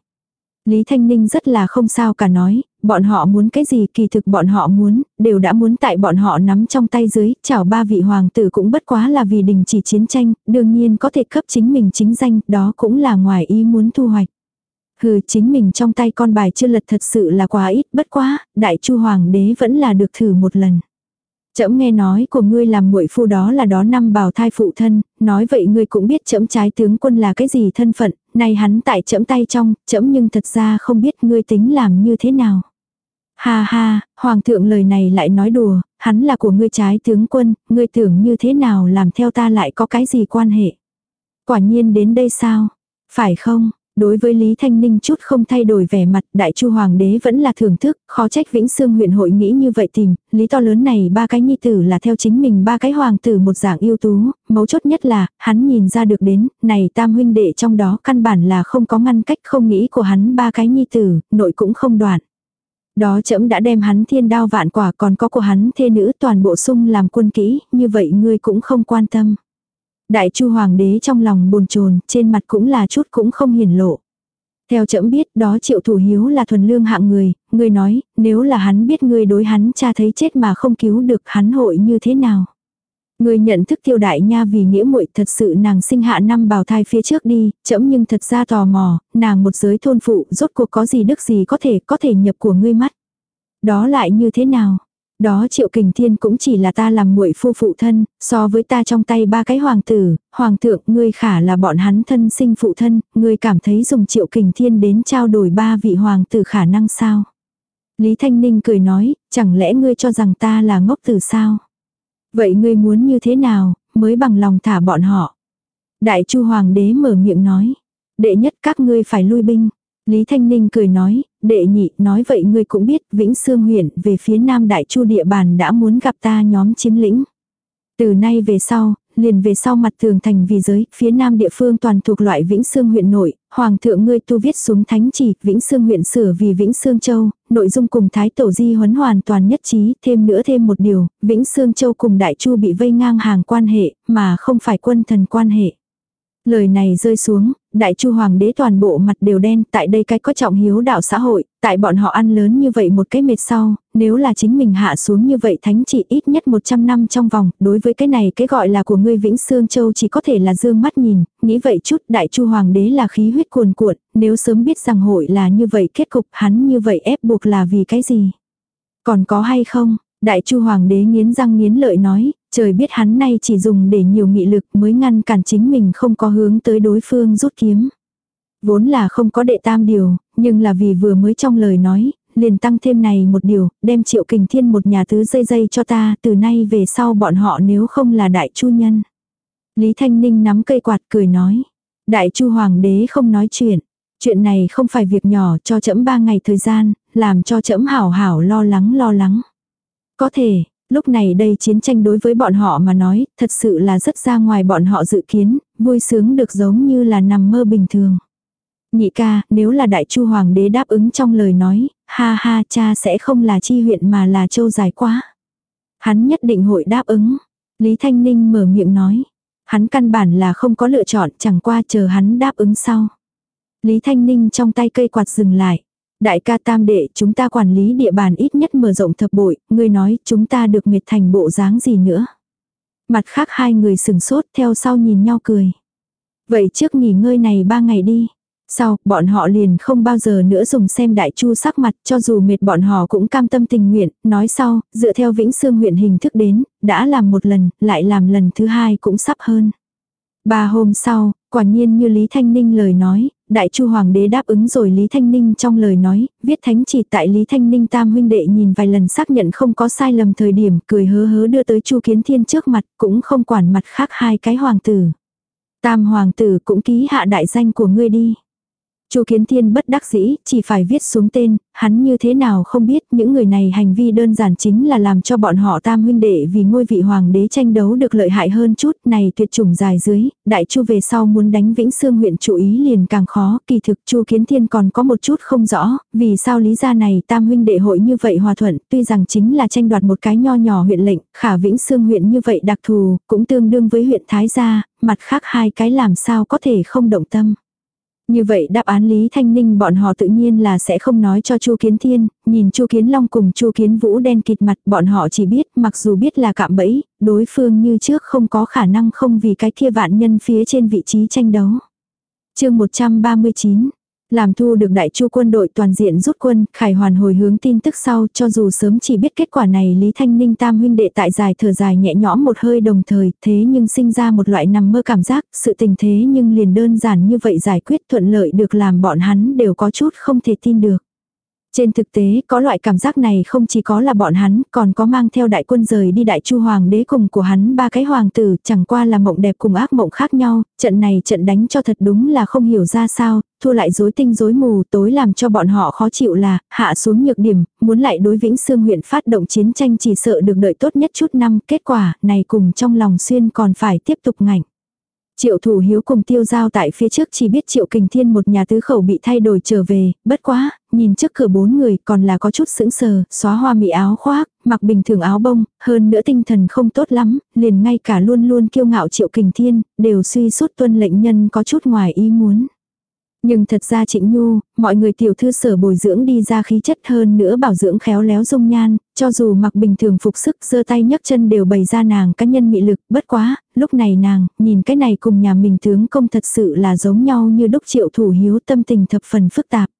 Lý Thanh Ninh rất là không sao cả nói, bọn họ muốn cái gì kỳ thực bọn họ muốn, đều đã muốn tại bọn họ nắm trong tay dưới, chào ba vị hoàng tử cũng bất quá là vì đình chỉ chiến tranh, đương nhiên có thể cấp chính mình chính danh, đó cũng là ngoài ý muốn thu hoạch. Hừ chính mình trong tay con bài chưa lật thật sự là quá ít, bất quá, đại chu hoàng đế vẫn là được thử một lần. Trẫm nghe nói của ngươi làm muội phu đó là đó năm bào thai phụ thân, nói vậy ngươi cũng biết trẫm trái tướng quân là cái gì thân phận, nay hắn tại trẫm tay trong, trẫm nhưng thật ra không biết ngươi tính làm như thế nào. Ha ha, hoàng thượng lời này lại nói đùa, hắn là của ngươi trái tướng quân, ngươi tưởng như thế nào làm theo ta lại có cái gì quan hệ. Quả nhiên đến đây sao? Phải không? Đối với Lý Thanh Ninh chút không thay đổi vẻ mặt, đại chu hoàng đế vẫn là thưởng thức, khó trách Vĩnh Sương huyện hội nghĩ như vậy tìm, lý to lớn này ba cái nhi tử là theo chính mình ba cái hoàng tử một dạng yêu tú, mấu chốt nhất là, hắn nhìn ra được đến, này tam huynh đệ trong đó căn bản là không có ngăn cách không nghĩ của hắn ba cái nhi tử, nội cũng không đoạn. Đó trẫm đã đem hắn thiên đao vạn quả còn có của hắn thê nữ toàn bộ sung làm quân kỹ, như vậy ngươi cũng không quan tâm. Đại chu hoàng đế trong lòng bồn chồn trên mặt cũng là chút cũng không hiển lộ. Theo trẫm biết đó triệu thủ hiếu là thuần lương hạng người, người nói, nếu là hắn biết ngươi đối hắn cha thấy chết mà không cứu được hắn hội như thế nào. Người nhận thức tiêu đại nha vì nghĩa muội thật sự nàng sinh hạ năm bào thai phía trước đi, chậm nhưng thật ra tò mò, nàng một giới thôn phụ rốt cuộc có gì đức gì có thể có thể nhập của ngươi mắt. Đó lại như thế nào? Đó triệu kình thiên cũng chỉ là ta làm muội phu phụ thân, so với ta trong tay ba cái hoàng tử, hoàng thượng ngươi khả là bọn hắn thân sinh phụ thân, ngươi cảm thấy dùng triệu kình thiên đến trao đổi ba vị hoàng tử khả năng sao? Lý Thanh Ninh cười nói, chẳng lẽ ngươi cho rằng ta là ngốc tử sao? Vậy ngươi muốn như thế nào, mới bằng lòng thả bọn họ? Đại chu hoàng đế mở miệng nói. Đệ nhất các ngươi phải lui binh. Lý Thanh Ninh cười nói, đệ nhị, nói vậy ngươi cũng biết, Vĩnh Sương huyện về phía nam đại chu địa bàn đã muốn gặp ta nhóm chiếm lĩnh. Từ nay về sau, liền về sau mặt tường thành vì giới, phía nam địa phương toàn thuộc loại Vĩnh Sương huyện nội, hoàng thượng ngươi tu viết xuống thánh chỉ, Vĩnh Sương huyện sửa vì Vĩnh Sương Châu, nội dung cùng Thái Tổ Di huấn hoàn toàn nhất trí, thêm nữa thêm một điều, Vĩnh Sương Châu cùng Đại Chu bị vây ngang hàng quan hệ, mà không phải quân thần quan hệ. Lời này rơi xuống, đại chu hoàng đế toàn bộ mặt đều đen, tại đây cái có trọng hiếu đạo xã hội, tại bọn họ ăn lớn như vậy một cái mệt sau, nếu là chính mình hạ xuống như vậy thánh chỉ ít nhất 100 năm trong vòng, đối với cái này cái gọi là của ngươi Vĩnh Sương Châu chỉ có thể là dương mắt nhìn, nghĩ vậy chút đại chu hoàng đế là khí huyết cuồn cuộn, nếu sớm biết rằng hội là như vậy kết cục hắn như vậy ép buộc là vì cái gì. Còn có hay không, Đại Chu Hoàng đế nghiến răng nghiến lợi nói, trời biết hắn nay chỉ dùng để nhiều nghị lực mới ngăn cản chính mình không có hướng tới đối phương rút kiếm. Vốn là không có đệ tam điều, nhưng là vì vừa mới trong lời nói, liền tăng thêm này một điều, đem triệu kình thiên một nhà tứ dây dây cho ta, từ nay về sau bọn họ nếu không là đại chu nhân. Lý Thanh Ninh nắm cây quạt cười nói, đại chu hoàng đế không nói chuyện, chuyện này không phải việc nhỏ cho chấm ba ngày thời gian, làm cho chấm hảo hảo lo lắng lo lắng. Có thể, lúc này đây chiến tranh đối với bọn họ mà nói, thật sự là rất ra ngoài bọn họ dự kiến, vui sướng được giống như là nằm mơ bình thường. Nhị ca, nếu là đại chu hoàng đế đáp ứng trong lời nói, ha ha cha sẽ không là chi huyện mà là châu dài quá. Hắn nhất định hội đáp ứng. Lý Thanh Ninh mở miệng nói. Hắn căn bản là không có lựa chọn chẳng qua chờ hắn đáp ứng sau. Lý Thanh Ninh trong tay cây quạt dừng lại. Đại ca tam đệ, chúng ta quản lý địa bàn ít nhất mở rộng thập bội, ngươi nói chúng ta được mệt thành bộ dáng gì nữa. Mặt khác hai người sừng sốt theo sau nhìn nhau cười. Vậy trước nghỉ ngơi này ba ngày đi. Sau, bọn họ liền không bao giờ nữa dùng xem đại chu sắc mặt, cho dù mệt bọn họ cũng cam tâm tình nguyện, nói sau, dựa theo Vĩnh Sương huyện hình thức đến, đã làm một lần, lại làm lần thứ hai cũng sắp hơn. Ba hôm sau, quả nhiên như Lý Thanh Ninh lời nói, Đại Chu Hoàng đế đáp ứng rồi Lý Thanh Ninh trong lời nói, viết thánh chỉ tại Lý Thanh Ninh tam huynh đệ nhìn vài lần xác nhận không có sai lầm thời điểm, cười hớ hớ đưa tới Chu Kiến Thiên trước mặt, cũng không quản mặt khác hai cái hoàng tử. Tam hoàng tử cũng ký hạ đại danh của ngươi đi. Chu Kiến Thiên bất đắc dĩ, chỉ phải viết xuống tên, hắn như thế nào không biết những người này hành vi đơn giản chính là làm cho bọn họ tam huynh đệ vì ngôi vị hoàng đế tranh đấu được lợi hại hơn chút, này tuyệt chủng dài dưới, đại chu về sau muốn đánh Vĩnh Sương huyện chủ ý liền càng khó, kỳ thực Chu Kiến Thiên còn có một chút không rõ, vì sao lý gia này tam huynh đệ hội như vậy hòa thuận, tuy rằng chính là tranh đoạt một cái nho nhỏ huyện lệnh, khả Vĩnh Sương huyện như vậy đặc thù, cũng tương đương với huyện Thái gia, mặt khác hai cái làm sao có thể không động tâm. Như vậy đáp án Lý Thanh Ninh bọn họ tự nhiên là sẽ không nói cho Chu Kiến Thiên, nhìn Chu Kiến Long cùng Chu Kiến Vũ đen kịt mặt, bọn họ chỉ biết, mặc dù biết là cạm bẫy, đối phương như trước không có khả năng không vì cái kia vạn nhân phía trên vị trí tranh đấu. Chương 139 làm thu được đại chu quân đội toàn diện rút quân, Khải Hoàn hồi hướng tin tức sau cho dù sớm chỉ biết kết quả này Lý Thanh Ninh tam huynh đệ tại dài thở dài nhẹ nhõm một hơi đồng thời, thế nhưng sinh ra một loại nằm mơ cảm giác, sự tình thế nhưng liền đơn giản như vậy giải quyết thuận lợi được làm bọn hắn đều có chút không thể tin được. Trên thực tế, có loại cảm giác này không chỉ có là bọn hắn, còn có mang theo đại quân rời đi đại chu hoàng đế cùng của hắn ba cái hoàng tử, chẳng qua là mộng đẹp cùng ác mộng khác nhau, trận này trận đánh cho thật đúng là không hiểu ra sao, thua lại rối tinh rối mù, tối làm cho bọn họ khó chịu là, hạ xuống nhược điểm, muốn lại đối Vĩnh xương huyện phát động chiến tranh chỉ sợ được đợi tốt nhất chút năm, kết quả, này cùng trong lòng xuyên còn phải tiếp tục ngạnh. Triệu thủ hiếu cùng tiêu giao tại phía trước chỉ biết triệu kình thiên một nhà tứ khẩu bị thay đổi trở về, bất quá, nhìn trước cửa bốn người còn là có chút sững sờ, xóa hoa mỹ áo khoác, mặc bình thường áo bông, hơn nữa tinh thần không tốt lắm, liền ngay cả luôn luôn kiêu ngạo triệu kình thiên, đều suy suốt tuân lệnh nhân có chút ngoài ý muốn. Nhưng thật ra Trịnh Nhu, mọi người tiểu thư sở bồi dưỡng đi ra khí chất hơn nữa bảo dưỡng khéo léo dung nhan, cho dù mặc bình thường phục sức giơ tay nhấc chân đều bày ra nàng cá nhân mị lực, bất quá, lúc này nàng, nhìn cái này cùng nhà mình tướng công thật sự là giống nhau như đúc triệu thủ hiếu tâm tình thập phần phức tạp.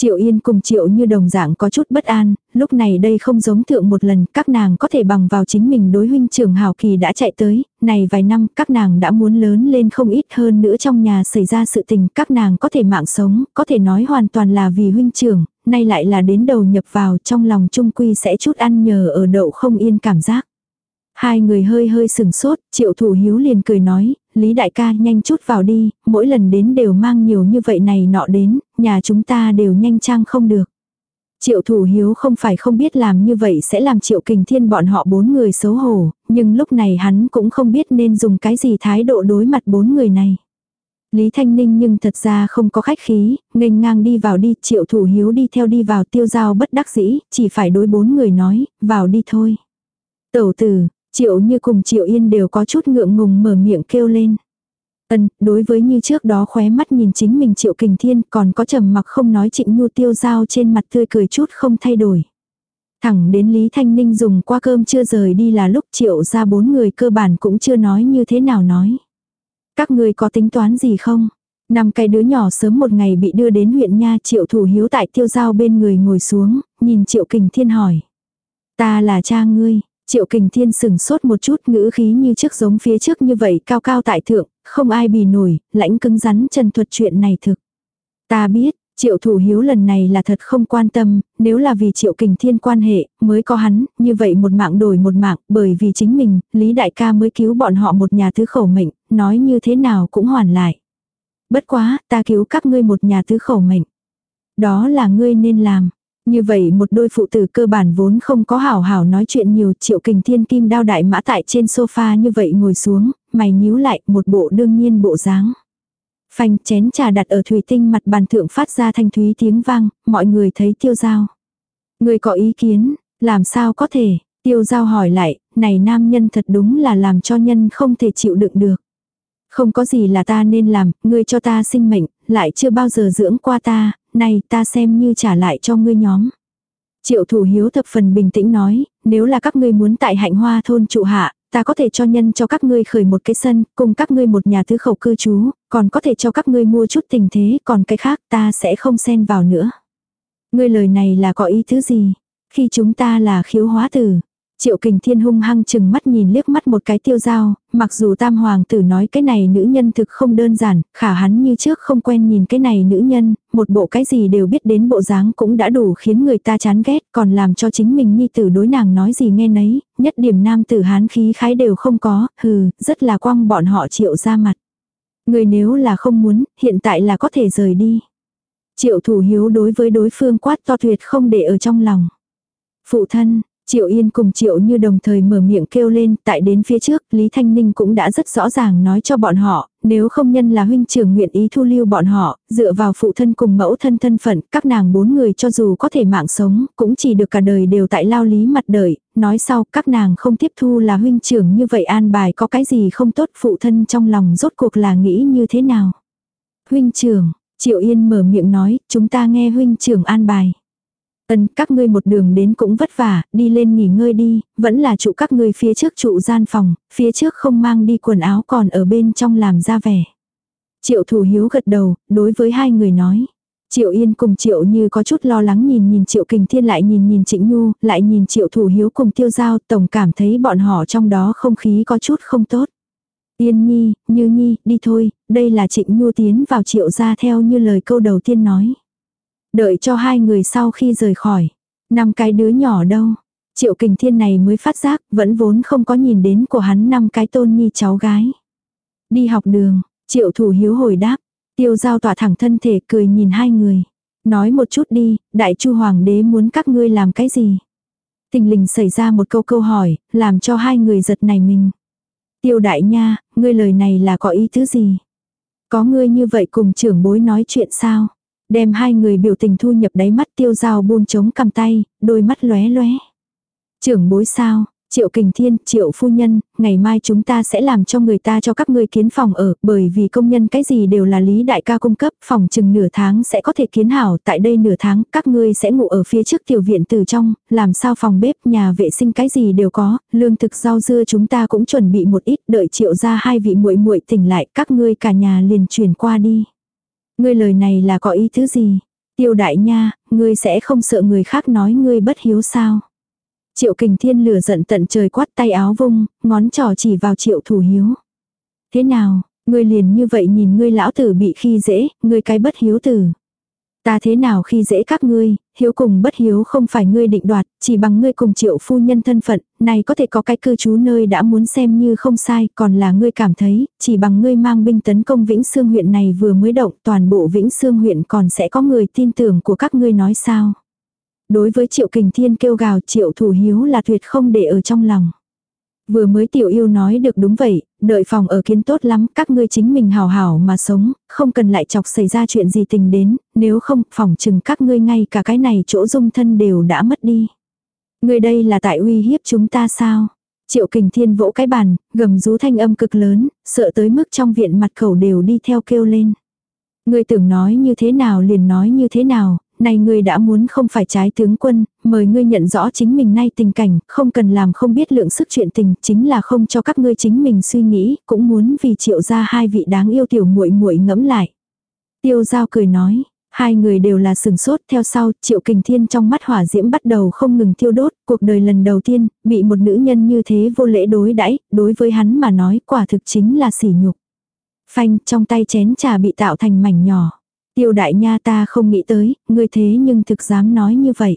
Triệu Yên cùng Triệu như đồng dạng có chút bất an, lúc này đây không giống thượng một lần, các nàng có thể bằng vào chính mình đối huynh trưởng hào kỳ đã chạy tới, này vài năm các nàng đã muốn lớn lên không ít hơn nữa trong nhà xảy ra sự tình, các nàng có thể mạng sống, có thể nói hoàn toàn là vì huynh trưởng, nay lại là đến đầu nhập vào trong lòng trung quy sẽ chút ăn nhờ ở đậu không yên cảm giác. Hai người hơi hơi sừng sốt, triệu thủ hiếu liền cười nói, Lý đại ca nhanh chút vào đi, mỗi lần đến đều mang nhiều như vậy này nọ đến, nhà chúng ta đều nhanh trang không được. Triệu thủ hiếu không phải không biết làm như vậy sẽ làm triệu kình thiên bọn họ bốn người xấu hổ, nhưng lúc này hắn cũng không biết nên dùng cái gì thái độ đối mặt bốn người này. Lý Thanh Ninh nhưng thật ra không có khách khí, nghênh ngang đi vào đi, triệu thủ hiếu đi theo đi vào tiêu giao bất đắc dĩ, chỉ phải đối bốn người nói, vào đi thôi. Tẩu tử, triệu như cùng triệu yên đều có chút ngượng ngùng mở miệng kêu lên. Ân, đối với như trước đó khóe mắt nhìn chính mình triệu kình thiên còn có trầm mặc không nói trịnh nhu tiêu giao trên mặt tươi cười chút không thay đổi. Thẳng đến Lý Thanh Ninh dùng qua cơm chưa rời đi là lúc triệu ra bốn người cơ bản cũng chưa nói như thế nào nói. Các người có tính toán gì không? Năm cái đứa nhỏ sớm một ngày bị đưa đến huyện Nha triệu thủ hiếu tại tiêu giao bên người ngồi xuống, nhìn triệu kình thiên hỏi. Ta là cha ngươi, triệu kình thiên sừng sốt một chút ngữ khí như trước giống phía trước như vậy cao cao tại thượng, không ai bì nổi, lãnh cứng rắn chân thuật chuyện này thực. Ta biết, Triệu thủ hiếu lần này là thật không quan tâm, nếu là vì triệu kình thiên quan hệ, mới có hắn, như vậy một mạng đổi một mạng, bởi vì chính mình, Lý Đại ca mới cứu bọn họ một nhà thứ khẩu mệnh, nói như thế nào cũng hoàn lại. Bất quá, ta cứu các ngươi một nhà thứ khẩu mệnh. Đó là ngươi nên làm. Như vậy một đôi phụ tử cơ bản vốn không có hảo hảo nói chuyện nhiều triệu kình thiên kim đao đại mã tại trên sofa như vậy ngồi xuống, mày nhíu lại một bộ đương nhiên bộ dáng. Phanh chén trà đặt ở thủy tinh mặt bàn thượng phát ra thanh thúy tiếng vang, mọi người thấy tiêu giao. Người có ý kiến, làm sao có thể, tiêu giao hỏi lại, này nam nhân thật đúng là làm cho nhân không thể chịu đựng được. Không có gì là ta nên làm, ngươi cho ta sinh mệnh, lại chưa bao giờ dưỡng qua ta, này ta xem như trả lại cho ngươi nhóm. Triệu thủ hiếu thập phần bình tĩnh nói, nếu là các ngươi muốn tại hạnh hoa thôn trụ hạ, ta có thể cho nhân cho các ngươi khởi một cái sân, cùng các ngươi một nhà thứ khẩu cư trú, còn có thể cho các ngươi mua chút tình thế, còn cái khác ta sẽ không xen vào nữa. Ngươi lời này là có ý thứ gì? Khi chúng ta là khiếu hóa tử, Triệu kình thiên hung hăng chừng mắt nhìn liếc mắt một cái tiêu dao mặc dù tam hoàng tử nói cái này nữ nhân thực không đơn giản, khả hắn như trước không quen nhìn cái này nữ nhân, một bộ cái gì đều biết đến bộ dáng cũng đã đủ khiến người ta chán ghét, còn làm cho chính mình nhi tử đối nàng nói gì nghe nấy, nhất điểm nam tử hán khí khái đều không có, hừ, rất là quăng bọn họ triệu ra mặt. Người nếu là không muốn, hiện tại là có thể rời đi. Triệu thủ hiếu đối với đối phương quát to tuyệt không để ở trong lòng. Phụ thân, Triệu Yên cùng Triệu Như đồng thời mở miệng kêu lên, tại đến phía trước, Lý Thanh Ninh cũng đã rất rõ ràng nói cho bọn họ, nếu không nhân là huynh trưởng nguyện ý thu lưu bọn họ, dựa vào phụ thân cùng mẫu thân thân phận, các nàng bốn người cho dù có thể mạng sống, cũng chỉ được cả đời đều tại lao lý mặt đời, nói sau các nàng không tiếp thu là huynh trưởng như vậy an bài có cái gì không tốt phụ thân trong lòng rốt cuộc là nghĩ như thế nào. Huynh trưởng, Triệu Yên mở miệng nói, chúng ta nghe huynh trưởng an bài. Ân, các ngươi một đường đến cũng vất vả, đi lên nghỉ ngơi đi, vẫn là trụ các ngươi phía trước trụ gian phòng, phía trước không mang đi quần áo còn ở bên trong làm ra vẻ. Triệu thủ hiếu gật đầu, đối với hai người nói. Triệu Yên cùng Triệu Như có chút lo lắng nhìn nhìn Triệu Kình Thiên lại nhìn nhìn Trịnh Nhu, lại nhìn Triệu Thủ Hiếu cùng Tiêu Giao, tổng cảm thấy bọn họ trong đó không khí có chút không tốt. Yên Nhi, Như Nhi, đi thôi, đây là Trịnh Nhu tiến vào Triệu ra theo như lời câu đầu tiên nói. Đợi cho hai người sau khi rời khỏi. Năm cái đứa nhỏ đâu. Triệu kình thiên này mới phát giác, vẫn vốn không có nhìn đến của hắn năm cái tôn nhi cháu gái. Đi học đường, triệu thủ hiếu hồi đáp. Tiêu giao tỏa thẳng thân thể cười nhìn hai người. Nói một chút đi, đại chu hoàng đế muốn các ngươi làm cái gì? Tình lình xảy ra một câu câu hỏi, làm cho hai người giật này mình. Tiêu đại nha, ngươi lời này là có ý thứ gì? Có ngươi như vậy cùng trưởng bối nói chuyện sao? Đem hai người biểu tình thu nhập đáy mắt tiêu dao buông trống cầm tay, đôi mắt lóe lóe. Trưởng bối sao, Triệu Kình Thiên, Triệu Phu Nhân, ngày mai chúng ta sẽ làm cho người ta cho các ngươi kiến phòng ở, bởi vì công nhân cái gì đều là lý đại ca cung cấp, phòng chừng nửa tháng sẽ có thể kiến hảo, tại đây nửa tháng các ngươi sẽ ngủ ở phía trước tiểu viện từ trong, làm sao phòng bếp, nhà vệ sinh cái gì đều có, lương thực rau dưa chúng ta cũng chuẩn bị một ít, đợi Triệu ra hai vị muội muội tỉnh lại, các ngươi cả nhà liền chuyển qua đi. Ngươi lời này là có ý thứ gì? Tiêu đại nha, ngươi sẽ không sợ người khác nói ngươi bất hiếu sao? Triệu kình thiên lửa giận tận trời quát tay áo vung, ngón trỏ chỉ vào triệu thủ hiếu. Thế nào, ngươi liền như vậy nhìn ngươi lão tử bị khi dễ, ngươi cái bất hiếu tử. Ta thế nào khi dễ các ngươi, hiếu cùng bất hiếu không phải ngươi định đoạt, chỉ bằng ngươi cùng triệu phu nhân thân phận, này có thể có cái cư trú nơi đã muốn xem như không sai, còn là ngươi cảm thấy, chỉ bằng ngươi mang binh tấn công Vĩnh Sương huyện này vừa mới động, toàn bộ Vĩnh Sương huyện còn sẽ có người tin tưởng của các ngươi nói sao. Đối với triệu kình thiên kêu gào triệu thủ hiếu là tuyệt không để ở trong lòng. Vừa mới tiểu yêu nói được đúng vậy, đợi phòng ở kiến tốt lắm, các ngươi chính mình hào hảo mà sống, không cần lại chọc xảy ra chuyện gì tình đến, nếu không, phòng chừng các ngươi ngay cả cái này chỗ dung thân đều đã mất đi. Ngươi đây là tại uy hiếp chúng ta sao? Triệu kình thiên vỗ cái bàn, gầm rú thanh âm cực lớn, sợ tới mức trong viện mặt khẩu đều đi theo kêu lên. Ngươi tưởng nói như thế nào liền nói như thế nào, này ngươi đã muốn không phải trái tướng quân, mời ngươi nhận rõ chính mình nay tình cảnh, không cần làm không biết lượng sức chuyện tình, chính là không cho các ngươi chính mình suy nghĩ, cũng muốn vì triệu ra hai vị đáng yêu tiểu muội muội ngẫm lại. Tiêu giao cười nói, hai người đều là sừng sốt theo sau, triệu kình thiên trong mắt hỏa diễm bắt đầu không ngừng thiêu đốt, cuộc đời lần đầu tiên, bị một nữ nhân như thế vô lễ đối đãi đối với hắn mà nói quả thực chính là sỉ nhục. Phanh trong tay chén trà bị tạo thành mảnh nhỏ. Tiêu đại nha ta không nghĩ tới, ngươi thế nhưng thực dám nói như vậy.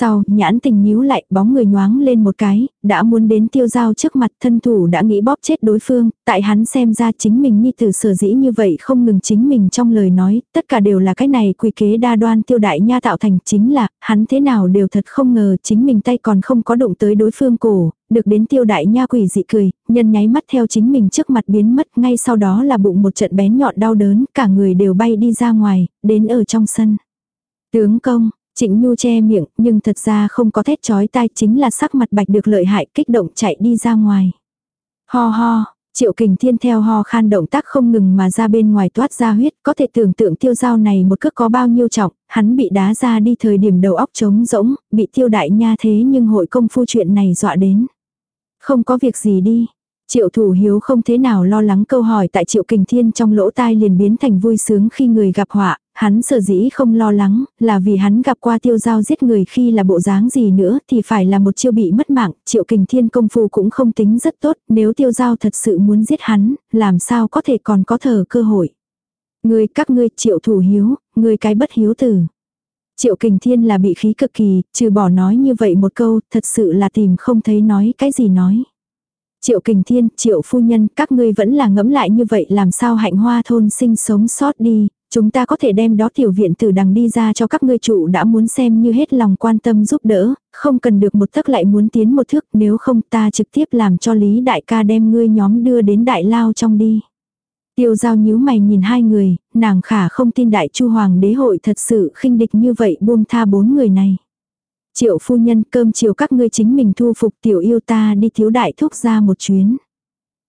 Sau, nhãn tình nhíu lại, bóng người nhoáng lên một cái, đã muốn đến tiêu giao trước mặt thân thủ đã nghĩ bóp chết đối phương, tại hắn xem ra chính mình như từ sở dĩ như vậy không ngừng chính mình trong lời nói, tất cả đều là cái này quy kế đa đoan tiêu đại nha tạo thành chính là, hắn thế nào đều thật không ngờ chính mình tay còn không có đụng tới đối phương cổ, được đến tiêu đại nha quỷ dị cười, nhân nháy mắt theo chính mình trước mặt biến mất ngay sau đó là bụng một trận bén nhọn đau đớn, cả người đều bay đi ra ngoài, đến ở trong sân. Tướng công, Trịnh Nhu che miệng, nhưng thật ra không có thét chói tai chính là sắc mặt bạch được lợi hại kích động chạy đi ra ngoài. Ho ho, Triệu kình thiên theo ho khan động tác không ngừng mà ra bên ngoài toát ra huyết, có thể tưởng tượng tiêu dao này một cước có bao nhiêu trọng, hắn bị đá ra đi thời điểm đầu óc trống rỗng, bị tiêu đại nha thế nhưng hội công phu chuyện này dọa đến. Không có việc gì đi. Triệu thủ hiếu không thế nào lo lắng câu hỏi tại triệu kình thiên trong lỗ tai liền biến thành vui sướng khi người gặp họa, hắn sở dĩ không lo lắng, là vì hắn gặp qua tiêu giao giết người khi là bộ dáng gì nữa thì phải là một chiêu bị mất mạng, triệu kình thiên công phu cũng không tính rất tốt, nếu tiêu giao thật sự muốn giết hắn, làm sao có thể còn có thờ cơ hội. Người các ngươi triệu thủ hiếu, người cái bất hiếu tử. Triệu kình thiên là bị khí cực kỳ, trừ bỏ nói như vậy một câu, thật sự là tìm không thấy nói cái gì nói. Triệu kình thiên, triệu phu nhân, các ngươi vẫn là ngẫm lại như vậy làm sao hạnh hoa thôn sinh sống sót đi, chúng ta có thể đem đó tiểu viện từ đằng đi ra cho các ngươi chủ đã muốn xem như hết lòng quan tâm giúp đỡ, không cần được một thức lại muốn tiến một thước, nếu không ta trực tiếp làm cho Lý đại ca đem ngươi nhóm đưa đến đại lao trong đi. Tiêu giao nhíu mày nhìn hai người, nàng khả không tin đại chu hoàng đế hội thật sự khinh địch như vậy buông tha bốn người này. Triệu phu nhân cơm chiều các ngươi chính mình thu phục tiểu yêu ta đi thiếu đại thúc ra một chuyến.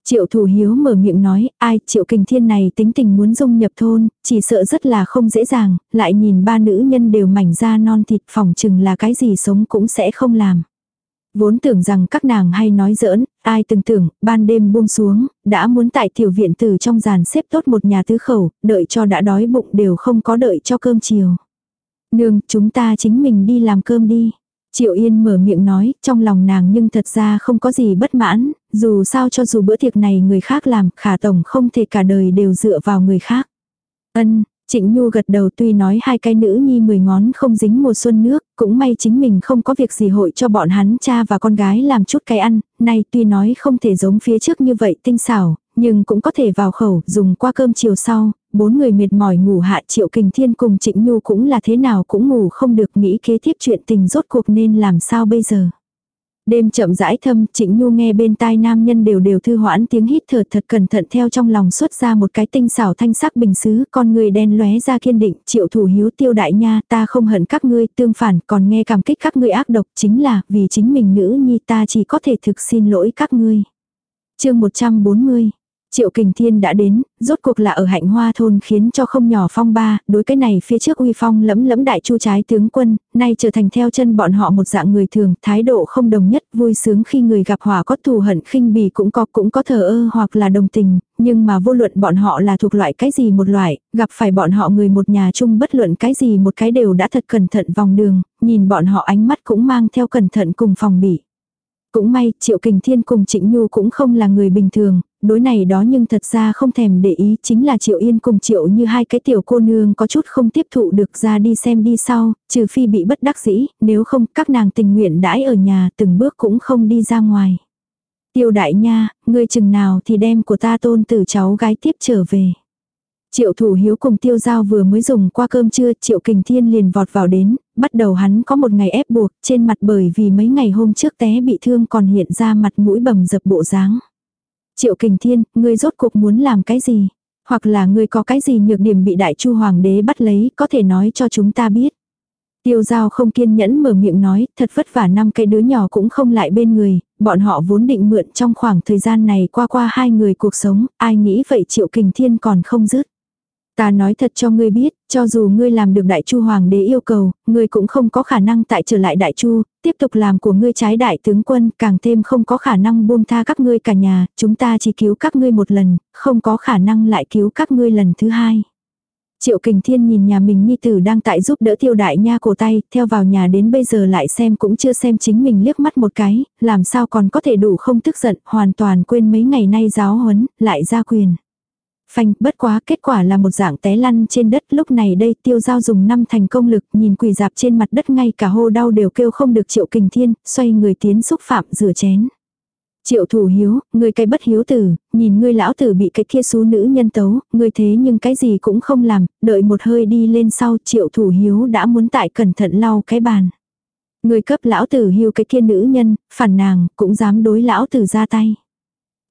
Triệu thủ hiếu mở miệng nói, ai triệu kình thiên này tính tình muốn dung nhập thôn, chỉ sợ rất là không dễ dàng, lại nhìn ba nữ nhân đều mảnh da non thịt phòng chừng là cái gì sống cũng sẽ không làm. Vốn tưởng rằng các nàng hay nói giỡn, ai từng tưởng, ban đêm buông xuống, đã muốn tại tiểu viện từ trong giàn xếp tốt một nhà tứ khẩu, đợi cho đã đói bụng đều không có đợi cho cơm chiều. Nương, chúng ta chính mình đi làm cơm đi. Triệu Yên mở miệng nói, trong lòng nàng nhưng thật ra không có gì bất mãn, dù sao cho dù bữa tiệc này người khác làm, khả tổng không thể cả đời đều dựa vào người khác. Ân, Trịnh Nhu gật đầu tuy nói hai cái nữ nhi mười ngón không dính mùa xuân nước, cũng may chính mình không có việc gì hội cho bọn hắn cha và con gái làm chút cái ăn, nay tuy nói không thể giống phía trước như vậy tinh xảo, nhưng cũng có thể vào khẩu dùng qua cơm chiều sau, bốn người mệt mỏi ngủ hạ triệu kình thiên cùng trịnh nhu cũng là thế nào cũng ngủ không được nghĩ kế tiếp chuyện tình rốt cuộc nên làm sao bây giờ. Đêm chậm rãi thâm, Trịnh Nhu nghe bên tai nam nhân đều đều thư hoãn tiếng hít thở thật cẩn thận theo trong lòng xuất ra một cái tinh xảo thanh sắc bình xứ, con người đen lóe ra kiên định, triệu thủ hiếu tiêu đại nha, ta không hận các ngươi, tương phản, còn nghe cảm kích các ngươi ác độc, chính là, vì chính mình nữ nhi ta chỉ có thể thực xin lỗi các ngươi. chương 140 Triệu Kình Thiên đã đến, rốt cuộc là ở hạnh hoa thôn khiến cho không nhỏ phong ba, đối cái này phía trước uy phong lẫm lẫm đại chu trái tướng quân, nay trở thành theo chân bọn họ một dạng người thường, thái độ không đồng nhất, vui sướng khi người gặp hòa có thù hận khinh bì cũng có cũng có thờ ơ hoặc là đồng tình, nhưng mà vô luận bọn họ là thuộc loại cái gì một loại, gặp phải bọn họ người một nhà chung bất luận cái gì một cái đều đã thật cẩn thận vòng đường, nhìn bọn họ ánh mắt cũng mang theo cẩn thận cùng phòng bị. Cũng may, Triệu Kình Thiên cùng Trịnh Nhu cũng không là người bình thường, đối này đó nhưng thật ra không thèm để ý chính là Triệu Yên cùng Triệu như hai cái tiểu cô nương có chút không tiếp thụ được ra đi xem đi sau, trừ phi bị bất đắc dĩ, nếu không các nàng tình nguyện đãi ở nhà từng bước cũng không đi ra ngoài. Tiêu đại nha, ngươi chừng nào thì đem của ta tôn tử cháu gái tiếp trở về. Triệu thủ hiếu cùng tiêu giao vừa mới dùng qua cơm trưa, triệu kình thiên liền vọt vào đến, bắt đầu hắn có một ngày ép buộc, trên mặt bởi vì mấy ngày hôm trước té bị thương còn hiện ra mặt mũi bầm dập bộ dáng. Triệu kình thiên, ngươi rốt cuộc muốn làm cái gì? Hoặc là ngươi có cái gì nhược điểm bị đại chu hoàng đế bắt lấy, có thể nói cho chúng ta biết. Tiêu giao không kiên nhẫn mở miệng nói, thật vất vả năm cái đứa nhỏ cũng không lại bên người, bọn họ vốn định mượn trong khoảng thời gian này qua qua hai người cuộc sống, ai nghĩ vậy triệu kình thiên còn không dứt. Ta nói thật cho ngươi biết, cho dù ngươi làm được đại chu hoàng đế yêu cầu, ngươi cũng không có khả năng tại trở lại đại chu, tiếp tục làm của ngươi trái đại tướng quân, càng thêm không có khả năng buông tha các ngươi cả nhà, chúng ta chỉ cứu các ngươi một lần, không có khả năng lại cứu các ngươi lần thứ hai. Triệu Kình Thiên nhìn nhà mình nhi tử đang tại giúp đỡ tiêu đại nha cổ tay, theo vào nhà đến bây giờ lại xem cũng chưa xem chính mình liếc mắt một cái, làm sao còn có thể đủ không tức giận, hoàn toàn quên mấy ngày nay giáo huấn, lại ra quyền. Phanh, bất quá kết quả là một dạng té lăn trên đất lúc này đây tiêu giao dùng năm thành công lực nhìn quỳ dạp trên mặt đất ngay cả hô đau đều kêu không được triệu kình thiên, xoay người tiến xúc phạm rửa chén. Triệu thủ hiếu, người cái bất hiếu tử, nhìn ngươi lão tử bị cái kia xú nữ nhân tấu, người thế nhưng cái gì cũng không làm, đợi một hơi đi lên sau triệu thủ hiếu đã muốn tại cẩn thận lau cái bàn. Người cấp lão tử hiếu cái kia nữ nhân, phản nàng, cũng dám đối lão tử ra tay.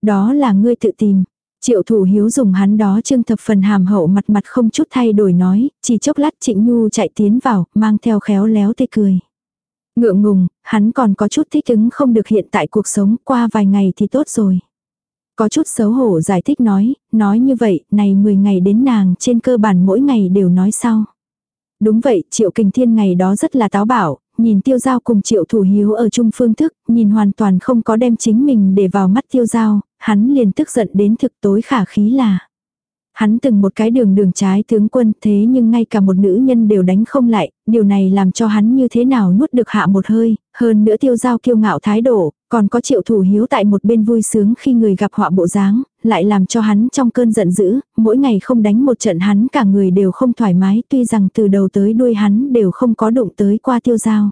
Đó là ngươi tự tìm. Triệu thủ hiếu dùng hắn đó trương thập phần hàm hậu mặt mặt không chút thay đổi nói, chỉ chốc lát trịnh nhu chạy tiến vào, mang theo khéo léo tê cười. Ngượng ngùng, hắn còn có chút thích ứng không được hiện tại cuộc sống, qua vài ngày thì tốt rồi. Có chút xấu hổ giải thích nói, nói như vậy, này 10 ngày đến nàng trên cơ bản mỗi ngày đều nói sau. Đúng vậy, triệu kình thiên ngày đó rất là táo bảo, nhìn tiêu giao cùng triệu thủ hiếu ở chung phương thức, nhìn hoàn toàn không có đem chính mình để vào mắt tiêu giao, hắn liền tức giận đến thực tối khả khí là. Hắn từng một cái đường đường trái tướng quân thế nhưng ngay cả một nữ nhân đều đánh không lại, điều này làm cho hắn như thế nào nuốt được hạ một hơi, hơn nữa tiêu giao kiêu ngạo thái độ, còn có triệu thủ hiếu tại một bên vui sướng khi người gặp họa bộ dáng, lại làm cho hắn trong cơn giận dữ, mỗi ngày không đánh một trận hắn cả người đều không thoải mái tuy rằng từ đầu tới đuôi hắn đều không có đụng tới qua tiêu giao.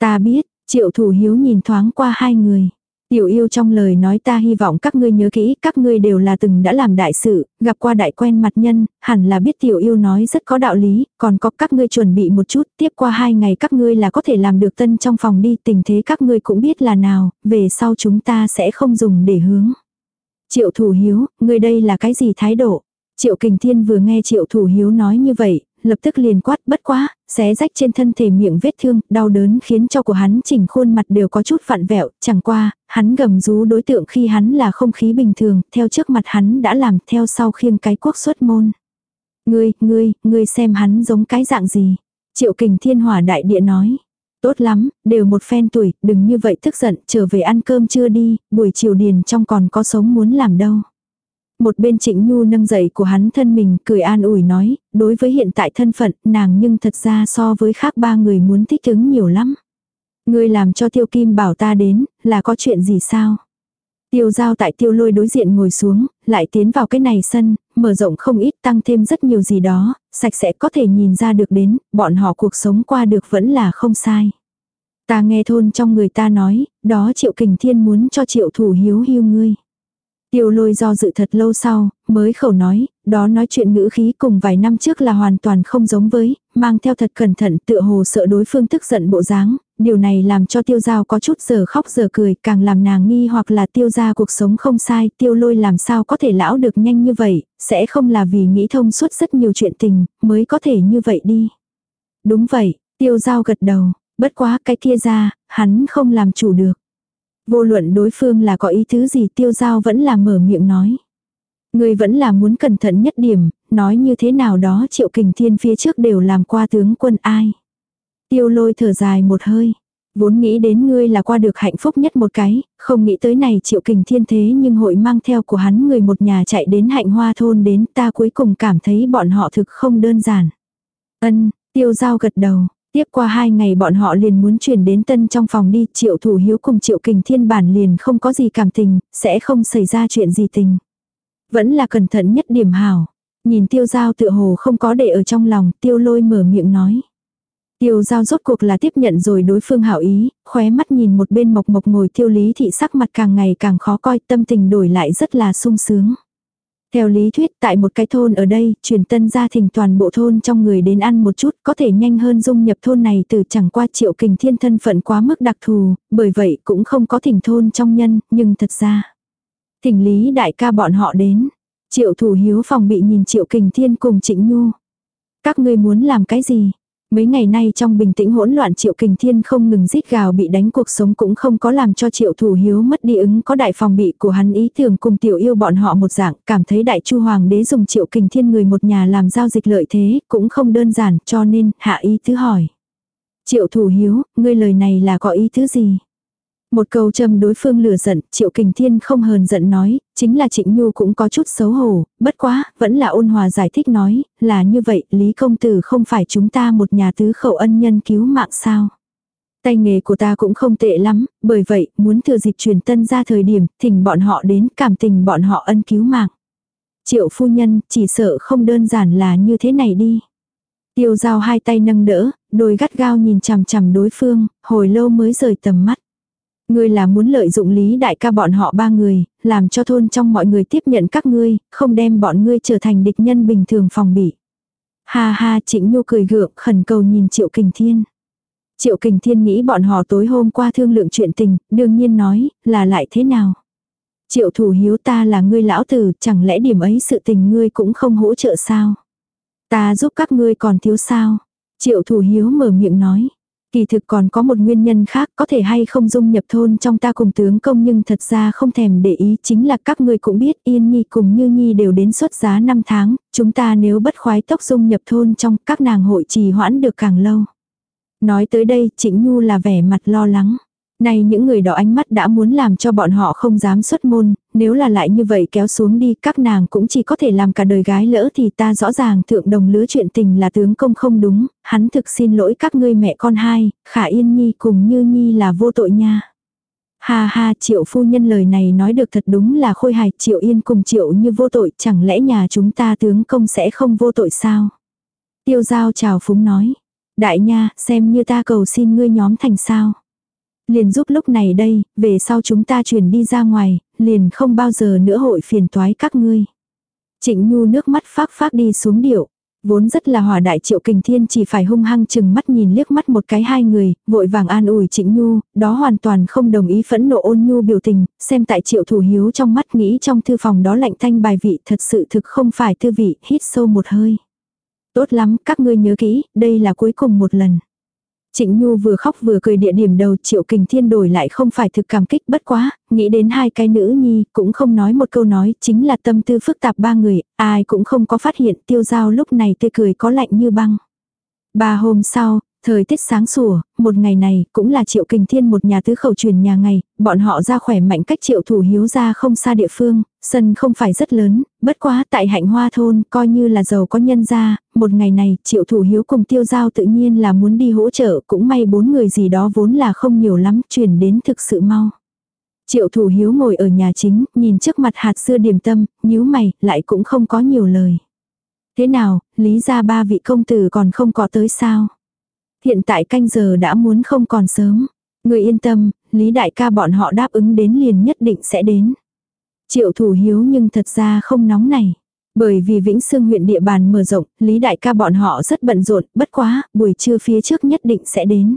Ta biết, triệu thủ hiếu nhìn thoáng qua hai người. Tiểu yêu trong lời nói ta hy vọng các ngươi nhớ kỹ, các ngươi đều là từng đã làm đại sự, gặp qua đại quen mặt nhân, hẳn là biết tiểu yêu nói rất có đạo lý, còn có các ngươi chuẩn bị một chút, tiếp qua hai ngày các ngươi là có thể làm được tân trong phòng đi, tình thế các ngươi cũng biết là nào, về sau chúng ta sẽ không dùng để hướng. Triệu thủ hiếu, ngươi đây là cái gì thái độ? Triệu kình thiên vừa nghe triệu thủ hiếu nói như vậy, lập tức liền quát bất quá, xé rách trên thân thể miệng vết thương, đau đớn khiến cho của hắn chỉnh khuôn mặt đều có chút vặn vẹo, chẳng qua, hắn gầm rú đối tượng khi hắn là không khí bình thường, theo trước mặt hắn đã làm theo sau khiêng cái quốc xuất môn. Ngươi, ngươi, ngươi xem hắn giống cái dạng gì. Triệu kình thiên hỏa đại địa nói. Tốt lắm, đều một phen tuổi, đừng như vậy tức giận, trở về ăn cơm chưa đi, buổi chiều điền trong còn có sống muốn làm đâu. Một bên trịnh nhu nâng dậy của hắn thân mình cười an ủi nói, đối với hiện tại thân phận nàng nhưng thật ra so với khác ba người muốn thích ứng nhiều lắm. Ngươi làm cho tiêu kim bảo ta đến, là có chuyện gì sao? Tiêu giao tại tiêu lôi đối diện ngồi xuống, lại tiến vào cái này sân, mở rộng không ít tăng thêm rất nhiều gì đó, sạch sẽ có thể nhìn ra được đến, bọn họ cuộc sống qua được vẫn là không sai. Ta nghe thôn trong người ta nói, đó triệu kình thiên muốn cho triệu thủ hiếu hiu ngươi. Tiêu lôi do dự thật lâu sau, mới khẩu nói, đó nói chuyện ngữ khí cùng vài năm trước là hoàn toàn không giống với, mang theo thật cẩn thận tựa hồ sợ đối phương tức giận bộ dáng, điều này làm cho tiêu giao có chút giờ khóc giờ cười, càng làm nàng nghi hoặc là tiêu ra cuộc sống không sai, tiêu lôi làm sao có thể lão được nhanh như vậy, sẽ không là vì nghĩ thông suốt rất nhiều chuyện tình, mới có thể như vậy đi. Đúng vậy, tiêu giao gật đầu, bất quá cái kia ra, hắn không làm chủ được. Vô luận đối phương là có ý thứ gì tiêu giao vẫn là mở miệng nói. Người vẫn là muốn cẩn thận nhất điểm, nói như thế nào đó triệu kình thiên phía trước đều làm qua tướng quân ai. Tiêu lôi thở dài một hơi. Vốn nghĩ đến ngươi là qua được hạnh phúc nhất một cái, không nghĩ tới này triệu kình thiên thế nhưng hội mang theo của hắn người một nhà chạy đến hạnh hoa thôn đến ta cuối cùng cảm thấy bọn họ thực không đơn giản. Ân, tiêu giao gật đầu, Tiếp qua hai ngày bọn họ liền muốn chuyển đến tân trong phòng đi, triệu thủ hiếu cùng triệu kình thiên bản liền không có gì cảm tình, sẽ không xảy ra chuyện gì tình. Vẫn là cẩn thận nhất điểm hảo. Nhìn tiêu giao tựa hồ không có để ở trong lòng, tiêu lôi mở miệng nói. Tiêu giao rốt cuộc là tiếp nhận rồi đối phương hảo ý, khóe mắt nhìn một bên mộc mộc ngồi tiêu lý thị sắc mặt càng ngày càng khó coi tâm tình đổi lại rất là sung sướng. Theo lý thuyết tại một cái thôn ở đây, truyền tân gia thỉnh toàn bộ thôn trong người đến ăn một chút có thể nhanh hơn dung nhập thôn này từ chẳng qua triệu kình thiên thân phận quá mức đặc thù, bởi vậy cũng không có thỉnh thôn trong nhân, nhưng thật ra. Thỉnh lý đại ca bọn họ đến. Triệu thủ hiếu phòng bị nhìn triệu kình thiên cùng trịnh nhu. Các ngươi muốn làm cái gì? Mấy ngày nay trong bình tĩnh hỗn loạn Triệu Kình Thiên không ngừng rít gào bị đánh cuộc sống cũng không có làm cho Triệu Thủ Hiếu mất đi ứng có đại phòng bị của hắn ý tưởng cùng tiểu yêu bọn họ một dạng, cảm thấy đại chu hoàng đế dùng Triệu Kình Thiên người một nhà làm giao dịch lợi thế, cũng không đơn giản, cho nên hạ ý thứ hỏi. Triệu Thủ Hiếu, ngươi lời này là có ý thứ gì? Một câu châm đối phương lửa giận, Triệu Kình Thiên không hờn giận nói, chính là Trịnh Nhu cũng có chút xấu hổ, bất quá, vẫn là ôn hòa giải thích nói, là như vậy, Lý Công Tử không phải chúng ta một nhà tứ khẩu ân nhân cứu mạng sao. Tay nghề của ta cũng không tệ lắm, bởi vậy, muốn thừa dịp truyền tân ra thời điểm, thỉnh bọn họ đến, cảm tình bọn họ ân cứu mạng. Triệu phu nhân, chỉ sợ không đơn giản là như thế này đi. Tiêu giao hai tay nâng đỡ, đôi gắt gao nhìn chằm chằm đối phương, hồi lâu mới rời tầm mắt. Ngươi là muốn lợi dụng lý đại ca bọn họ ba người, làm cho thôn trong mọi người tiếp nhận các ngươi, không đem bọn ngươi trở thành địch nhân bình thường phòng bị. Ha ha trịnh nhu cười gượng khẩn cầu nhìn triệu kình thiên. Triệu kình thiên nghĩ bọn họ tối hôm qua thương lượng chuyện tình, đương nhiên nói, là lại thế nào. Triệu thủ hiếu ta là ngươi lão tử, chẳng lẽ điểm ấy sự tình ngươi cũng không hỗ trợ sao? Ta giúp các ngươi còn thiếu sao? Triệu thủ hiếu mở miệng nói. Kỳ thực còn có một nguyên nhân khác có thể hay không dung nhập thôn trong ta cùng tướng công nhưng thật ra không thèm để ý chính là các ngươi cũng biết Yên Nhi cùng Như Nhi đều đến xuất giá 5 tháng, chúng ta nếu bất khoái tốc dung nhập thôn trong các nàng hội trì hoãn được càng lâu. Nói tới đây Trịnh Nhu là vẻ mặt lo lắng. Này những người đó ánh mắt đã muốn làm cho bọn họ không dám xuất môn, nếu là lại như vậy kéo xuống đi các nàng cũng chỉ có thể làm cả đời gái lỡ thì ta rõ ràng thượng đồng lứa chuyện tình là tướng công không đúng, hắn thực xin lỗi các ngươi mẹ con hai, khả yên nhi cùng như nhi là vô tội nha. Ha ha triệu phu nhân lời này nói được thật đúng là khôi hài triệu yên cùng triệu như vô tội chẳng lẽ nhà chúng ta tướng công sẽ không vô tội sao. Tiêu giao chào phúng nói. Đại nha xem như ta cầu xin ngươi nhóm thành sao. Liền giúp lúc này đây, về sau chúng ta chuyển đi ra ngoài, liền không bao giờ nữa hội phiền toái các ngươi. Trịnh Nhu nước mắt phác phác đi xuống điệu. Vốn rất là hòa đại triệu kình thiên chỉ phải hung hăng chừng mắt nhìn liếc mắt một cái hai người, vội vàng an ủi trịnh Nhu, đó hoàn toàn không đồng ý phẫn nộ ôn Nhu biểu tình, xem tại triệu thủ hiếu trong mắt nghĩ trong thư phòng đó lạnh thanh bài vị thật sự thực không phải thư vị, hít sâu một hơi. Tốt lắm, các ngươi nhớ kỹ, đây là cuối cùng một lần. Trịnh Nhu vừa khóc vừa cười địa điểm đầu triệu kình thiên đổi lại không phải thực cảm kích bất quá, nghĩ đến hai cái nữ nhi, cũng không nói một câu nói, chính là tâm tư phức tạp ba người, ai cũng không có phát hiện tiêu giao lúc này tươi cười có lạnh như băng. Ba hôm sau, Thời tiết sáng sủa, một ngày này cũng là triệu kình thiên một nhà tứ khẩu truyền nhà ngày, bọn họ ra khỏe mạnh cách triệu thủ hiếu ra không xa địa phương, sân không phải rất lớn, bất quá tại hạnh hoa thôn coi như là giàu có nhân ra, một ngày này triệu thủ hiếu cùng tiêu giao tự nhiên là muốn đi hỗ trợ cũng may bốn người gì đó vốn là không nhiều lắm truyền đến thực sự mau. Triệu thủ hiếu ngồi ở nhà chính, nhìn trước mặt hạt xưa điểm tâm, nhíu mày, lại cũng không có nhiều lời. Thế nào, lý ra ba vị công tử còn không có tới sao? Hiện tại canh giờ đã muốn không còn sớm. Người yên tâm, Lý đại ca bọn họ đáp ứng đến liền nhất định sẽ đến. Triệu thủ hiếu nhưng thật ra không nóng này. Bởi vì Vĩnh Sương huyện địa bàn mở rộng, Lý đại ca bọn họ rất bận rộn, bất quá, buổi trưa phía trước nhất định sẽ đến.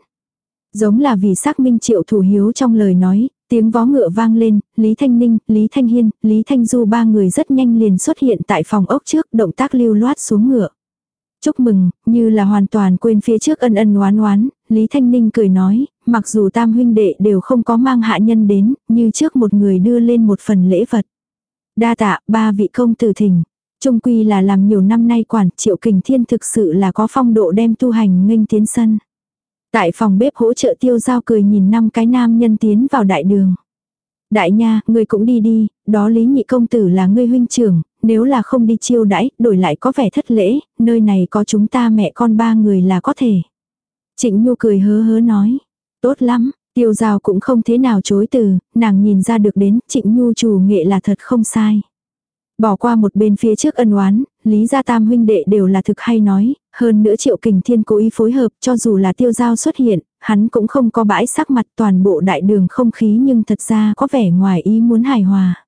Giống là vì xác minh triệu thủ hiếu trong lời nói, tiếng vó ngựa vang lên, Lý Thanh Ninh, Lý Thanh Hiên, Lý Thanh Du ba người rất nhanh liền xuất hiện tại phòng ốc trước, động tác lưu loát xuống ngựa. Chúc mừng, như là hoàn toàn quên phía trước ân ân oán oán, Lý Thanh Ninh cười nói, mặc dù tam huynh đệ đều không có mang hạ nhân đến, như trước một người đưa lên một phần lễ vật. Đa tạ, ba vị công tử thỉnh. Trung quy là làm nhiều năm nay quản triệu kình thiên thực sự là có phong độ đem tu hành nghênh tiến sân. Tại phòng bếp hỗ trợ tiêu giao cười nhìn năm cái nam nhân tiến vào đại đường. Đại nha, ngươi cũng đi đi, đó lý nhị công tử là ngươi huynh trưởng, nếu là không đi chiêu đãi, đổi lại có vẻ thất lễ, nơi này có chúng ta mẹ con ba người là có thể. Trịnh Nhu cười hớ hớ nói. Tốt lắm, tiêu giao cũng không thế nào chối từ, nàng nhìn ra được đến trịnh Nhu chủ nghệ là thật không sai. Bỏ qua một bên phía trước ân oán, Lý Gia Tam huynh đệ đều là thực hay nói, hơn nữa Triệu Kình Thiên cố ý phối hợp cho dù là tiêu giao xuất hiện, hắn cũng không có bãi sắc mặt toàn bộ đại đường không khí nhưng thật ra có vẻ ngoài ý muốn hài hòa.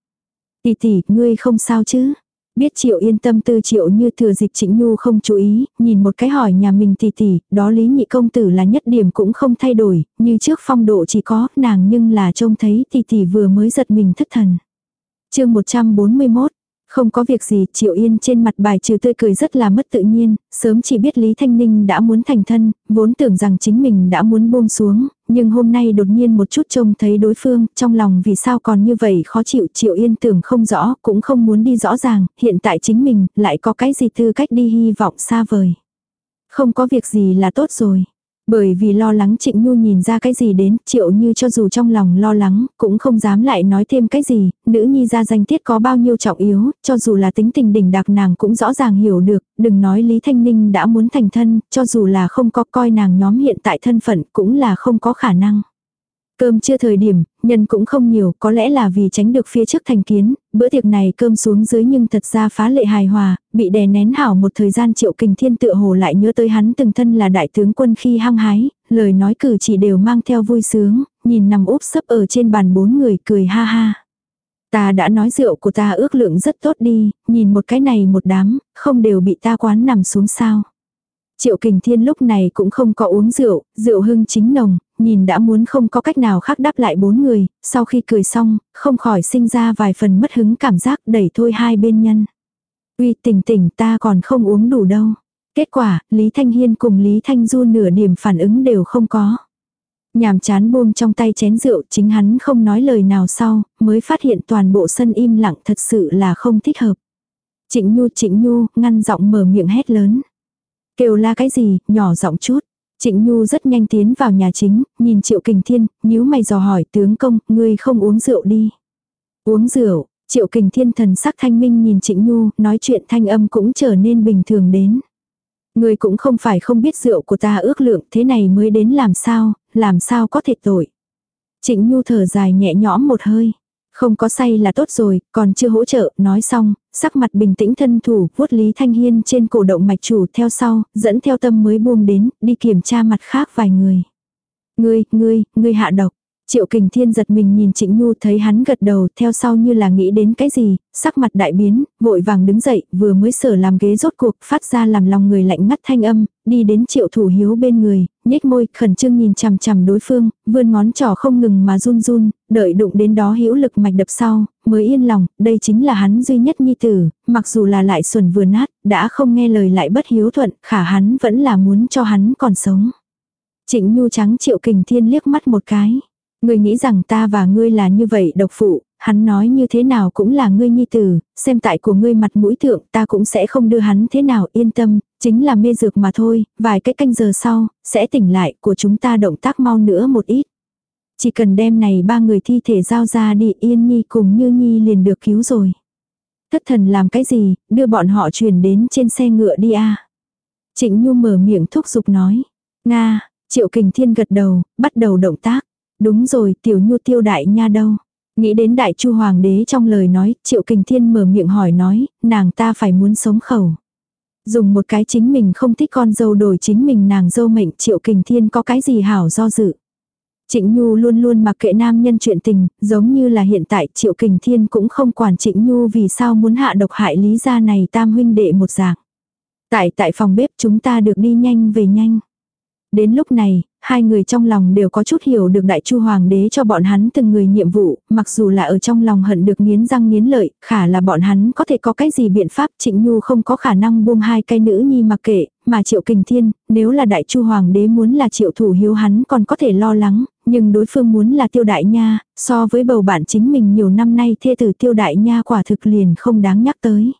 Tỷ tỷ, ngươi không sao chứ? Biết Triệu yên tâm tư Triệu như thừa dịp Trịnh Nhu không chú ý, nhìn một cái hỏi nhà mình tỷ tỷ, đó Lý Nhị Công Tử là nhất điểm cũng không thay đổi, như trước phong độ chỉ có nàng nhưng là trông thấy tỷ tỷ vừa mới giật mình thất thần. chương 141 không có việc gì, Triệu Yên trên mặt bài trừ tươi cười rất là mất tự nhiên, sớm chỉ biết Lý Thanh Ninh đã muốn thành thân, vốn tưởng rằng chính mình đã muốn buông xuống, nhưng hôm nay đột nhiên một chút trông thấy đối phương, trong lòng vì sao còn như vậy khó chịu, Triệu Yên tưởng không rõ, cũng không muốn đi rõ ràng, hiện tại chính mình lại có cái gì tư cách đi hy vọng xa vời. Không có việc gì là tốt rồi. Bởi vì lo lắng Trịnh Nhu nhìn ra cái gì đến, triệu như cho dù trong lòng lo lắng, cũng không dám lại nói thêm cái gì, nữ nhi ra danh tiết có bao nhiêu trọng yếu, cho dù là tính tình đỉnh đặc nàng cũng rõ ràng hiểu được, đừng nói Lý Thanh Ninh đã muốn thành thân, cho dù là không có coi nàng nhóm hiện tại thân phận cũng là không có khả năng. Cơm chưa thời điểm, nhân cũng không nhiều, có lẽ là vì tránh được phía trước thành kiến, bữa tiệc này cơm xuống dưới nhưng thật ra phá lệ hài hòa, bị đè nén hảo một thời gian triệu kình thiên tựa hồ lại nhớ tới hắn từng thân là đại tướng quân khi hăng hái, lời nói cử chỉ đều mang theo vui sướng, nhìn nằm úp sấp ở trên bàn bốn người cười ha ha. Ta đã nói rượu của ta ước lượng rất tốt đi, nhìn một cái này một đám, không đều bị ta quán nằm xuống sao. Triệu Kình Thiên lúc này cũng không có uống rượu, rượu hưng chính nồng, nhìn đã muốn không có cách nào khác đáp lại bốn người, sau khi cười xong, không khỏi sinh ra vài phần mất hứng cảm giác đẩy thôi hai bên nhân. Uy tỉnh tỉnh ta còn không uống đủ đâu. Kết quả, Lý Thanh Hiên cùng Lý Thanh Du nửa điểm phản ứng đều không có. Nhàm chán buông trong tay chén rượu chính hắn không nói lời nào sau, mới phát hiện toàn bộ sân im lặng thật sự là không thích hợp. Trịnh Nhu Trịnh Nhu ngăn giọng mở miệng hét lớn. Kêu la cái gì, nhỏ giọng chút. Trịnh Nhu rất nhanh tiến vào nhà chính, nhìn Triệu Kình Thiên, nhíu mày dò hỏi tướng công, ngươi không uống rượu đi. Uống rượu, Triệu Kình Thiên thần sắc thanh minh nhìn Trịnh Nhu, nói chuyện thanh âm cũng trở nên bình thường đến. Ngươi cũng không phải không biết rượu của ta ước lượng thế này mới đến làm sao, làm sao có thể tội. Trịnh Nhu thở dài nhẹ nhõm một hơi. Không có say là tốt rồi, còn chưa hỗ trợ, nói xong, sắc mặt bình tĩnh thân thủ, vuốt Lý Thanh Hiên trên cổ động mạch chủ theo sau, dẫn theo tâm mới buông đến, đi kiểm tra mặt khác vài người. Ngươi, ngươi, ngươi hạ độc. Triệu Kình Thiên giật mình nhìn Trịnh Nhu thấy hắn gật đầu theo sau như là nghĩ đến cái gì, sắc mặt đại biến, vội vàng đứng dậy, vừa mới sở làm ghế rốt cuộc phát ra làm lòng người lạnh ngắt thanh âm, đi đến Triệu Thủ Hiếu bên người, nhếch môi, khẩn trương nhìn chằm chằm đối phương, vươn ngón trỏ không ngừng mà run run, đợi đụng đến đó hữu lực mạch đập sau, mới yên lòng, đây chính là hắn duy nhất nhi tử, mặc dù là lại xuẩn vừa nát, đã không nghe lời lại bất hiếu thuận, khả hắn vẫn là muốn cho hắn còn sống. Trịnh Nhu trắng Triệu Kình Thiên liếc mắt một cái. Ngươi nghĩ rằng ta và ngươi là như vậy độc phụ, hắn nói như thế nào cũng là ngươi nhi tử, xem tại của ngươi mặt mũi thượng ta cũng sẽ không đưa hắn thế nào yên tâm, chính là mê dược mà thôi, vài cái canh giờ sau, sẽ tỉnh lại của chúng ta động tác mau nữa một ít. Chỉ cần đem này ba người thi thể giao ra đi yên nhi cùng như nhi liền được cứu rồi. Thất thần làm cái gì, đưa bọn họ chuyển đến trên xe ngựa đi a Trịnh Nhu mở miệng thúc giục nói. Nga, Triệu Kình Thiên gật đầu, bắt đầu động tác. Đúng rồi, tiểu nhu tiêu đại nha đâu. Nghĩ đến đại chu hoàng đế trong lời nói, triệu kình thiên mở miệng hỏi nói, nàng ta phải muốn sống khẩu. Dùng một cái chính mình không thích con dâu đổi chính mình nàng dâu mệnh triệu kình thiên có cái gì hảo do dự. Trịnh Nhu luôn luôn mặc kệ nam nhân chuyện tình, giống như là hiện tại Triệu Kình Thiên cũng không quản Trịnh Nhu vì sao muốn hạ độc hại lý gia này tam huynh đệ một dạng. Tại tại phòng bếp chúng ta được đi nhanh về nhanh. Đến lúc này, hai người trong lòng đều có chút hiểu được đại chu hoàng đế cho bọn hắn từng người nhiệm vụ, mặc dù là ở trong lòng hận được nghiến răng nghiến lợi, khả là bọn hắn có thể có cái gì biện pháp trịnh nhu không có khả năng buông hai cây nữ nhi mặc kệ, mà triệu kình thiên, nếu là đại chu hoàng đế muốn là triệu thủ hiếu hắn còn có thể lo lắng, nhưng đối phương muốn là tiêu đại nha, so với bầu bạn chính mình nhiều năm nay thê tử tiêu đại nha quả thực liền không đáng nhắc tới.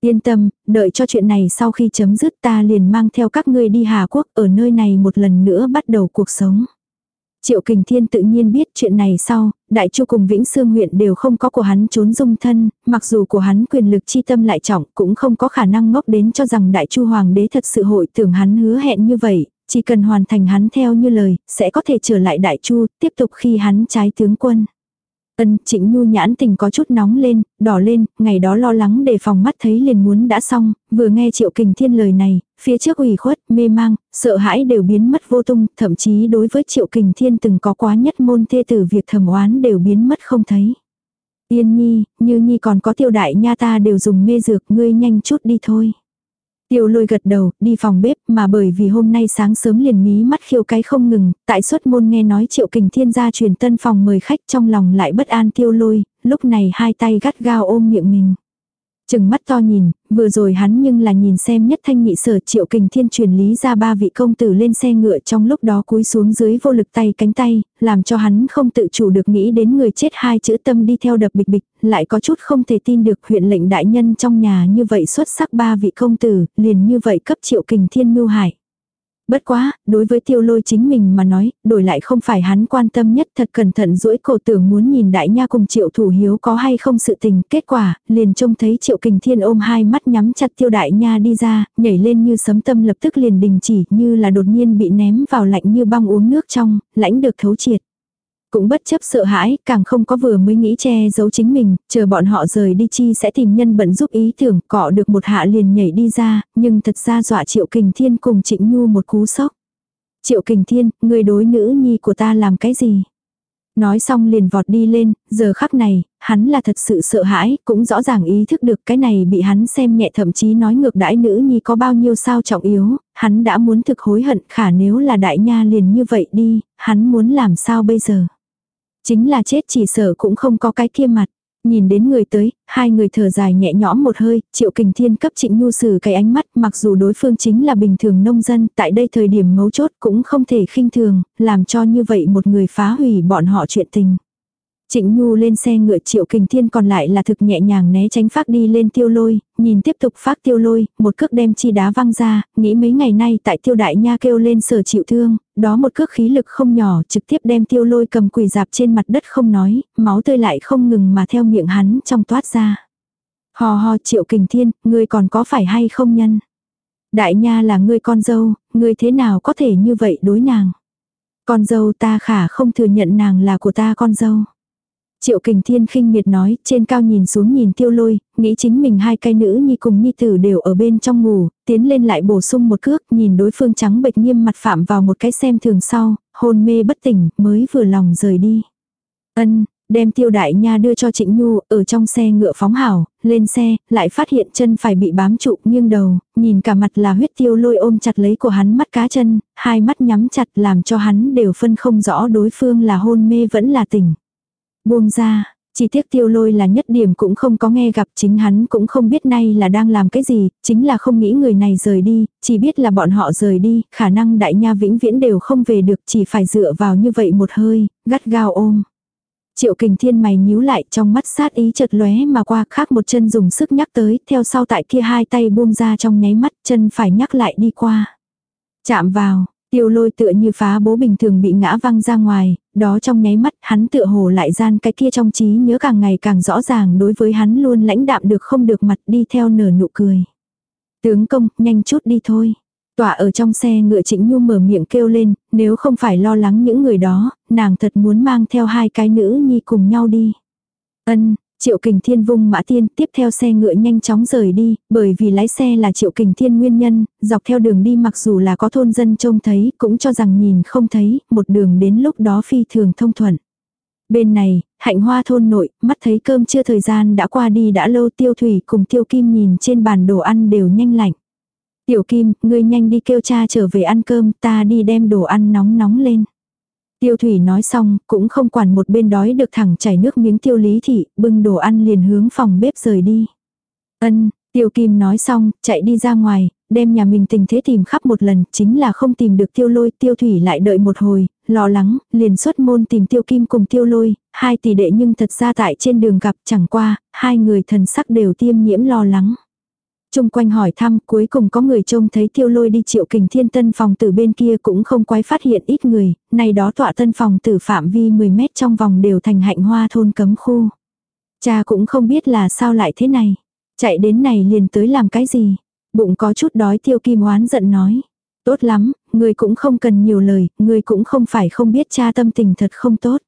Yên tâm, đợi cho chuyện này sau khi chấm dứt ta liền mang theo các ngươi đi Hà Quốc ở nơi này một lần nữa bắt đầu cuộc sống. Triệu Kình Thiên tự nhiên biết chuyện này sau, Đại Chu cùng Vĩnh Sương huyện đều không có của hắn trốn dung thân, mặc dù của hắn quyền lực chi tâm lại trọng cũng không có khả năng ngốc đến cho rằng Đại Chu Hoàng đế thật sự hội tưởng hắn hứa hẹn như vậy, Chỉ cần hoàn thành hắn theo như lời, sẽ có thể trở lại đại chu, tiếp tục khi hắn trái tướng quân. Ân trịnh nhu nhãn tình có chút nóng lên, đỏ lên, ngày đó lo lắng để phòng mắt thấy liền muốn đã xong, vừa nghe triệu kình thiên lời này, phía trước ủy khuất, mê mang, sợ hãi đều biến mất vô tung, thậm chí đối với triệu kình thiên từng có quá nhất môn thê tử việc thầm oán đều biến mất không thấy. Yên nhi, như nhi còn có tiêu đại nha ta đều dùng mê dược ngươi nhanh chút đi thôi. Tiêu lôi gật đầu, đi phòng bếp, mà bởi vì hôm nay sáng sớm liền mí mắt khiêu cái không ngừng, tại suất môn nghe nói triệu kình thiên gia truyền tân phòng mời khách trong lòng lại bất an tiêu lôi, lúc này hai tay gắt gao ôm miệng mình. Chừng mắt to nhìn, vừa rồi hắn nhưng là nhìn xem nhất thanh nhị sở triệu kình thiên truyền lý ra ba vị công tử lên xe ngựa trong lúc đó cúi xuống dưới vô lực tay cánh tay, làm cho hắn không tự chủ được nghĩ đến người chết hai chữ tâm đi theo đập bịch bịch, lại có chút không thể tin được huyện lệnh đại nhân trong nhà như vậy xuất sắc ba vị công tử, liền như vậy cấp triệu kình thiên mưu hại. Bất quá, đối với tiêu lôi chính mình mà nói, đổi lại không phải hắn quan tâm nhất thật cẩn thận duỗi cổ tưởng muốn nhìn đại nha cùng triệu thủ hiếu có hay không sự tình. Kết quả, liền trông thấy triệu kình thiên ôm hai mắt nhắm chặt tiêu đại nha đi ra, nhảy lên như sấm tâm lập tức liền đình chỉ như là đột nhiên bị ném vào lạnh như băng uống nước trong, lãnh được thấu triệt. Cũng bất chấp sợ hãi, càng không có vừa mới nghĩ che giấu chính mình, chờ bọn họ rời đi chi sẽ tìm nhân bận giúp ý tưởng, cọ được một hạ liền nhảy đi ra, nhưng thật ra dọa Triệu Kình Thiên cùng Trịnh Nhu một cú sốc. Triệu Kình Thiên, người đối nữ nhi của ta làm cái gì? Nói xong liền vọt đi lên, giờ khắc này, hắn là thật sự sợ hãi, cũng rõ ràng ý thức được cái này bị hắn xem nhẹ thậm chí nói ngược đãi nữ nhi có bao nhiêu sao trọng yếu, hắn đã muốn thực hối hận khả nếu là đại nha liền như vậy đi, hắn muốn làm sao bây giờ. Chính là chết chỉ sợ cũng không có cái kia mặt. Nhìn đến người tới, hai người thở dài nhẹ nhõm một hơi, triệu kình thiên cấp trịnh nhu sử cái ánh mắt mặc dù đối phương chính là bình thường nông dân, tại đây thời điểm mấu chốt cũng không thể khinh thường, làm cho như vậy một người phá hủy bọn họ chuyện tình. Trịnh Nhu lên xe ngựa triệu kình thiên còn lại là thực nhẹ nhàng né tránh phát đi lên tiêu lôi, nhìn tiếp tục phát tiêu lôi, một cước đem chi đá văng ra, nghĩ mấy ngày nay tại tiêu đại nha kêu lên sở chịu thương, đó một cước khí lực không nhỏ trực tiếp đem tiêu lôi cầm quỳ dạp trên mặt đất không nói, máu tươi lại không ngừng mà theo miệng hắn trong toát ra. Hò hò triệu kình thiên, ngươi còn có phải hay không nhân? Đại nha là ngươi con dâu, ngươi thế nào có thể như vậy đối nàng? Con dâu ta khả không thừa nhận nàng là của ta con dâu. Triệu kình thiên khinh miệt nói, trên cao nhìn xuống nhìn tiêu lôi, nghĩ chính mình hai cái nữ nhi cùng nhi tử đều ở bên trong ngủ, tiến lên lại bổ sung một cước, nhìn đối phương trắng bệch nghiêm mặt phạm vào một cái xem thường sau, hôn mê bất tỉnh, mới vừa lòng rời đi. Ân, đem tiêu đại nha đưa cho trịnh nhu, ở trong xe ngựa phóng hảo, lên xe, lại phát hiện chân phải bị bám trụ nghiêng đầu, nhìn cả mặt là huyết tiêu lôi ôm chặt lấy của hắn mắt cá chân, hai mắt nhắm chặt làm cho hắn đều phân không rõ đối phương là hôn mê vẫn là tỉnh. Buông ra, chỉ tiếc tiêu lôi là nhất điểm cũng không có nghe gặp chính hắn cũng không biết nay là đang làm cái gì, chính là không nghĩ người này rời đi, chỉ biết là bọn họ rời đi, khả năng đại nha vĩnh viễn đều không về được chỉ phải dựa vào như vậy một hơi, gắt gao ôm. Triệu kình thiên mày nhíu lại trong mắt sát ý chợt lóe mà qua khác một chân dùng sức nhắc tới, theo sau tại kia hai tay buông ra trong nháy mắt chân phải nhắc lại đi qua. Chạm vào, Tiêu lôi tựa như phá bố bình thường bị ngã văng ra ngoài, đó trong nháy mắt hắn tựa hồ lại gian cái kia trong trí nhớ càng ngày càng rõ ràng đối với hắn luôn lãnh đạm được không được mặt đi theo nở nụ cười. Tướng công, nhanh chút đi thôi. Tỏa ở trong xe ngựa trịnh nhu mở miệng kêu lên, nếu không phải lo lắng những người đó, nàng thật muốn mang theo hai cái nữ nhi cùng nhau đi. Ân, Triệu Kình Thiên vung mã tiên tiếp theo xe ngựa nhanh chóng rời đi, bởi vì lái xe là Triệu Kình Thiên nguyên nhân, dọc theo đường đi mặc dù là có thôn dân trông thấy, cũng cho rằng nhìn không thấy, một đường đến lúc đó phi thường thông thuận. Bên này, hạnh hoa thôn nội, mắt thấy cơm chưa thời gian đã qua đi đã lâu tiêu thủy cùng tiêu kim nhìn trên bàn đồ ăn đều nhanh lạnh. Tiểu kim, ngươi nhanh đi kêu cha trở về ăn cơm, ta đi đem đồ ăn nóng nóng lên. Tiêu thủy nói xong, cũng không quản một bên đói được thẳng chảy nước miếng tiêu lý thị, bưng đồ ăn liền hướng phòng bếp rời đi. Ân, tiêu kim nói xong, chạy đi ra ngoài, đem nhà mình tình thế tìm khắp một lần, chính là không tìm được tiêu lôi, tiêu thủy lại đợi một hồi, lo lắng, liền xuất môn tìm tiêu kim cùng tiêu lôi, hai tỷ đệ nhưng thật ra tại trên đường gặp chẳng qua, hai người thần sắc đều tiêm nhiễm lo lắng. Trung quanh hỏi thăm cuối cùng có người trông thấy tiêu lôi đi triệu kình thiên tân phòng từ bên kia cũng không quái phát hiện ít người, này đó tọa tân phòng từ phạm vi 10 mét trong vòng đều thành hạnh hoa thôn cấm khu. Cha cũng không biết là sao lại thế này. Chạy đến này liền tới làm cái gì. Bụng có chút đói tiêu kim oán giận nói. Tốt lắm, người cũng không cần nhiều lời, người cũng không phải không biết cha tâm tình thật không tốt.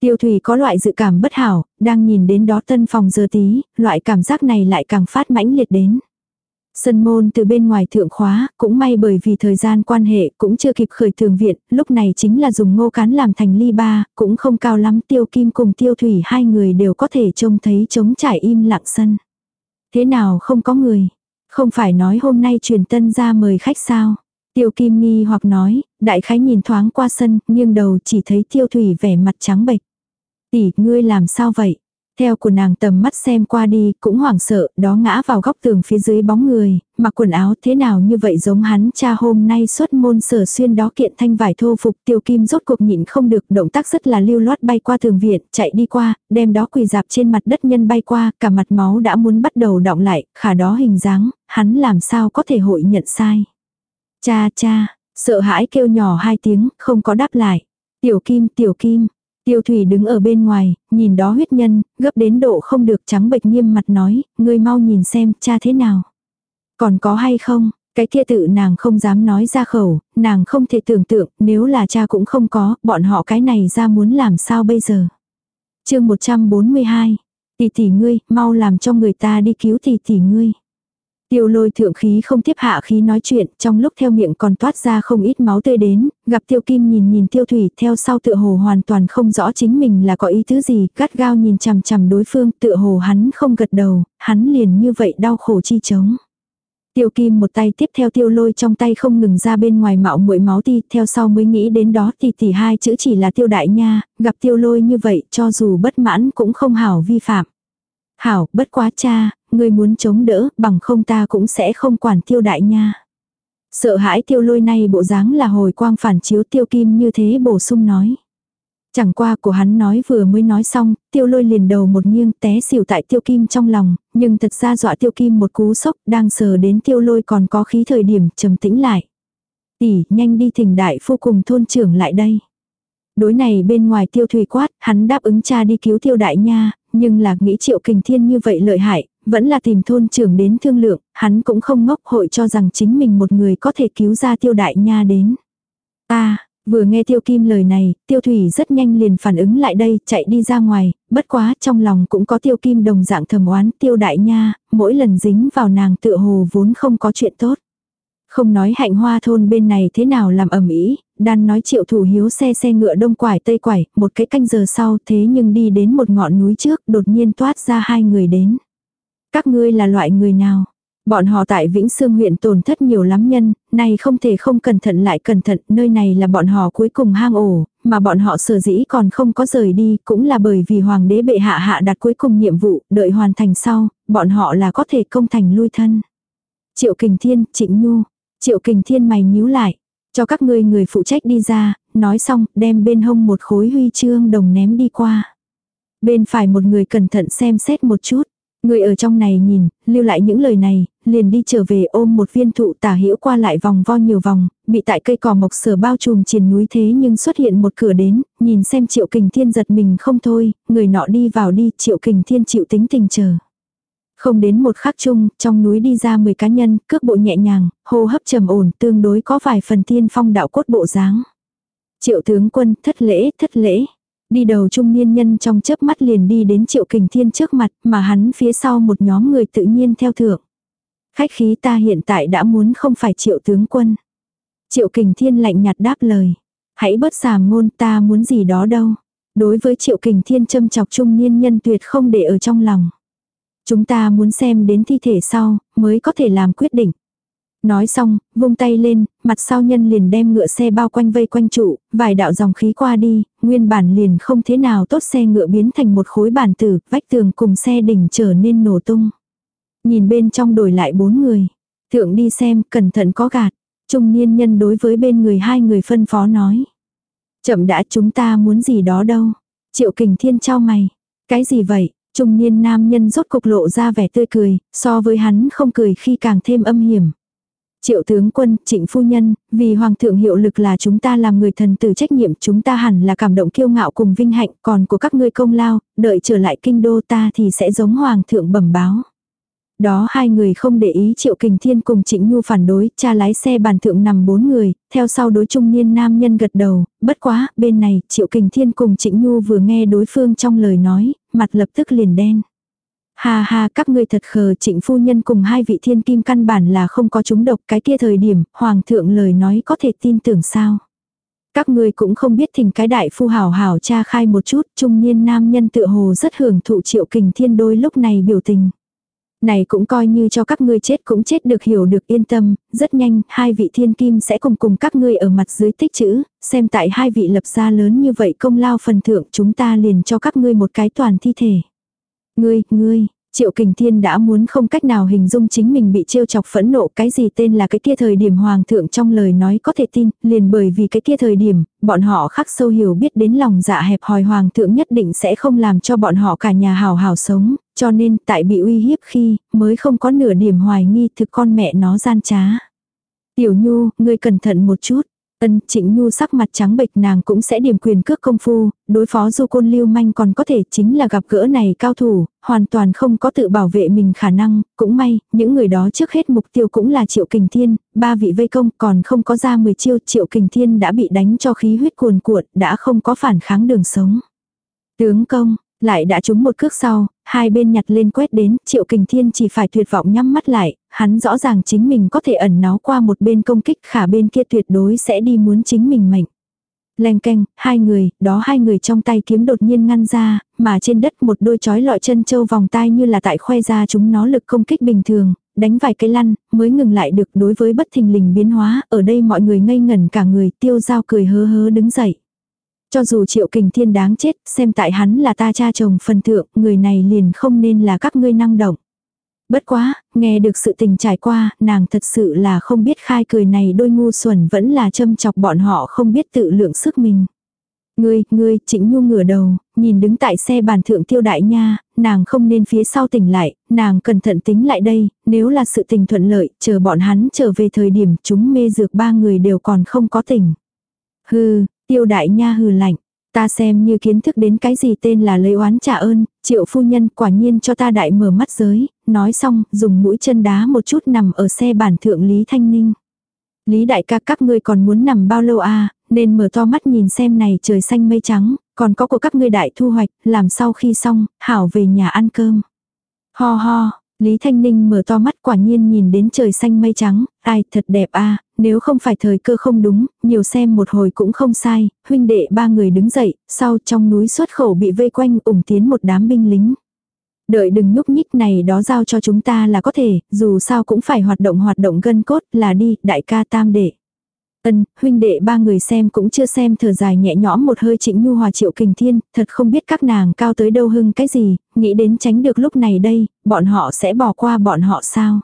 Tiêu Thủy có loại dự cảm bất hảo, đang nhìn đến đó tân phòng giờ tí, loại cảm giác này lại càng phát mãnh liệt đến. Sân môn từ bên ngoài thượng khóa, cũng may bởi vì thời gian quan hệ cũng chưa kịp khởi thường viện, lúc này chính là dùng ngô cán làm thành ly ba, cũng không cao lắm tiêu kim cùng tiêu thủy hai người đều có thể trông thấy trống trải im lặng sân. Thế nào không có người? Không phải nói hôm nay truyền tân ra mời khách sao? Tiêu kim nghi hoặc nói, đại khái nhìn thoáng qua sân, nghiêng đầu chỉ thấy tiêu thủy vẻ mặt trắng bệch. Tỷ, ngươi làm sao vậy? Theo của nàng tầm mắt xem qua đi, cũng hoảng sợ, đó ngã vào góc tường phía dưới bóng người, mặc quần áo thế nào như vậy giống hắn cha hôm nay xuất môn sở xuyên đó kiện thanh vải thô phục tiêu kim rốt cuộc nhịn không được, động tác rất là lưu loát bay qua tường viện, chạy đi qua, đem đó quỳ dạp trên mặt đất nhân bay qua, cả mặt máu đã muốn bắt đầu động lại, khả đó hình dáng, hắn làm sao có thể hội nhận sai. Cha cha, sợ hãi kêu nhỏ hai tiếng, không có đáp lại. Tiểu kim, tiểu kim, Tiêu thủy đứng ở bên ngoài, nhìn đó huyết nhân, gấp đến độ không được trắng bệch nghiêm mặt nói, ngươi mau nhìn xem cha thế nào. Còn có hay không, cái kia tự nàng không dám nói ra khẩu, nàng không thể tưởng tượng, nếu là cha cũng không có, bọn họ cái này ra muốn làm sao bây giờ. chương 142, tỷ tỷ ngươi, mau làm cho người ta đi cứu tỷ tỷ ngươi. Tiêu lôi thượng khí không tiếp hạ khí nói chuyện, trong lúc theo miệng còn toát ra không ít máu tươi đến, gặp tiêu kim nhìn nhìn tiêu thủy theo sau tựa hồ hoàn toàn không rõ chính mình là có ý thứ gì, gắt gao nhìn chằm chằm đối phương tựa hồ hắn không gật đầu, hắn liền như vậy đau khổ chi chống. Tiêu kim một tay tiếp theo tiêu lôi trong tay không ngừng ra bên ngoài mạo muội máu ti, theo sau mới nghĩ đến đó thì tỷ hai chữ chỉ là tiêu đại nha, gặp tiêu lôi như vậy cho dù bất mãn cũng không hảo vi phạm. Hảo, bất quá cha, ngươi muốn chống đỡ, bằng không ta cũng sẽ không quản tiêu đại nha. Sợ hãi tiêu lôi này bộ dáng là hồi quang phản chiếu tiêu kim như thế bổ sung nói. Chẳng qua của hắn nói vừa mới nói xong, tiêu lôi liền đầu một nghiêng té xỉu tại tiêu kim trong lòng, nhưng thật ra dọa tiêu kim một cú sốc đang sờ đến tiêu lôi còn có khí thời điểm trầm tĩnh lại. Tỷ, nhanh đi thỉnh đại phu cùng thôn trưởng lại đây. Đối này bên ngoài tiêu thủy quát, hắn đáp ứng cha đi cứu tiêu đại nha, nhưng là nghĩ triệu kình thiên như vậy lợi hại, vẫn là tìm thôn trưởng đến thương lượng, hắn cũng không ngốc hội cho rằng chính mình một người có thể cứu ra tiêu đại nha đến. Ta, vừa nghe tiêu kim lời này, tiêu thủy rất nhanh liền phản ứng lại đây, chạy đi ra ngoài, bất quá trong lòng cũng có tiêu kim đồng dạng thầm oán tiêu đại nha, mỗi lần dính vào nàng tựa hồ vốn không có chuyện tốt. Không nói hạnh hoa thôn bên này thế nào làm ẩm ý, đan nói triệu thủ hiếu xe xe ngựa đông quải tây quải, một cái canh giờ sau thế nhưng đi đến một ngọn núi trước đột nhiên toát ra hai người đến. Các ngươi là loại người nào? Bọn họ tại Vĩnh Sương huyện tổn thất nhiều lắm nhân, nay không thể không cẩn thận lại cẩn thận, nơi này là bọn họ cuối cùng hang ổ, mà bọn họ sở dĩ còn không có rời đi, cũng là bởi vì hoàng đế bệ hạ hạ đặt cuối cùng nhiệm vụ, đợi hoàn thành sau, bọn họ là có thể công thành lui thân. Triệu Kình Thiên, Trịnh Nhu, Triệu Kình Thiên mày nhíu lại, cho các ngươi người phụ trách đi ra, nói xong, đem bên hông một khối huy chương đồng ném đi qua. Bên phải một người cẩn thận xem xét một chút. Người ở trong này nhìn, lưu lại những lời này, liền đi trở về ôm một viên thụ tả hữu qua lại vòng vo nhiều vòng, bị tại cây cỏ mộc sở bao trùm trên núi thế nhưng xuất hiện một cửa đến, nhìn xem triệu kình thiên giật mình không thôi, người nọ đi vào đi, triệu kình thiên chịu tính tình chờ. Không đến một khắc chung, trong núi đi ra 10 cá nhân, cước bộ nhẹ nhàng, hô hấp trầm ổn, tương đối có vài phần tiên phong đạo cốt bộ dáng. Triệu tướng quân, thất lễ, thất lễ. Đi đầu trung niên nhân trong chớp mắt liền đi đến triệu kình thiên trước mặt, mà hắn phía sau một nhóm người tự nhiên theo thượng. Khách khí ta hiện tại đã muốn không phải triệu tướng quân. Triệu kình thiên lạnh nhạt đáp lời. Hãy bớt sàm ngôn ta muốn gì đó đâu. Đối với triệu kình thiên châm chọc trung niên nhân tuyệt không để ở trong lòng. Chúng ta muốn xem đến thi thể sau, mới có thể làm quyết định. Nói xong, vung tay lên, mặt sau nhân liền đem ngựa xe bao quanh vây quanh trụ, vài đạo dòng khí qua đi, nguyên bản liền không thế nào tốt xe ngựa biến thành một khối bản tử, vách tường cùng xe đỉnh trở nên nổ tung. Nhìn bên trong đổi lại bốn người. Thượng đi xem, cẩn thận có gạt. Trung niên nhân đối với bên người hai người phân phó nói. Chậm đã chúng ta muốn gì đó đâu. Triệu kình thiên trao mày. Cái gì vậy? Trung niên nam nhân rốt cục lộ ra vẻ tươi cười, so với hắn không cười khi càng thêm âm hiểm. Triệu tướng quân, trịnh phu nhân, vì hoàng thượng hiệu lực là chúng ta làm người thần tử trách nhiệm chúng ta hẳn là cảm động kiêu ngạo cùng vinh hạnh còn của các ngươi công lao, đợi trở lại kinh đô ta thì sẽ giống hoàng thượng bẩm báo. Đó hai người không để ý Triệu Kình Thiên cùng Trịnh Nhu phản đối, cha lái xe bàn thượng nằm bốn người, theo sau đối trung niên nam nhân gật đầu, bất quá, bên này, Triệu Kình Thiên cùng Trịnh Nhu vừa nghe đối phương trong lời nói, mặt lập tức liền đen. Ha ha các ngươi thật khờ trịnh phu nhân cùng hai vị thiên kim căn bản là không có chúng độc cái kia thời điểm, hoàng thượng lời nói có thể tin tưởng sao. Các ngươi cũng không biết thình cái đại phu hảo hảo cha khai một chút, trung niên nam nhân tựa hồ rất hưởng thụ triệu kình thiên đôi lúc này biểu tình. Này cũng coi như cho các ngươi chết cũng chết được hiểu được yên tâm, rất nhanh, hai vị thiên kim sẽ cùng cùng các ngươi ở mặt dưới tích chữ, xem tại hai vị lập gia lớn như vậy công lao phần thượng chúng ta liền cho các ngươi một cái toàn thi thể. Ngươi, ngươi, Triệu Kình Thiên đã muốn không cách nào hình dung chính mình bị trêu chọc phẫn nộ cái gì tên là cái kia thời điểm hoàng thượng trong lời nói có thể tin, liền bởi vì cái kia thời điểm, bọn họ khắc sâu hiểu biết đến lòng dạ hẹp hòi hoàng thượng nhất định sẽ không làm cho bọn họ cả nhà hào hào sống, cho nên tại bị uy hiếp khi, mới không có nửa điểm hoài nghi thực con mẹ nó gian trá. Tiểu Nhu, ngươi cẩn thận một chút. Ân Trịnh Nhu sắc mặt trắng bệch nàng cũng sẽ điểm quyền cước công phu, đối phó du côn lưu manh còn có thể chính là gặp gỡ này cao thủ, hoàn toàn không có tự bảo vệ mình khả năng, cũng may, những người đó trước hết mục tiêu cũng là Triệu Kình Thiên, ba vị vây công còn không có ra 10 chiêu Triệu Kình Thiên đã bị đánh cho khí huyết cuồn cuộn, đã không có phản kháng đường sống. Tướng công, lại đã trúng một cước sau, hai bên nhặt lên quét đến, triệu kình thiên chỉ phải tuyệt vọng nhắm mắt lại, hắn rõ ràng chính mình có thể ẩn náu qua một bên công kích khả bên kia tuyệt đối sẽ đi muốn chính mình mệnh. Leng canh, hai người, đó hai người trong tay kiếm đột nhiên ngăn ra, mà trên đất một đôi chói lọi chân châu vòng tai như là tại khoe ra chúng nó lực công kích bình thường, đánh vài cái lăn, mới ngừng lại được đối với bất thình lình biến hóa, ở đây mọi người ngây ngẩn cả người tiêu dao cười hớ hớ đứng dậy. Cho dù triệu kình thiên đáng chết, xem tại hắn là ta cha chồng phần thượng, người này liền không nên là các ngươi năng động. Bất quá, nghe được sự tình trải qua, nàng thật sự là không biết khai cười này đôi ngu xuẩn vẫn là châm chọc bọn họ không biết tự lượng sức mình. Ngươi, ngươi, chỉnh nhu ngửa đầu, nhìn đứng tại xe bàn thượng tiêu đại nha, nàng không nên phía sau tỉnh lại, nàng cẩn thận tính lại đây, nếu là sự tình thuận lợi, chờ bọn hắn trở về thời điểm chúng mê dược ba người đều còn không có tỉnh. Hừ, Tiêu đại nha hừ lạnh. Ta xem như kiến thức đến cái gì tên là lấy oán trả ơn, triệu phu nhân quả nhiên cho ta đại mở mắt giới, nói xong, dùng mũi chân đá một chút nằm ở xe bản thượng Lý Thanh Ninh. Lý đại ca các ngươi còn muốn nằm bao lâu à, nên mở to mắt nhìn xem này trời xanh mây trắng, còn có của các ngươi đại thu hoạch, làm sau khi xong, hảo về nhà ăn cơm. Ho ho, Lý Thanh Ninh mở to mắt quả nhiên nhìn đến trời xanh mây trắng, ai thật đẹp a nếu không phải thời cơ không đúng, nhiều xem một hồi cũng không sai, huynh đệ ba người đứng dậy, sau trong núi xuất khẩu bị vây quanh ủng tiến một đám binh lính. Đợi đừng nhúc nhích này đó giao cho chúng ta là có thể, dù sao cũng phải hoạt động hoạt động gân cốt là đi, đại ca tam đệ. Ân, huynh đệ ba người xem cũng chưa xem thở dài nhẹ nhõm một hơi trịnh nhu hòa triệu kình thiên, thật không biết các nàng cao tới đâu hưng cái gì, nghĩ đến tránh được lúc này đây, bọn họ sẽ bỏ qua bọn họ sao.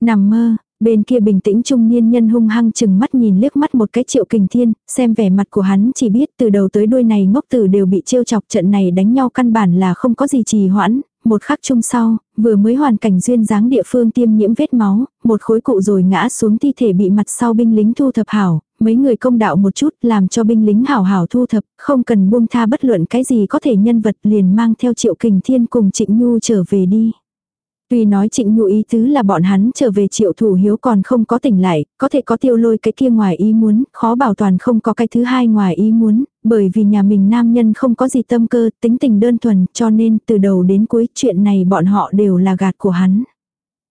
Nằm mơ, Bên kia bình tĩnh trung niên nhân hung hăng chừng mắt nhìn liếc mắt một cái triệu kình thiên, xem vẻ mặt của hắn chỉ biết từ đầu tới đuôi này ngốc tử đều bị trêu chọc trận này đánh nhau căn bản là không có gì trì hoãn, một khắc chung sau, vừa mới hoàn cảnh duyên dáng địa phương tiêm nhiễm vết máu, một khối cụ rồi ngã xuống thi thể bị mặt sau binh lính thu thập hảo, mấy người công đạo một chút làm cho binh lính hảo hảo thu thập, không cần buông tha bất luận cái gì có thể nhân vật liền mang theo triệu kình thiên cùng trịnh nhu trở về đi. Tuy nói trịnh ngụ ý tứ là bọn hắn trở về triệu thủ hiếu còn không có tỉnh lại, có thể có tiêu lôi cái kia ngoài ý muốn, khó bảo toàn không có cái thứ hai ngoài ý muốn, bởi vì nhà mình nam nhân không có gì tâm cơ, tính tình đơn thuần, cho nên từ đầu đến cuối chuyện này bọn họ đều là gạt của hắn.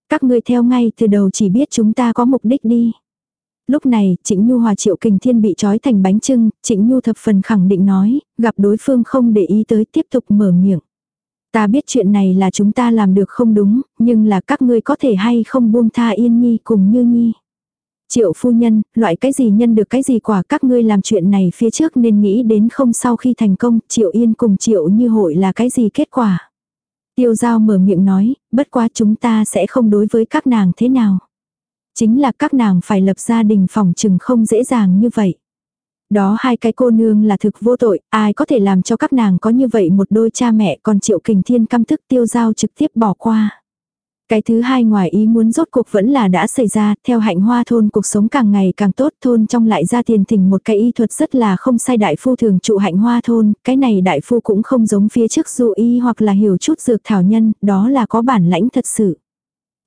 Các ngươi theo ngay từ đầu chỉ biết chúng ta có mục đích đi. Lúc này, Trịnh Nhu Hòa Triệu Kình Thiên bị trói thành bánh trưng, Trịnh Nhu thập phần khẳng định nói, gặp đối phương không để ý tới tiếp tục mở miệng. Ta biết chuyện này là chúng ta làm được không đúng, nhưng là các ngươi có thể hay không buông tha yên nhi cùng như nhi. Triệu phu nhân, loại cái gì nhân được cái gì quả các ngươi làm chuyện này phía trước nên nghĩ đến không sau khi thành công, triệu yên cùng triệu như hội là cái gì kết quả. Tiêu giao mở miệng nói, bất quá chúng ta sẽ không đối với các nàng thế nào. Chính là các nàng phải lập gia đình phòng trừng không dễ dàng như vậy. Đó hai cái cô nương là thực vô tội, ai có thể làm cho các nàng có như vậy một đôi cha mẹ còn triệu kình thiên căm thức tiêu giao trực tiếp bỏ qua. Cái thứ hai ngoài ý muốn rốt cuộc vẫn là đã xảy ra, theo hạnh hoa thôn cuộc sống càng ngày càng tốt thôn trong lại ra tiền thỉnh một cái y thuật rất là không sai đại phu thường trụ hạnh hoa thôn, cái này đại phu cũng không giống phía trước dụ y hoặc là hiểu chút dược thảo nhân, đó là có bản lãnh thật sự.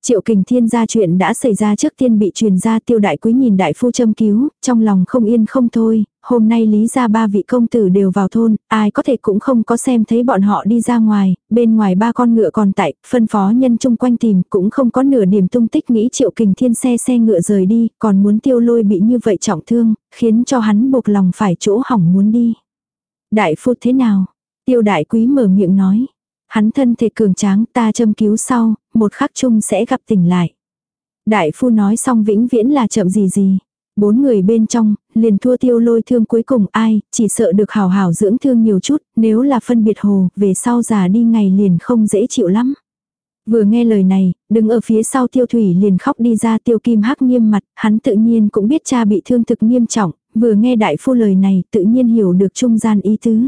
Triệu kình thiên gia chuyện đã xảy ra trước tiên bị truyền ra tiêu đại quý nhìn đại phu châm cứu, trong lòng không yên không thôi, hôm nay lý ra ba vị công tử đều vào thôn, ai có thể cũng không có xem thấy bọn họ đi ra ngoài, bên ngoài ba con ngựa còn tại, phân phó nhân chung quanh tìm cũng không có nửa điểm tung tích nghĩ triệu kình thiên xe xe ngựa rời đi, còn muốn tiêu lôi bị như vậy trọng thương, khiến cho hắn buộc lòng phải chỗ hỏng muốn đi. Đại phu thế nào? Tiêu đại quý mở miệng nói. Hắn thân thể cường tráng ta châm cứu sau, một khắc chung sẽ gặp tỉnh lại. Đại phu nói xong vĩnh viễn là chậm gì gì. Bốn người bên trong, liền thua tiêu lôi thương cuối cùng ai, chỉ sợ được hảo hảo dưỡng thương nhiều chút, nếu là phân biệt hồ, về sau già đi ngày liền không dễ chịu lắm. Vừa nghe lời này, đứng ở phía sau tiêu thủy liền khóc đi ra tiêu kim hắc nghiêm mặt, hắn tự nhiên cũng biết cha bị thương thực nghiêm trọng, vừa nghe đại phu lời này tự nhiên hiểu được trung gian ý tứ.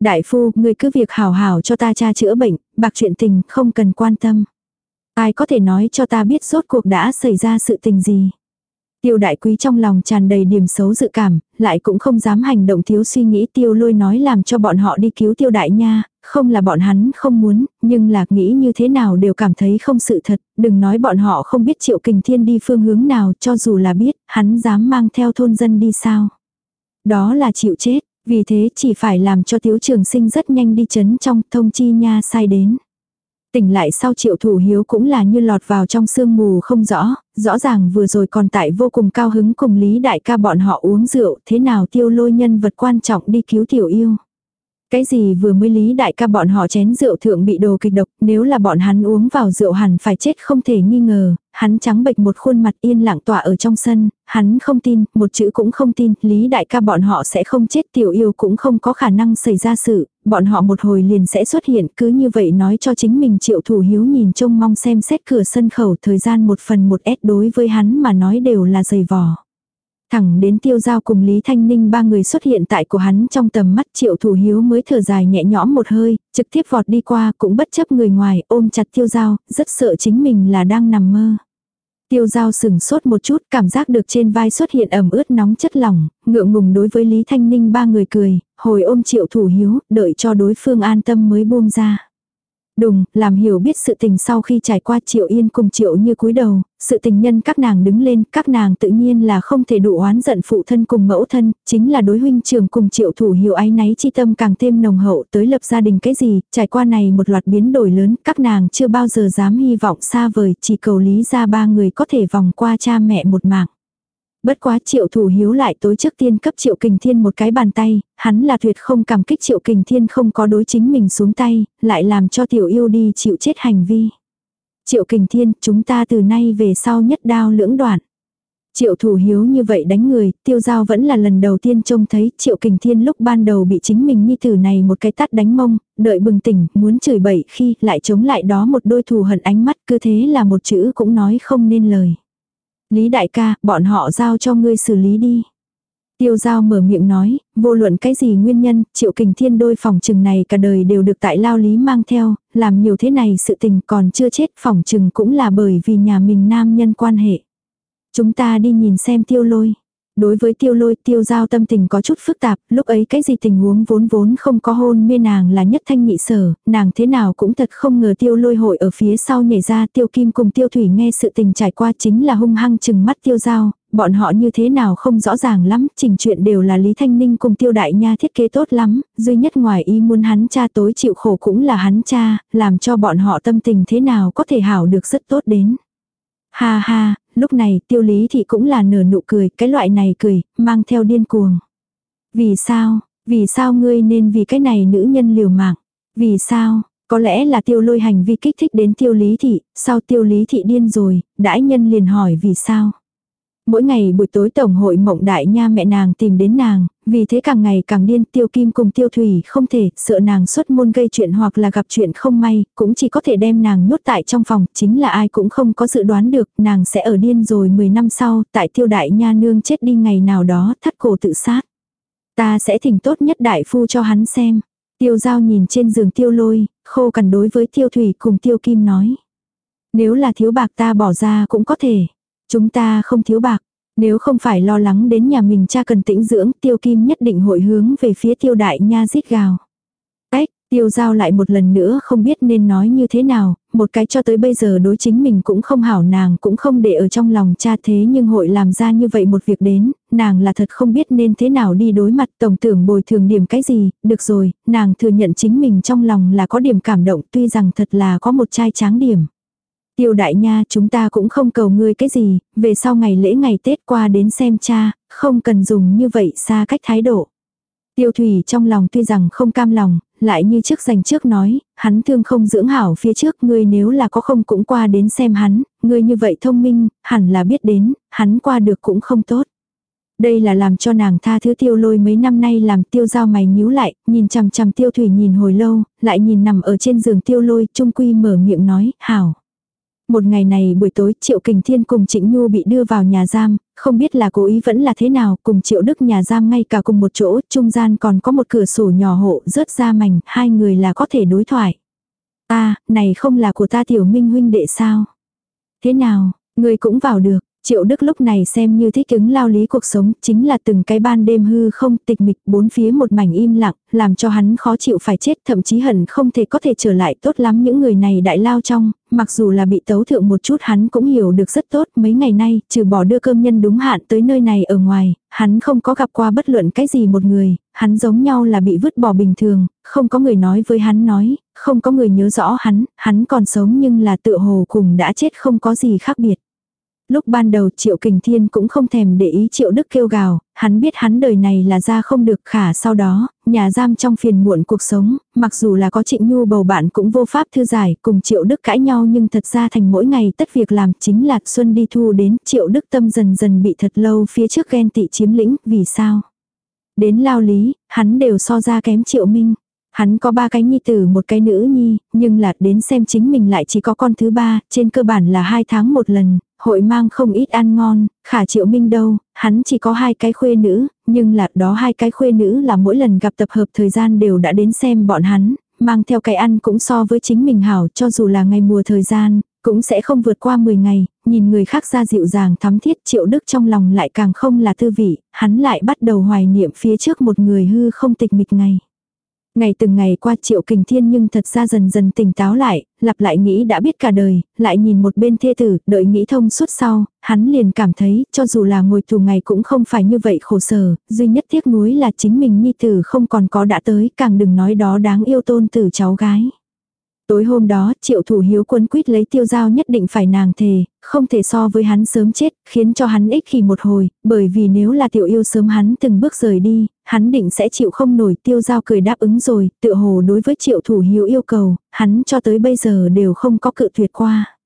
Đại phu, người cứ việc hảo hảo cho ta cha chữa bệnh, bạc chuyện tình không cần quan tâm. Ai có thể nói cho ta biết rốt cuộc đã xảy ra sự tình gì. Tiêu đại quý trong lòng tràn đầy điểm xấu dự cảm, lại cũng không dám hành động thiếu suy nghĩ tiêu lôi nói làm cho bọn họ đi cứu tiêu đại nha, không là bọn hắn không muốn, nhưng là nghĩ như thế nào đều cảm thấy không sự thật, đừng nói bọn họ không biết triệu kình thiên đi phương hướng nào cho dù là biết, hắn dám mang theo thôn dân đi sao. Đó là chịu chết, vì thế chỉ phải làm cho thiếu trường sinh rất nhanh đi chấn trong thông chi nha sai đến. Tỉnh lại sau triệu thủ hiếu cũng là như lọt vào trong sương mù không rõ, rõ ràng vừa rồi còn tại vô cùng cao hứng cùng Lý Đại ca bọn họ uống rượu, thế nào tiêu lôi nhân vật quan trọng đi cứu tiểu yêu. Cái gì vừa mới lý đại ca bọn họ chén rượu thượng bị đồ kịch độc, nếu là bọn hắn uống vào rượu hẳn phải chết không thể nghi ngờ, hắn trắng bệch một khuôn mặt yên lặng tỏa ở trong sân, hắn không tin, một chữ cũng không tin, lý đại ca bọn họ sẽ không chết tiểu yêu cũng không có khả năng xảy ra sự, bọn họ một hồi liền sẽ xuất hiện, cứ như vậy nói cho chính mình triệu thủ hiếu nhìn trông mong xem xét cửa sân khẩu thời gian một phần một ép đối với hắn mà nói đều là dày vò. Thẳng đến tiêu giao cùng Lý Thanh Ninh ba người xuất hiện tại của hắn trong tầm mắt triệu thủ hiếu mới thở dài nhẹ nhõm một hơi, trực tiếp vọt đi qua cũng bất chấp người ngoài ôm chặt tiêu giao, rất sợ chính mình là đang nằm mơ. Tiêu giao sừng sốt một chút cảm giác được trên vai xuất hiện ẩm ướt nóng chất lỏng, ngượng ngùng đối với Lý Thanh Ninh ba người cười, hồi ôm triệu thủ hiếu, đợi cho đối phương an tâm mới buông ra. Đùng, làm hiểu biết sự tình sau khi trải qua Triệu Yên cùng Triệu như cúi đầu, sự tình nhân các nàng đứng lên, các nàng tự nhiên là không thể đủ oán giận phụ thân cùng mẫu thân, chính là đối huynh trường cùng Triệu thủ hiểu ái náy chi tâm càng thêm nồng hậu tới lập gia đình cái gì, trải qua này một loạt biến đổi lớn, các nàng chưa bao giờ dám hy vọng xa vời, chỉ cầu lý ra ba người có thể vòng qua cha mẹ một mạng. Bất quá triệu thủ hiếu lại tối trước tiên cấp triệu kình thiên một cái bàn tay, hắn là tuyệt không cảm kích triệu kình thiên không có đối chính mình xuống tay, lại làm cho tiểu yêu đi chịu chết hành vi. Triệu kình thiên, chúng ta từ nay về sau nhất đao lưỡng đoạn. Triệu thủ hiếu như vậy đánh người, tiêu giao vẫn là lần đầu tiên trông thấy triệu kình thiên lúc ban đầu bị chính mình nhi tử này một cái tát đánh mông, đợi bừng tỉnh, muốn chửi bậy khi lại chống lại đó một đôi thù hận ánh mắt cứ thế là một chữ cũng nói không nên lời. Lý đại ca, bọn họ giao cho ngươi xử lý đi. Tiêu giao mở miệng nói, vô luận cái gì nguyên nhân, triệu kình thiên đôi phòng trừng này cả đời đều được tại lao lý mang theo, làm nhiều thế này sự tình còn chưa chết phòng trừng cũng là bởi vì nhà mình nam nhân quan hệ. Chúng ta đi nhìn xem tiêu lôi. Đối với tiêu lôi tiêu giao tâm tình có chút phức tạp, lúc ấy cái gì tình huống vốn vốn không có hôn mê nàng là nhất thanh nhị sở, nàng thế nào cũng thật không ngờ tiêu lôi hội ở phía sau nhảy ra tiêu kim cùng tiêu thủy nghe sự tình trải qua chính là hung hăng chừng mắt tiêu giao, bọn họ như thế nào không rõ ràng lắm, trình chuyện đều là Lý Thanh Ninh cùng tiêu đại nha thiết kế tốt lắm, duy nhất ngoài ý muốn hắn cha tối chịu khổ cũng là hắn cha, làm cho bọn họ tâm tình thế nào có thể hảo được rất tốt đến. Ha ha, lúc này tiêu lý thị cũng là nở nụ cười, cái loại này cười, mang theo điên cuồng. Vì sao, vì sao ngươi nên vì cái này nữ nhân liều mạng? Vì sao, có lẽ là tiêu lôi hành vi kích thích đến tiêu lý thị, sau tiêu lý thị điên rồi, đãi nhân liền hỏi vì sao. Mỗi ngày buổi tối tổng hội mộng đại nha mẹ nàng tìm đến nàng, vì thế càng ngày càng điên tiêu kim cùng tiêu thủy không thể, sợ nàng xuất môn gây chuyện hoặc là gặp chuyện không may, cũng chỉ có thể đem nàng nhốt tại trong phòng, chính là ai cũng không có dự đoán được, nàng sẽ ở điên rồi 10 năm sau, tại tiêu đại nha nương chết đi ngày nào đó, thắt cổ tự sát. Ta sẽ thỉnh tốt nhất đại phu cho hắn xem. Tiêu giao nhìn trên giường tiêu lôi, khô cằn đối với tiêu thủy cùng tiêu kim nói. Nếu là thiếu bạc ta bỏ ra cũng có thể. Chúng ta không thiếu bạc. Nếu không phải lo lắng đến nhà mình cha cần tĩnh dưỡng, tiêu kim nhất định hội hướng về phía tiêu đại nha rít gào. Ách, tiêu giao lại một lần nữa không biết nên nói như thế nào, một cái cho tới bây giờ đối chính mình cũng không hảo nàng cũng không để ở trong lòng cha thế nhưng hội làm ra như vậy một việc đến, nàng là thật không biết nên thế nào đi đối mặt tổng tưởng bồi thường điểm cái gì, được rồi, nàng thừa nhận chính mình trong lòng là có điểm cảm động tuy rằng thật là có một trai tráng điểm. Tiêu đại nha chúng ta cũng không cầu ngươi cái gì, về sau ngày lễ ngày Tết qua đến xem cha, không cần dùng như vậy xa cách thái độ. Tiêu thủy trong lòng tuy rằng không cam lòng, lại như trước dành trước nói, hắn thương không dưỡng hảo phía trước ngươi nếu là có không cũng qua đến xem hắn, ngươi như vậy thông minh, hẳn là biết đến, hắn qua được cũng không tốt. Đây là làm cho nàng tha thứ tiêu lôi mấy năm nay làm tiêu giao mày nhíu lại, nhìn chằm chằm tiêu thủy nhìn hồi lâu, lại nhìn nằm ở trên giường tiêu lôi, trung quy mở miệng nói, hảo. Một ngày này buổi tối Triệu Kình Thiên cùng Trịnh Nhu bị đưa vào nhà giam, không biết là cố ý vẫn là thế nào, cùng Triệu Đức nhà giam ngay cả cùng một chỗ, trung gian còn có một cửa sổ nhỏ hộ rớt ra mảnh, hai người là có thể đối thoại. Ta, này không là của ta tiểu minh huynh đệ sao? Thế nào, người cũng vào được, Triệu Đức lúc này xem như thích ứng lao lý cuộc sống, chính là từng cái ban đêm hư không tịch mịch bốn phía một mảnh im lặng, làm cho hắn khó chịu phải chết thậm chí hận không thể có thể trở lại tốt lắm những người này đại lao trong, mặc dù là bị tấu thượng một chút hắn cũng hiểu được rất tốt mấy ngày nay, trừ bỏ đưa cơm nhân đúng hạn tới nơi này ở ngoài, hắn không có gặp qua bất luận cái gì một người, hắn giống nhau là bị vứt bỏ bình thường, không có người nói với hắn nói, không có người nhớ rõ hắn, hắn còn sống nhưng là tựa hồ cùng đã chết không có gì khác biệt. Lúc ban đầu Triệu Kình Thiên cũng không thèm để ý Triệu Đức kêu gào, hắn biết hắn đời này là ra không được khả sau đó, nhà giam trong phiền muộn cuộc sống, mặc dù là có Trịnh Nhu bầu bạn cũng vô pháp thư giải, cùng Triệu Đức cãi nhau nhưng thật ra thành mỗi ngày tất việc làm chính là xuân đi thu đến Triệu Đức tâm dần dần bị thật lâu phía trước ghen tị chiếm lĩnh, vì sao? Đến lao lý, hắn đều so ra kém Triệu Minh. Hắn có ba cái nhi tử một cái nữ nhi, nhưng là đến xem chính mình lại chỉ có con thứ ba, trên cơ bản là hai tháng một lần, hội mang không ít ăn ngon, khả triệu minh đâu, hắn chỉ có hai cái khuê nữ, nhưng là đó hai cái khuê nữ là mỗi lần gặp tập hợp thời gian đều đã đến xem bọn hắn, mang theo cái ăn cũng so với chính mình hảo cho dù là ngày mùa thời gian, cũng sẽ không vượt qua 10 ngày, nhìn người khác ra dịu dàng thắm thiết triệu đức trong lòng lại càng không là thư vị, hắn lại bắt đầu hoài niệm phía trước một người hư không tịch mịch ngày. Ngày từng ngày qua triệu kình thiên nhưng thật ra dần dần tỉnh táo lại, lặp lại nghĩ đã biết cả đời, lại nhìn một bên thê tử, đợi nghĩ thông suốt sau, hắn liền cảm thấy, cho dù là ngồi tù ngày cũng không phải như vậy khổ sở, duy nhất tiếc nuối là chính mình nhi tử không còn có đã tới, càng đừng nói đó đáng yêu tôn tử cháu gái. Tối hôm đó, triệu thủ hiếu quân quyết lấy tiêu giao nhất định phải nàng thề, không thể so với hắn sớm chết, khiến cho hắn ích khi một hồi, bởi vì nếu là tiểu yêu sớm hắn từng bước rời đi, hắn định sẽ chịu không nổi tiêu giao cười đáp ứng rồi, tự hồ đối với triệu thủ hiếu yêu cầu, hắn cho tới bây giờ đều không có cự tuyệt qua.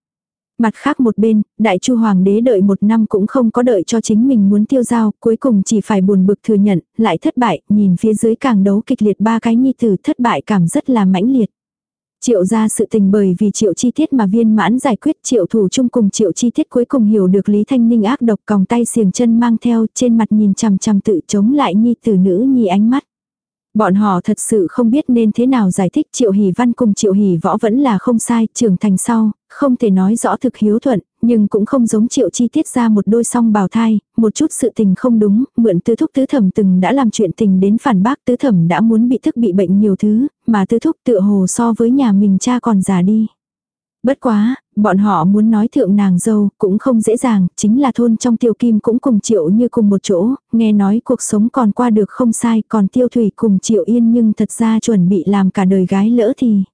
Mặt khác một bên, đại chu hoàng đế đợi một năm cũng không có đợi cho chính mình muốn tiêu giao, cuối cùng chỉ phải buồn bực thừa nhận, lại thất bại, nhìn phía dưới càng đấu kịch liệt ba cái nhi tử thất bại cảm rất là mãnh liệt. Triệu ra sự tình bởi vì triệu chi tiết mà viên mãn giải quyết triệu thủ chung cùng triệu chi tiết cuối cùng hiểu được Lý Thanh Ninh ác độc còng tay xiềng chân mang theo trên mặt nhìn chằm chằm tự chống lại nhi tử nữ nhi ánh mắt. Bọn họ thật sự không biết nên thế nào giải thích Triệu Hỷ Văn cùng Triệu Hỷ Võ vẫn là không sai, trưởng thành sau, không thể nói rõ thực hiếu thuận, nhưng cũng không giống Triệu Chi tiết ra một đôi song bào thai, một chút sự tình không đúng, mượn tứ thúc tứ thẩm từng đã làm chuyện tình đến phản bác tứ thẩm đã muốn bị thức bị bệnh nhiều thứ, mà tứ thúc tựa hồ so với nhà mình cha còn già đi. Bất quá, bọn họ muốn nói thượng nàng dâu cũng không dễ dàng, chính là thôn trong tiêu kim cũng cùng triệu như cùng một chỗ, nghe nói cuộc sống còn qua được không sai, còn tiêu thủy cùng triệu yên nhưng thật ra chuẩn bị làm cả đời gái lỡ thì.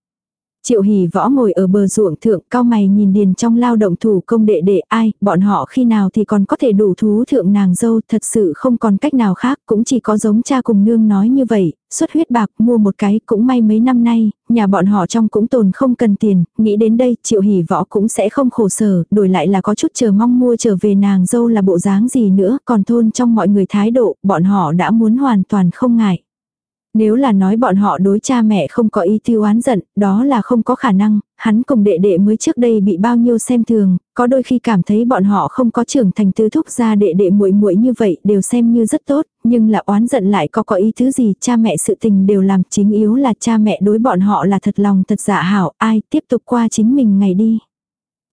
Triệu hỉ võ ngồi ở bờ ruộng thượng cao mày nhìn điền trong lao động thủ công đệ đệ ai, bọn họ khi nào thì còn có thể đủ thú thượng nàng dâu thật sự không còn cách nào khác cũng chỉ có giống cha cùng nương nói như vậy, xuất huyết bạc mua một cái cũng may mấy năm nay, nhà bọn họ trong cũng tồn không cần tiền, nghĩ đến đây triệu hỉ võ cũng sẽ không khổ sở, đổi lại là có chút chờ mong mua trở về nàng dâu là bộ dáng gì nữa, còn thôn trong mọi người thái độ, bọn họ đã muốn hoàn toàn không ngại. Nếu là nói bọn họ đối cha mẹ không có ý tiêu oán giận, đó là không có khả năng, hắn cùng đệ đệ mới trước đây bị bao nhiêu xem thường, có đôi khi cảm thấy bọn họ không có trưởng thành tứ thúc ra đệ đệ muội muội như vậy đều xem như rất tốt, nhưng là oán giận lại có có ý thứ gì, cha mẹ sự tình đều làm chính yếu là cha mẹ đối bọn họ là thật lòng thật dạ hảo, ai tiếp tục qua chính mình ngày đi.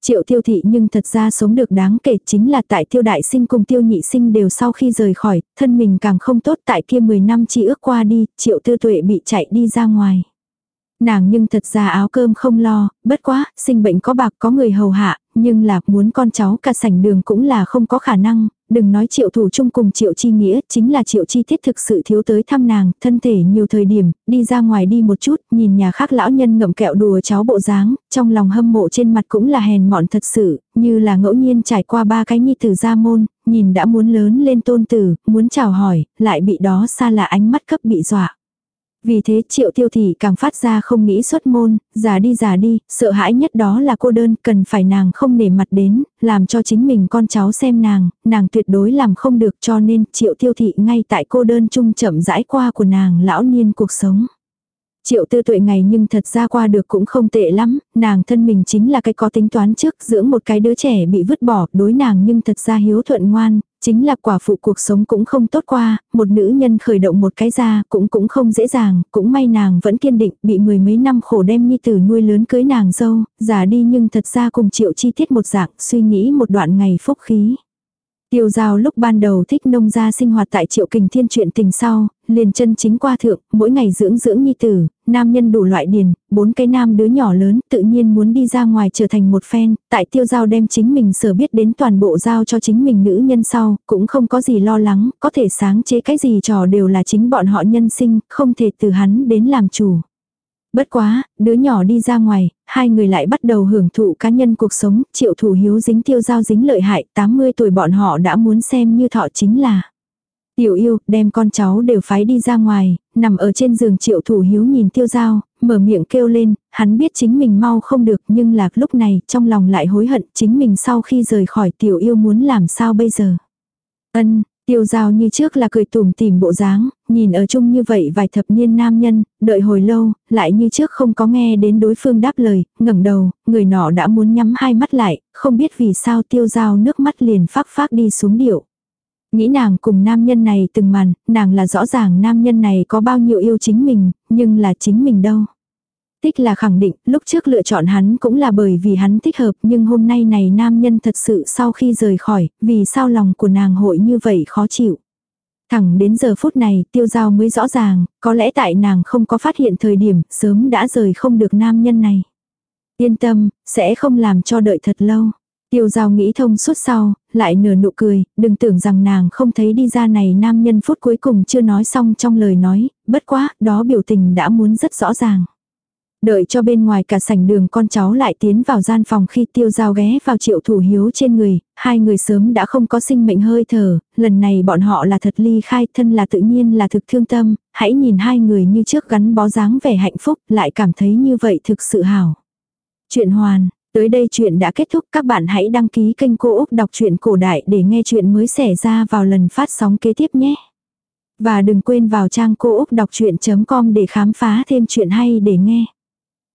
Triệu tiêu thị nhưng thật ra sống được đáng kể chính là tại tiêu đại sinh cùng tiêu nhị sinh đều sau khi rời khỏi, thân mình càng không tốt tại kia 10 năm chỉ ước qua đi, triệu tư tuệ bị chạy đi ra ngoài. Nàng nhưng thật ra áo cơm không lo, bất quá, sinh bệnh có bạc có người hầu hạ, nhưng là muốn con cháu cả sảnh đường cũng là không có khả năng, đừng nói triệu thủ chung cùng triệu chi nghĩa, chính là triệu chi thiết thực sự thiếu tới thăm nàng, thân thể nhiều thời điểm, đi ra ngoài đi một chút, nhìn nhà khác lão nhân ngậm kẹo đùa cháu bộ dáng, trong lòng hâm mộ trên mặt cũng là hèn mọn thật sự, như là ngẫu nhiên trải qua ba cái nhi tử gia môn, nhìn đã muốn lớn lên tôn tử, muốn chào hỏi, lại bị đó xa là ánh mắt cấp bị dọa. Vì thế triệu tiêu thị càng phát ra không nghĩ xuất môn, già đi già đi, sợ hãi nhất đó là cô đơn, cần phải nàng không nể mặt đến, làm cho chính mình con cháu xem nàng, nàng tuyệt đối làm không được cho nên triệu tiêu thị ngay tại cô đơn chung chậm rãi qua của nàng lão niên cuộc sống. Triệu tư tuệ ngày nhưng thật ra qua được cũng không tệ lắm, nàng thân mình chính là cái có tính toán trước dưỡng một cái đứa trẻ bị vứt bỏ đối nàng nhưng thật ra hiếu thuận ngoan, chính là quả phụ cuộc sống cũng không tốt qua, một nữ nhân khởi động một cái ra cũng cũng không dễ dàng, cũng may nàng vẫn kiên định bị mười mấy năm khổ đem nhi tử nuôi lớn cưới nàng dâu, già đi nhưng thật ra cùng triệu chi tiết một dạng suy nghĩ một đoạn ngày phúc khí. Tiêu giao lúc ban đầu thích nông gia sinh hoạt tại triệu kình thiên chuyện tình sau, liền chân chính qua thượng, mỗi ngày dưỡng dưỡng nhi tử, nam nhân đủ loại điền, bốn cái nam đứa nhỏ lớn tự nhiên muốn đi ra ngoài trở thành một phen, tại tiêu giao đem chính mình sở biết đến toàn bộ giao cho chính mình nữ nhân sau, cũng không có gì lo lắng, có thể sáng chế cái gì trò đều là chính bọn họ nhân sinh, không thể từ hắn đến làm chủ. Bất quá, đứa nhỏ đi ra ngoài, hai người lại bắt đầu hưởng thụ cá nhân cuộc sống, triệu thủ hiếu dính tiêu giao dính lợi hại, 80 tuổi bọn họ đã muốn xem như thọ chính là. Tiểu yêu, đem con cháu đều phái đi ra ngoài, nằm ở trên giường triệu thủ hiếu nhìn tiêu giao, mở miệng kêu lên, hắn biết chính mình mau không được nhưng là lúc này trong lòng lại hối hận chính mình sau khi rời khỏi tiểu yêu muốn làm sao bây giờ. Ân, Tiêu giao như trước là cười tủm tìm bộ dáng, nhìn ở chung như vậy vài thập niên nam nhân, đợi hồi lâu, lại như trước không có nghe đến đối phương đáp lời, ngẩng đầu, người nọ đã muốn nhắm hai mắt lại, không biết vì sao tiêu giao nước mắt liền phác phác đi xuống điệu. Nghĩ nàng cùng nam nhân này từng màn, nàng là rõ ràng nam nhân này có bao nhiêu yêu chính mình, nhưng là chính mình đâu tích là khẳng định, lúc trước lựa chọn hắn cũng là bởi vì hắn thích hợp, nhưng hôm nay này nam nhân thật sự sau khi rời khỏi, vì sao lòng của nàng hội như vậy khó chịu. Thẳng đến giờ phút này, tiêu giao mới rõ ràng, có lẽ tại nàng không có phát hiện thời điểm, sớm đã rời không được nam nhân này. Yên tâm, sẽ không làm cho đợi thật lâu. Tiêu giao nghĩ thông suốt sau, lại nửa nụ cười, đừng tưởng rằng nàng không thấy đi ra này nam nhân phút cuối cùng chưa nói xong trong lời nói, bất quá, đó biểu tình đã muốn rất rõ ràng. Đợi cho bên ngoài cả sảnh đường con cháu lại tiến vào gian phòng khi tiêu giao ghé vào triệu thủ hiếu trên người, hai người sớm đã không có sinh mệnh hơi thở, lần này bọn họ là thật ly khai thân là tự nhiên là thực thương tâm, hãy nhìn hai người như trước gắn bó dáng vẻ hạnh phúc lại cảm thấy như vậy thực sự hảo. Chuyện hoàn, tới đây chuyện đã kết thúc các bạn hãy đăng ký kênh Cô Úc Đọc truyện Cổ Đại để nghe chuyện mới xảy ra vào lần phát sóng kế tiếp nhé. Và đừng quên vào trang cô úc đọc chuyện.com để khám phá thêm chuyện hay để nghe.